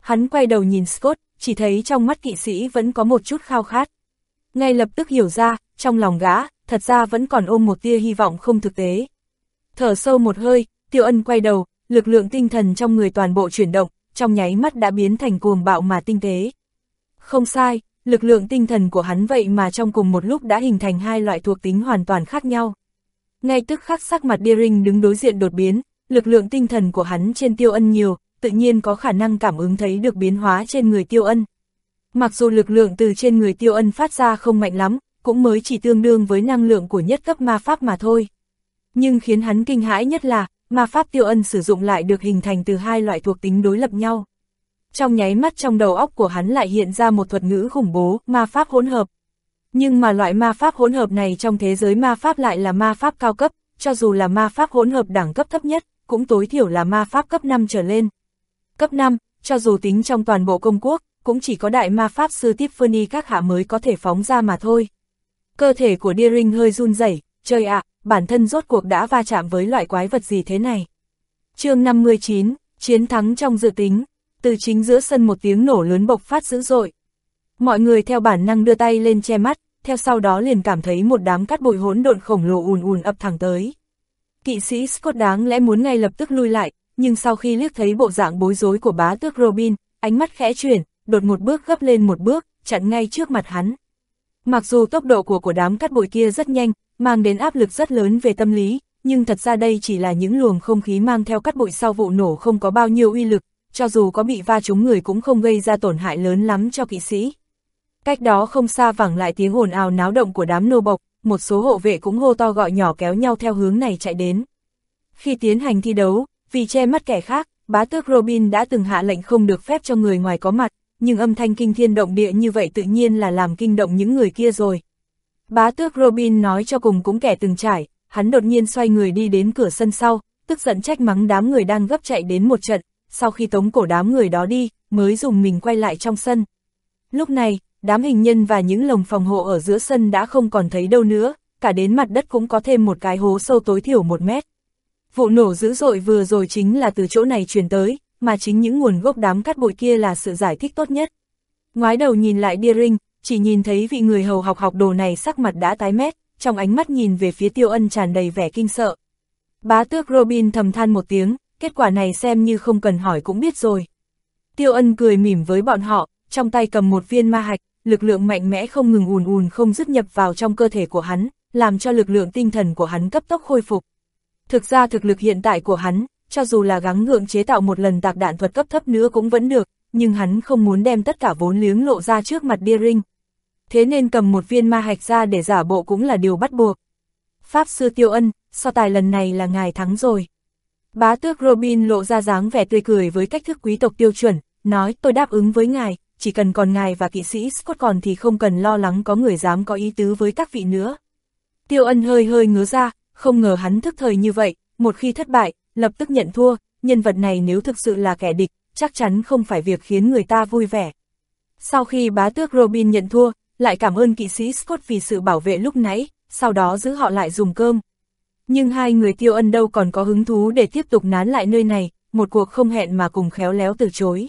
Hắn quay đầu nhìn Scott, chỉ thấy trong mắt kỵ sĩ vẫn có một chút khao khát. Ngay lập tức hiểu ra, trong lòng gã, thật ra vẫn còn ôm một tia hy vọng không thực tế. Thở sâu một hơi, Tiêu Ân quay đầu, lực lượng tinh thần trong người toàn bộ chuyển động, trong nháy mắt đã biến thành cuồng bạo mà tinh tế. Không sai, lực lượng tinh thần của hắn vậy mà trong cùng một lúc đã hình thành hai loại thuộc tính hoàn toàn khác nhau. Ngay tức khắc sắc mặt Deering đứng đối diện đột biến, lực lượng tinh thần của hắn trên tiêu ân nhiều, tự nhiên có khả năng cảm ứng thấy được biến hóa trên người tiêu ân. Mặc dù lực lượng từ trên người tiêu ân phát ra không mạnh lắm, cũng mới chỉ tương đương với năng lượng của nhất cấp ma pháp mà thôi. Nhưng khiến hắn kinh hãi nhất là, ma pháp tiêu ân sử dụng lại được hình thành từ hai loại thuộc tính đối lập nhau. Trong nháy mắt trong đầu óc của hắn lại hiện ra một thuật ngữ khủng bố, ma pháp hỗn hợp. Nhưng mà loại ma pháp hỗn hợp này trong thế giới ma pháp lại là ma pháp cao cấp, cho dù là ma pháp hỗn hợp đẳng cấp thấp nhất, cũng tối thiểu là ma pháp cấp 5 trở lên. Cấp 5, cho dù tính trong toàn bộ công quốc, cũng chỉ có đại ma pháp sư Tiffany các hạ mới có thể phóng ra mà thôi. Cơ thể của Deering hơi run rẩy, trời ạ, bản thân rốt cuộc đã va chạm với loại quái vật gì thế này. chương 59, chiến thắng trong dự tính, từ chính giữa sân một tiếng nổ lớn bộc phát dữ dội. Mọi người theo bản năng đưa tay lên che mắt, theo sau đó liền cảm thấy một đám cát bụi hỗn độn khổng lồ ùn ùn ập thẳng tới. Kỵ sĩ Scott đáng lẽ muốn ngay lập tức lui lại, nhưng sau khi liếc thấy bộ dạng bối rối của bá tước Robin, ánh mắt khẽ chuyển, đột một bước gấp lên một bước, chặn ngay trước mặt hắn. Mặc dù tốc độ của của đám cát bụi kia rất nhanh, mang đến áp lực rất lớn về tâm lý, nhưng thật ra đây chỉ là những luồng không khí mang theo cát bụi sau vụ nổ không có bao nhiêu uy lực, cho dù có bị va trúng người cũng không gây ra tổn hại lớn lắm cho kỵ sĩ. Cách đó không xa vẳng lại tiếng ồn ào náo động của đám nô bộc, một số hộ vệ cũng hô to gọi nhỏ kéo nhau theo hướng này chạy đến. Khi tiến hành thi đấu, vì che mắt kẻ khác, bá tước Robin đã từng hạ lệnh không được phép cho người ngoài có mặt, nhưng âm thanh kinh thiên động địa như vậy tự nhiên là làm kinh động những người kia rồi. Bá tước Robin nói cho cùng cũng kẻ từng trải, hắn đột nhiên xoay người đi đến cửa sân sau, tức giận trách mắng đám người đang gấp chạy đến một trận, sau khi tống cổ đám người đó đi, mới dùng mình quay lại trong sân. Lúc này, đám hình nhân và những lồng phòng hộ ở giữa sân đã không còn thấy đâu nữa, cả đến mặt đất cũng có thêm một cái hố sâu tối thiểu một mét. Vụ nổ dữ dội vừa rồi chính là từ chỗ này truyền tới, mà chính những nguồn gốc đám cát bụi kia là sự giải thích tốt nhất. Ngoái đầu nhìn lại Deering, chỉ nhìn thấy vị người hầu học học đồ này sắc mặt đã tái mét, trong ánh mắt nhìn về phía tiêu ân tràn đầy vẻ kinh sợ. Bá tước Robin thầm than một tiếng, kết quả này xem như không cần hỏi cũng biết rồi. Tiêu ân cười mỉm với bọn họ, trong tay cầm một viên ma hạch, lực lượng mạnh mẽ không ngừng ùn ùn không dứt nhập vào trong cơ thể của hắn, làm cho lực lượng tinh thần của hắn cấp tốc khôi phục. Thực ra thực lực hiện tại của hắn, cho dù là gắng ngượng chế tạo một lần tạc đạn thuật cấp thấp nữa cũng vẫn được, nhưng hắn không muốn đem tất cả vốn liếng lộ ra trước mặt Deering. Thế nên cầm một viên ma hạch ra để giả bộ cũng là điều bắt buộc. Pháp sư Tiêu Ân, so tài lần này là ngài thắng rồi. Bá tước Robin lộ ra dáng vẻ tươi cười với cách thức quý tộc tiêu chuẩn, nói tôi đáp ứng với ngài, chỉ cần còn ngài và kỵ sĩ Scott còn thì không cần lo lắng có người dám có ý tứ với các vị nữa. Tiêu ân hơi hơi ngứa ra, không ngờ hắn thức thời như vậy, một khi thất bại, lập tức nhận thua, nhân vật này nếu thực sự là kẻ địch, chắc chắn không phải việc khiến người ta vui vẻ. Sau khi bá tước Robin nhận thua, lại cảm ơn kỵ sĩ Scott vì sự bảo vệ lúc nãy, sau đó giữ họ lại dùng cơm. Nhưng hai người tiêu ân đâu còn có hứng thú để tiếp tục nán lại nơi này, một cuộc không hẹn mà cùng khéo léo từ chối.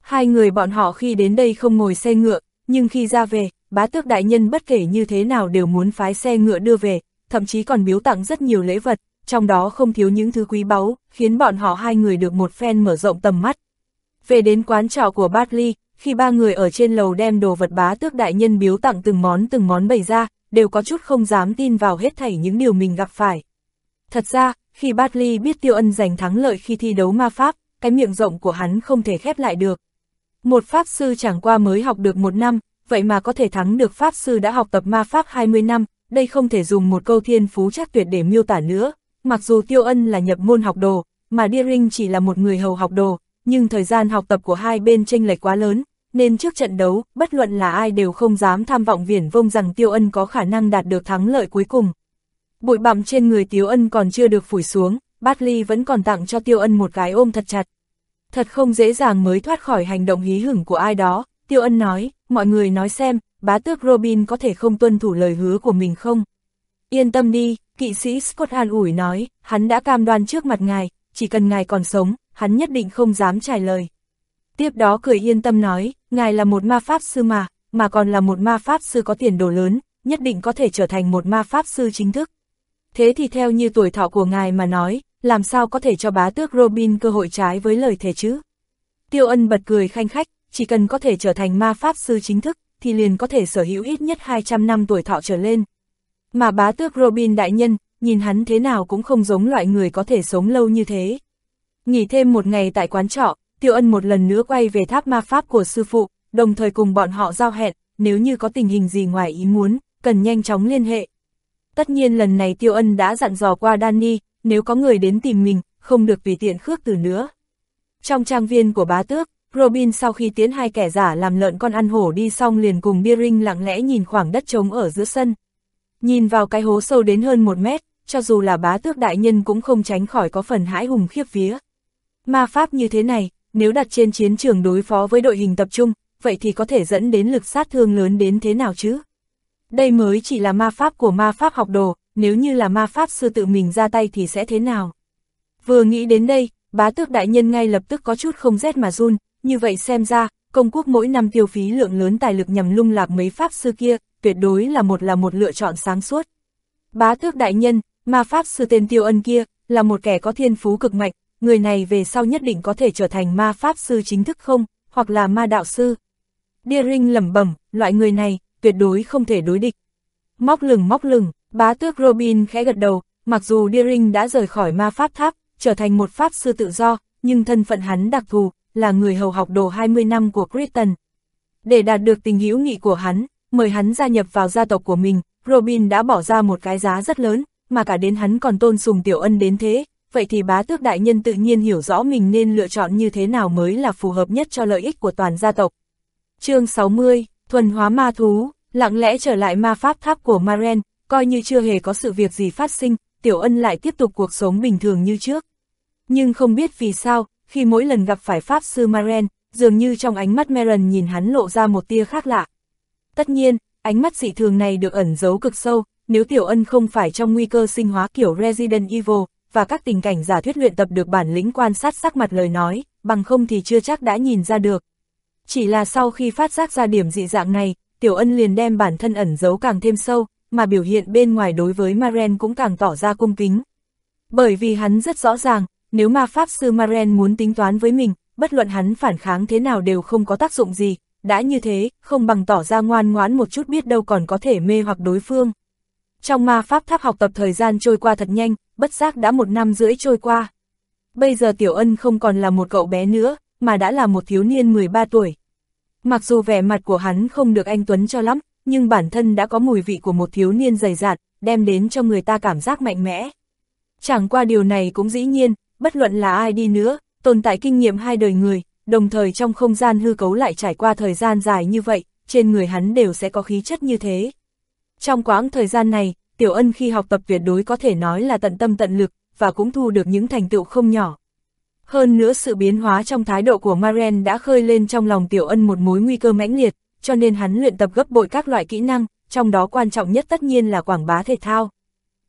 Hai người bọn họ khi đến đây không ngồi xe ngựa, nhưng khi ra về, bá tước đại nhân bất kể như thế nào đều muốn phái xe ngựa đưa về, thậm chí còn biếu tặng rất nhiều lễ vật, trong đó không thiếu những thứ quý báu, khiến bọn họ hai người được một phen mở rộng tầm mắt. Về đến quán trọ của Bartley, khi ba người ở trên lầu đem đồ vật bá tước đại nhân biếu tặng từng món từng món bày ra, đều có chút không dám tin vào hết thảy những điều mình gặp phải. Thật ra, khi Bartley biết Tiêu Ân giành thắng lợi khi thi đấu ma pháp, cái miệng rộng của hắn không thể khép lại được. Một pháp sư chẳng qua mới học được một năm, vậy mà có thể thắng được pháp sư đã học tập ma pháp 20 năm, đây không thể dùng một câu thiên phú chắc tuyệt để miêu tả nữa. Mặc dù Tiêu Ân là nhập môn học đồ, mà Deering chỉ là một người hầu học đồ, nhưng thời gian học tập của hai bên chênh lệch quá lớn, nên trước trận đấu, bất luận là ai đều không dám tham vọng viển vông rằng Tiêu Ân có khả năng đạt được thắng lợi cuối cùng. Bụi bặm trên người Tiêu Ân còn chưa được phủi xuống, Bartley vẫn còn tặng cho Tiêu Ân một cái ôm thật chặt. Thật không dễ dàng mới thoát khỏi hành động hí hửng của ai đó, Tiêu Ân nói, mọi người nói xem, bá tước Robin có thể không tuân thủ lời hứa của mình không? Yên tâm đi, kỵ sĩ Scott an ủi nói, hắn đã cam đoan trước mặt ngài, chỉ cần ngài còn sống, hắn nhất định không dám trả lời. Tiếp đó cười yên tâm nói, ngài là một ma pháp sư mà, mà còn là một ma pháp sư có tiền đồ lớn, nhất định có thể trở thành một ma pháp sư chính thức. Thế thì theo như tuổi thọ của ngài mà nói, làm sao có thể cho bá tước Robin cơ hội trái với lời thề chứ? Tiêu ân bật cười khanh khách, chỉ cần có thể trở thành ma pháp sư chính thức, thì liền có thể sở hữu ít nhất 200 năm tuổi thọ trở lên. Mà bá tước Robin đại nhân, nhìn hắn thế nào cũng không giống loại người có thể sống lâu như thế. Nghỉ thêm một ngày tại quán trọ, Tiêu Ân một lần nữa quay về tháp ma pháp của sư phụ, đồng thời cùng bọn họ giao hẹn, nếu như có tình hình gì ngoài ý muốn, cần nhanh chóng liên hệ. Tất nhiên lần này Tiêu Ân đã dặn dò qua Danny, nếu có người đến tìm mình, không được tùy tiện khước từ nữa. Trong trang viên của bá tước, Robin sau khi tiến hai kẻ giả làm lợn con ăn hổ đi xong liền cùng Deering lặng lẽ nhìn khoảng đất trống ở giữa sân. Nhìn vào cái hố sâu đến hơn một mét, cho dù là bá tước đại nhân cũng không tránh khỏi có phần hãi hùng khiếp vía. Ma pháp như thế này, nếu đặt trên chiến trường đối phó với đội hình tập trung, vậy thì có thể dẫn đến lực sát thương lớn đến thế nào chứ? Đây mới chỉ là ma pháp của ma pháp học đồ, nếu như là ma pháp sư tự mình ra tay thì sẽ thế nào? Vừa nghĩ đến đây, bá tước đại nhân ngay lập tức có chút không rét mà run, như vậy xem ra, công quốc mỗi năm tiêu phí lượng lớn tài lực nhằm lung lạc mấy pháp sư kia, tuyệt đối là một là một lựa chọn sáng suốt. Bá tước đại nhân, ma pháp sư tên tiêu ân kia, là một kẻ có thiên phú cực mạnh, người này về sau nhất định có thể trở thành ma pháp sư chính thức không, hoặc là ma đạo sư. Deering lẩm bẩm, loại người này, tuyệt đối không thể đối địch. Móc lừng móc lừng, bá tước Robin khẽ gật đầu, mặc dù Deering đã rời khỏi ma pháp tháp, trở thành một pháp sư tự do, nhưng thân phận hắn đặc thù, là người hầu học đồ 20 năm của Crichton. Để đạt được tình hữu nghị của hắn, mời hắn gia nhập vào gia tộc của mình, Robin đã bỏ ra một cái giá rất lớn, mà cả đến hắn còn tôn sùng tiểu ân đến thế, vậy thì bá tước đại nhân tự nhiên hiểu rõ mình nên lựa chọn như thế nào mới là phù hợp nhất cho lợi ích của toàn gia tộc. chương 60, thuần hóa ma thú, lặng lẽ trở lại ma pháp tháp của Maren, coi như chưa hề có sự việc gì phát sinh, tiểu ân lại tiếp tục cuộc sống bình thường như trước. Nhưng không biết vì sao, khi mỗi lần gặp phải Pháp Sư Maren, dường như trong ánh mắt Maren nhìn hắn lộ ra một tia khác lạ. Tất nhiên, ánh mắt dị thường này được ẩn giấu cực sâu, nếu Tiểu Ân không phải trong nguy cơ sinh hóa kiểu Resident Evil, và các tình cảnh giả thuyết luyện tập được bản lĩnh quan sát sắc mặt lời nói, bằng không thì chưa chắc đã nhìn ra được. Chỉ là sau khi phát giác ra điểm dị dạng này, Tiểu Ân liền đem bản thân ẩn giấu càng thêm sâu, mà biểu hiện bên ngoài đối với Maren cũng càng tỏ ra cung kính. Bởi vì hắn rất rõ ràng, nếu ma pháp sư Maren muốn tính toán với mình, bất luận hắn phản kháng thế nào đều không có tác dụng gì, đã như thế, không bằng tỏ ra ngoan ngoãn một chút biết đâu còn có thể mê hoặc đối phương. Trong ma pháp tháp học tập thời gian trôi qua thật nhanh, bất giác đã một năm rưỡi trôi qua. Bây giờ Tiểu Ân không còn là một cậu bé nữa, mà đã là một thiếu niên 13 tuổi. Mặc dù vẻ mặt của hắn không được anh Tuấn cho lắm, nhưng bản thân đã có mùi vị của một thiếu niên dày dạn, đem đến cho người ta cảm giác mạnh mẽ. Chẳng qua điều này cũng dĩ nhiên, bất luận là ai đi nữa, tồn tại kinh nghiệm hai đời người, đồng thời trong không gian hư cấu lại trải qua thời gian dài như vậy, trên người hắn đều sẽ có khí chất như thế. Trong quãng thời gian này, Tiểu Ân khi học tập tuyệt đối có thể nói là tận tâm tận lực, và cũng thu được những thành tựu không nhỏ. Hơn nữa sự biến hóa trong thái độ của Maren đã khơi lên trong lòng Tiểu Ân một mối nguy cơ mãnh liệt, cho nên hắn luyện tập gấp bội các loại kỹ năng, trong đó quan trọng nhất tất nhiên là quảng bá thể thao.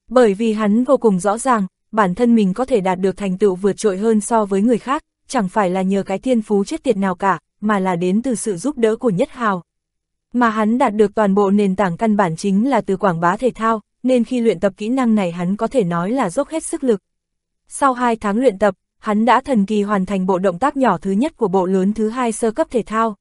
Bởi vì hắn vô cùng rõ ràng, bản thân mình có thể đạt được thành tựu vượt trội hơn so với người khác, chẳng phải là nhờ cái thiên phú chết tiệt nào cả, mà là đến từ sự giúp đỡ của Nhất Hào. Mà hắn đạt được toàn bộ nền tảng căn bản chính là từ quảng bá thể thao, nên khi luyện tập kỹ năng này hắn có thể nói là dốc hết sức lực. Sau 2 tháng luyện tập, hắn đã thần kỳ hoàn thành bộ động tác nhỏ thứ nhất của bộ lớn thứ hai sơ cấp thể thao.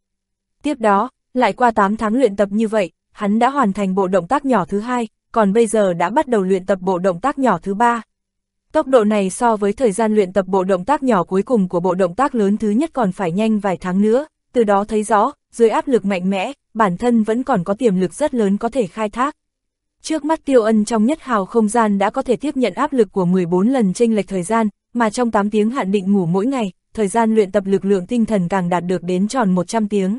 Tiếp đó, lại qua 8 tháng luyện tập như vậy, hắn đã hoàn thành bộ động tác nhỏ thứ hai, còn bây giờ đã bắt đầu luyện tập bộ động tác nhỏ thứ ba. Tốc độ này so với thời gian luyện tập bộ động tác nhỏ cuối cùng của bộ động tác lớn thứ nhất còn phải nhanh vài tháng nữa, từ đó thấy rõ, dưới áp lực mạnh mẽ, bản thân vẫn còn có tiềm lực rất lớn có thể khai thác. Trước mắt tiêu ân trong nhất hào không gian đã có thể tiếp nhận áp lực của 14 lần chênh lệch thời gian, mà trong 8 tiếng hạn định ngủ mỗi ngày, thời gian luyện tập lực lượng tinh thần càng đạt được đến tròn 100 tiếng.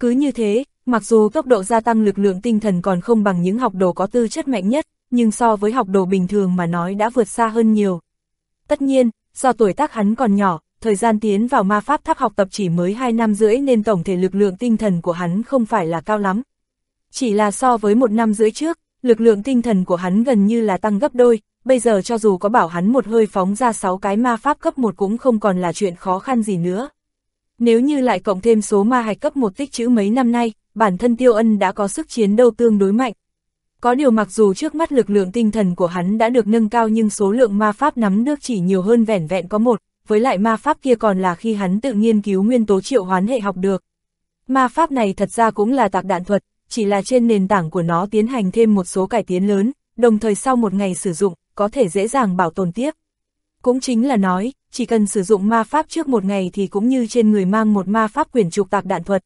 Cứ như thế, mặc dù tốc độ gia tăng lực lượng tinh thần còn không bằng những học đồ có tư chất mạnh nhất, nhưng so với học đồ bình thường mà nói đã vượt xa hơn nhiều. Tất nhiên, do tuổi tác hắn còn nhỏ, thời gian tiến vào ma pháp tháp học tập chỉ mới 2 năm rưỡi nên tổng thể lực lượng tinh thần của hắn không phải là cao lắm. Chỉ là so với một năm rưỡi trước, lực lượng tinh thần của hắn gần như là tăng gấp đôi, bây giờ cho dù có bảo hắn một hơi phóng ra 6 cái ma pháp cấp 1 cũng không còn là chuyện khó khăn gì nữa. Nếu như lại cộng thêm số ma hạch cấp 1 tích chữ mấy năm nay, bản thân Tiêu Ân đã có sức chiến đấu tương đối mạnh. Có điều mặc dù trước mắt lực lượng tinh thần của hắn đã được nâng cao nhưng số lượng ma pháp nắm nước chỉ nhiều hơn vẻn vẹn có một, với lại ma pháp kia còn là khi hắn tự nghiên cứu nguyên tố triệu hoán hệ học được. Ma pháp này thật ra cũng là tạc đạn thuật, chỉ là trên nền tảng của nó tiến hành thêm một số cải tiến lớn, đồng thời sau một ngày sử dụng, có thể dễ dàng bảo tồn tiếp. Cũng chính là nói, chỉ cần sử dụng ma pháp trước một ngày thì cũng như trên người mang một ma pháp quyển trục tạc đạn thuật.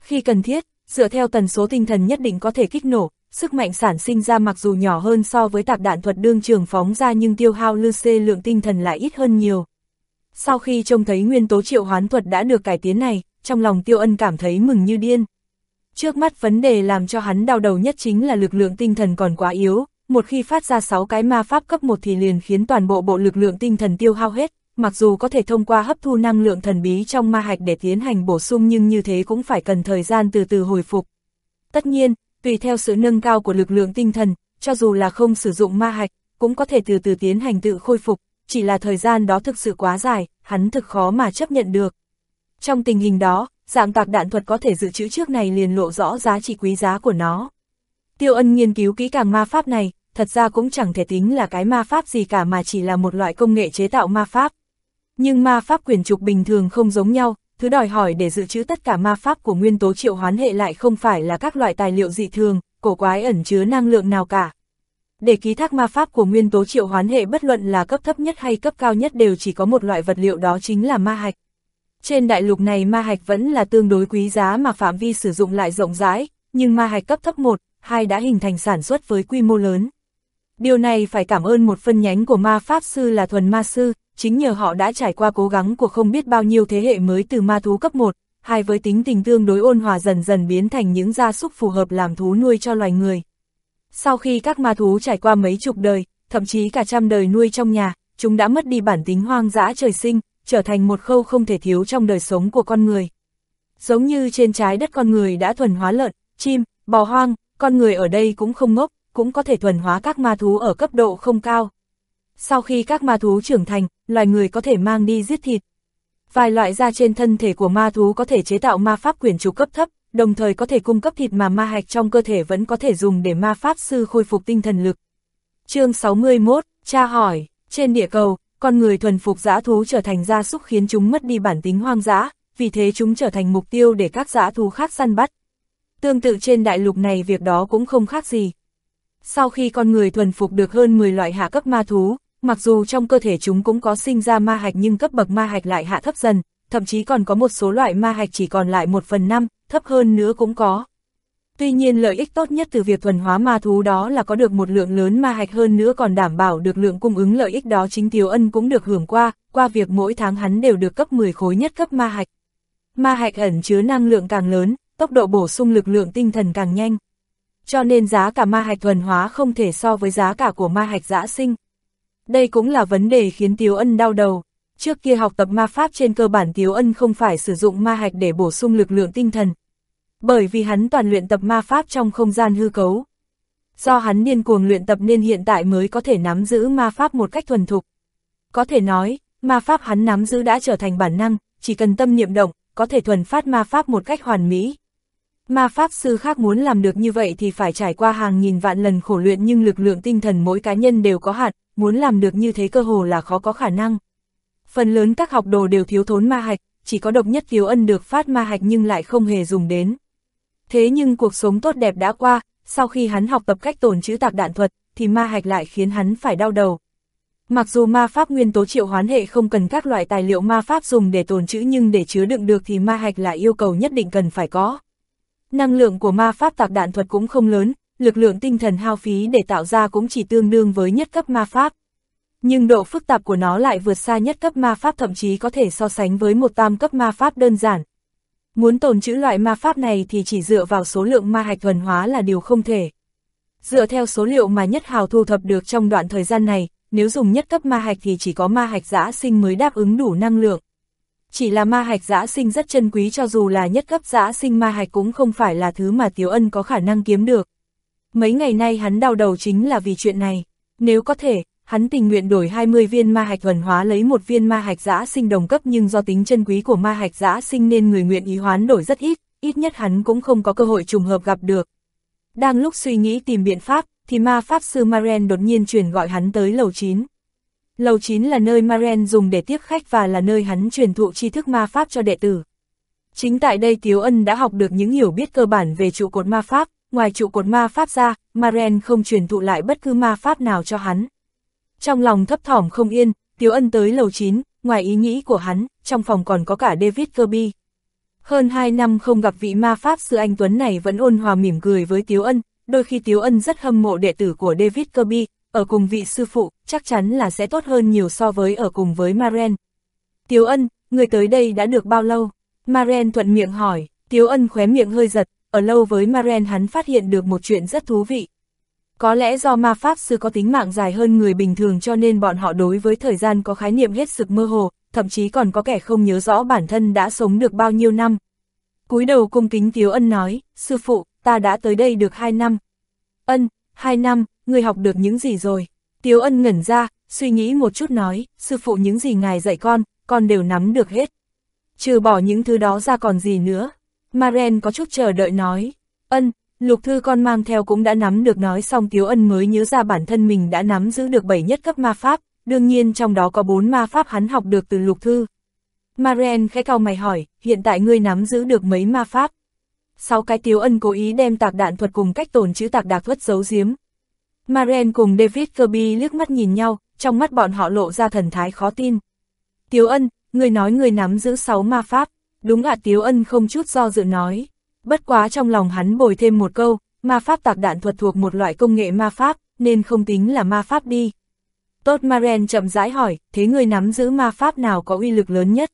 Khi cần thiết, dựa theo tần số tinh thần nhất định có thể kích nổ, sức mạnh sản sinh ra mặc dù nhỏ hơn so với tạc đạn thuật đương trường phóng ra nhưng tiêu hao lư xê lượng tinh thần lại ít hơn nhiều. Sau khi trông thấy nguyên tố triệu hoán thuật đã được cải tiến này, trong lòng tiêu ân cảm thấy mừng như điên. Trước mắt vấn đề làm cho hắn đau đầu nhất chính là lực lượng tinh thần còn quá yếu, một khi phát ra 6 cái ma pháp cấp 1 thì liền khiến toàn bộ bộ lực lượng tinh thần tiêu hao hết, mặc dù có thể thông qua hấp thu năng lượng thần bí trong ma hạch để tiến hành bổ sung nhưng như thế cũng phải cần thời gian từ từ hồi phục. Tất nhiên, tùy theo sự nâng cao của lực lượng tinh thần, cho dù là không sử dụng ma hạch, cũng có thể từ từ tiến hành tự khôi phục, chỉ là thời gian đó thực sự quá dài, hắn thực khó mà chấp nhận được. Trong tình hình đó, dạng tạc đạn thuật có thể dự trữ trước này liền lộ rõ giá trị quý giá của nó. Tiêu ân nghiên cứu kỹ càng ma pháp này, thật ra cũng chẳng thể tính là cái ma pháp gì cả mà chỉ là một loại công nghệ chế tạo ma pháp. Nhưng ma pháp quyền trục bình thường không giống nhau, thứ đòi hỏi để dự trữ tất cả ma pháp của nguyên tố triệu hoán hệ lại không phải là các loại tài liệu dị thường, cổ quái ẩn chứa năng lượng nào cả. Để ký thác ma pháp của nguyên tố triệu hoán hệ bất luận là cấp thấp nhất hay cấp cao nhất đều chỉ có một loại vật liệu đó chính là ma hạch. Trên đại lục này ma hạch vẫn là tương đối quý giá mà phạm vi sử dụng lại rộng rãi, nhưng ma hạch cấp thấp 1, 2 đã hình thành sản xuất với quy mô lớn. Điều này phải cảm ơn một phân nhánh của ma pháp sư là thuần ma sư, chính nhờ họ đã trải qua cố gắng của không biết bao nhiêu thế hệ mới từ ma thú cấp 1, hai với tính tình tương đối ôn hòa dần dần biến thành những gia súc phù hợp làm thú nuôi cho loài người. Sau khi các ma thú trải qua mấy chục đời, thậm chí cả trăm đời nuôi trong nhà, chúng đã mất đi bản tính hoang dã trời sinh, trở thành một khâu không thể thiếu trong đời sống của con người. Giống như trên trái đất con người đã thuần hóa lợn, chim, bò hoang, con người ở đây cũng không ngốc, cũng có thể thuần hóa các ma thú ở cấp độ không cao. Sau khi các ma thú trưởng thành, loài người có thể mang đi giết thịt. Vài loại da trên thân thể của ma thú có thể chế tạo ma pháp quyền trục cấp thấp, đồng thời có thể cung cấp thịt mà ma hạch trong cơ thể vẫn có thể dùng để ma pháp sư khôi phục tinh thần lực. chương 61, cha hỏi, trên địa cầu, con người thuần phục dã thú trở thành gia súc khiến chúng mất đi bản tính hoang dã, vì thế chúng trở thành mục tiêu để các dã thú khác săn bắt. Tương tự trên đại lục này việc đó cũng không khác gì. Sau khi con người thuần phục được hơn 10 loại hạ cấp ma thú, mặc dù trong cơ thể chúng cũng có sinh ra ma hạch nhưng cấp bậc ma hạch lại hạ thấp dần, thậm chí còn có một số loại ma hạch chỉ còn lại 1 phần 5, thấp hơn nữa cũng có. Tuy nhiên lợi ích tốt nhất từ việc thuần hóa ma thú đó là có được một lượng lớn ma hạch hơn nữa còn đảm bảo được lượng cung ứng lợi ích đó chính Tiếu Ân cũng được hưởng qua, qua việc mỗi tháng hắn đều được cấp 10 khối nhất cấp ma hạch. Ma hạch ẩn chứa năng lượng càng lớn, tốc độ bổ sung lực lượng tinh thần càng nhanh. Cho nên giá cả ma hạch thuần hóa không thể so với giá cả của ma hạch giã sinh. Đây cũng là vấn đề khiến Tiếu Ân đau đầu. Trước kia học tập ma pháp trên cơ bản Tiếu Ân không phải sử dụng ma hạch để bổ sung lực lượng tinh thần. Bởi vì hắn toàn luyện tập ma pháp trong không gian hư cấu. Do hắn điên cuồng luyện tập nên hiện tại mới có thể nắm giữ ma pháp một cách thuần thục. Có thể nói, ma pháp hắn nắm giữ đã trở thành bản năng, chỉ cần tâm niệm động, có thể thuần phát ma pháp một cách hoàn mỹ. Ma pháp sư khác muốn làm được như vậy thì phải trải qua hàng nghìn vạn lần khổ luyện nhưng lực lượng tinh thần mỗi cá nhân đều có hạn, muốn làm được như thế cơ hồ là khó có khả năng. Phần lớn các học đồ đều thiếu thốn ma hạch, chỉ có độc nhất Tiếu Ân được phát ma hạch nhưng lại không hề dùng đến. Thế nhưng cuộc sống tốt đẹp đã qua, sau khi hắn học tập cách tồn chữ tạc đạn thuật, thì ma hạch lại khiến hắn phải đau đầu. Mặc dù ma pháp nguyên tố triệu hoán hệ không cần các loại tài liệu ma pháp dùng để tồn trữ nhưng để chứa đựng được thì ma hạch là yêu cầu nhất định cần phải có. Năng lượng của ma pháp tạc đạn thuật cũng không lớn, lực lượng tinh thần hao phí để tạo ra cũng chỉ tương đương với nhất cấp ma pháp. Nhưng độ phức tạp của nó lại vượt xa nhất cấp ma pháp thậm chí có thể so sánh với một tam cấp ma pháp đơn giản. Muốn tồn trữ loại ma pháp này thì chỉ dựa vào số lượng ma hạch thuần hóa là điều không thể. Dựa theo số liệu mà nhất hào thu thập được trong đoạn thời gian này, nếu dùng nhất cấp ma hạch thì chỉ có ma hạch giã sinh mới đáp ứng đủ năng lượng. Chỉ là ma hạch giã sinh rất chân quý cho dù là nhất cấp giã sinh ma hạch cũng không phải là thứ mà Tiếu Ân có khả năng kiếm được. Mấy ngày nay hắn đau đầu chính là vì chuyện này. Nếu có thể, hắn tình nguyện đổi 20 viên ma hạch thuần hóa lấy một viên ma hạch giã sinh đồng cấp nhưng do tính chân quý của ma hạch giã sinh nên người nguyện ý hoán đổi rất ít, ít nhất hắn cũng không có cơ hội trùng hợp gặp được. Đang lúc suy nghĩ tìm biện pháp, thì ma pháp sư Maren đột nhiên truyền gọi hắn tới lầu 9. Lầu 9 là nơi Maren dùng để tiếp khách và là nơi hắn truyền thụ tri thức ma pháp cho đệ tử. Chính tại đây Tiếu Ân đã học được những hiểu biết cơ bản về trụ cột ma pháp, ngoài trụ cột ma pháp ra, Maren không truyền thụ lại bất cứ ma pháp nào cho hắn. Trong lòng thấp thỏm không yên, Tiếu Ân tới lầu 9, ngoài ý nghĩ của hắn, trong phòng còn có cả David Kirby. Hơn 2 năm không gặp vị ma pháp sư anh Tuấn này vẫn ôn hòa mỉm cười với Tiếu Ân, đôi khi Tiếu Ân rất hâm mộ đệ tử của David Kirby, ở cùng vị sư phụ, chắc chắn là sẽ tốt hơn nhiều so với ở cùng với Maren. Tiếu Ân, người tới đây đã được bao lâu? Maren thuận miệng hỏi, Tiếu Ân khóe miệng hơi giật, ở lâu với Maren hắn phát hiện được một chuyện rất thú vị. Có lẽ do ma pháp sư có tính mạng dài hơn người bình thường cho nên bọn họ đối với thời gian có khái niệm hết sức mơ hồ, thậm chí còn có kẻ không nhớ rõ bản thân đã sống được bao nhiêu năm. cúi đầu cung kính Tiếu Ân nói, sư phụ, ta đã tới đây được hai năm. Ân, hai năm, người học được những gì rồi? Tiếu Ân ngẩn ra, suy nghĩ một chút nói, sư phụ những gì ngài dạy con, con đều nắm được hết. Trừ bỏ những thứ đó ra còn gì nữa? Maren có chút chờ đợi nói, ân, lục thư con mang theo cũng đã nắm được nói xong Tiếu Ân mới nhớ ra bản thân mình đã nắm giữ được bảy nhất cấp ma pháp, đương nhiên trong đó có bốn ma pháp hắn học được từ lục thư. Maren khẽ cau mày hỏi, hiện tại ngươi nắm giữ được mấy ma pháp? Sau cái Tiếu Ân cố ý đem tạc đạn thuật cùng cách tồn chữ tạc đạc thuật giấu giếm. Maren cùng David Kirby liếc mắt nhìn nhau, trong mắt bọn họ lộ ra thần thái khó tin. Tiếu Ân, người nói người nắm giữ 6 ma pháp, đúng ạ Tiếu Ân không chút do dự nói. Bất quá trong lòng hắn bồi thêm một câu, ma pháp tạc đạn thuật thuộc một loại công nghệ ma pháp, nên không tính là ma pháp đi. Tốt Maren chậm rãi hỏi, thế người nắm giữ ma pháp nào có uy lực lớn nhất?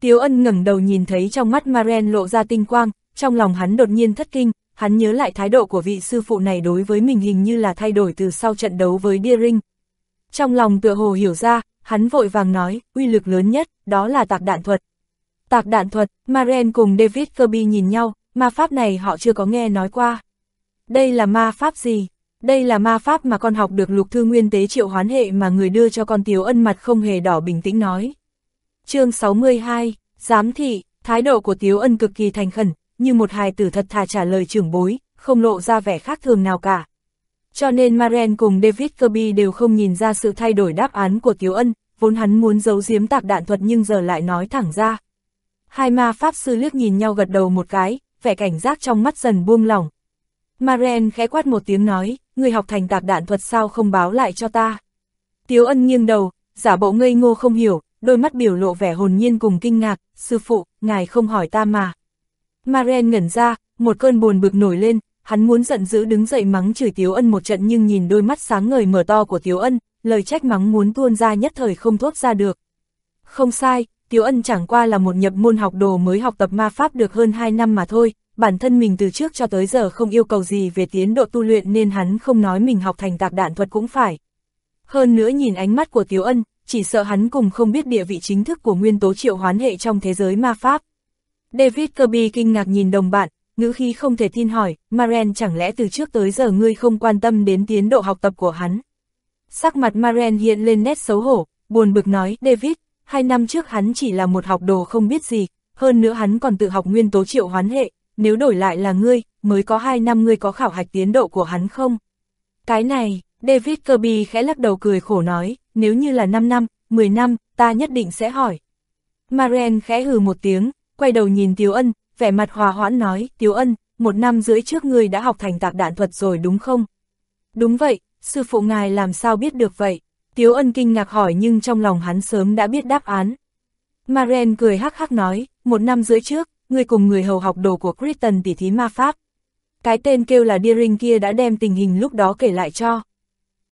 Tiếu ân ngẩng đầu nhìn thấy trong mắt Maren lộ ra tinh quang, trong lòng hắn đột nhiên thất kinh, hắn nhớ lại thái độ của vị sư phụ này đối với mình hình như là thay đổi từ sau trận đấu với Deering. Trong lòng tựa hồ hiểu ra, hắn vội vàng nói, uy lực lớn nhất, đó là tạc đạn thuật. Tạc đạn thuật, Maren cùng David Kirby nhìn nhau, ma pháp này họ chưa có nghe nói qua. Đây là ma pháp gì? Đây là ma pháp mà con học được lục thư nguyên tế triệu hoán hệ mà người đưa cho con Tiếu Ân mặt không hề đỏ bình tĩnh nói. chương 62, Giám thị, thái độ của Tiếu Ân cực kỳ thành khẩn, như một hài tử thật thà trả lời trưởng bối, không lộ ra vẻ khác thường nào cả. Cho nên Maren cùng David Kirby đều không nhìn ra sự thay đổi đáp án của Tiếu Ân, vốn hắn muốn giấu giếm tạc đạn thuật nhưng giờ lại nói thẳng ra. Hai ma pháp sư liếc nhìn nhau gật đầu một cái, vẻ cảnh giác trong mắt dần buông lỏng. Maren khẽ quát một tiếng nói, người học thành tạc đạn thuật sao không báo lại cho ta. Tiếu ân nghiêng đầu, giả bộ ngây ngô không hiểu, đôi mắt biểu lộ vẻ hồn nhiên cùng kinh ngạc, sư phụ, ngài không hỏi ta mà. Maren ngẩn ra, một cơn buồn bực nổi lên, hắn muốn giận dữ đứng dậy mắng chửi Tiếu Ân một trận nhưng nhìn đôi mắt sáng ngời mở to của Tiếu Ân, lời trách mắng muốn tuôn ra nhất thời không thốt ra được. Không sai, Tiếu Ân chẳng qua là một nhập môn học đồ mới học tập ma pháp được hơn 2 năm mà thôi, bản thân mình từ trước cho tới giờ không yêu cầu gì về tiến độ tu luyện nên hắn không nói mình học thành tạc đạn thuật cũng phải. Hơn nữa nhìn ánh mắt của Tiếu Ân, chỉ sợ hắn cùng không biết địa vị chính thức của nguyên tố triệu hoán hệ trong thế giới ma pháp. David Kirby kinh ngạc nhìn đồng bạn, ngữ khí không thể tin hỏi, Maren chẳng lẽ từ trước tới giờ ngươi không quan tâm đến tiến độ học tập của hắn. Sắc mặt Maren hiện lên nét xấu hổ, buồn bực nói, David, hai năm trước hắn chỉ là một học đồ không biết gì, hơn nữa hắn còn tự học nguyên tố triệu hoán hệ, nếu đổi lại là ngươi, mới có hai năm ngươi có khảo hạch tiến độ của hắn không? Cái này, David Kirby khẽ lắc đầu cười khổ nói, nếu như là 5 năm, 10 năm, ta nhất định sẽ hỏi. Maren khẽ hừ một tiếng, quay đầu nhìn Tiếu Ân, vẻ mặt hòa hoãn nói, Tiếu Ân, một năm rưỡi trước ngươi đã học thành tạc đạn thuật rồi đúng không? Đúng vậy, sư phụ ngài làm sao biết được vậy? Tiếu Ân kinh ngạc hỏi nhưng trong lòng hắn sớm đã biết đáp án. Maren cười hắc hắc nói, một năm rưỡi trước, người cùng người hầu học đồ của Kristen tỉ thí ma pháp. Cái tên kêu là Deering kia đã đem tình hình lúc đó kể lại cho.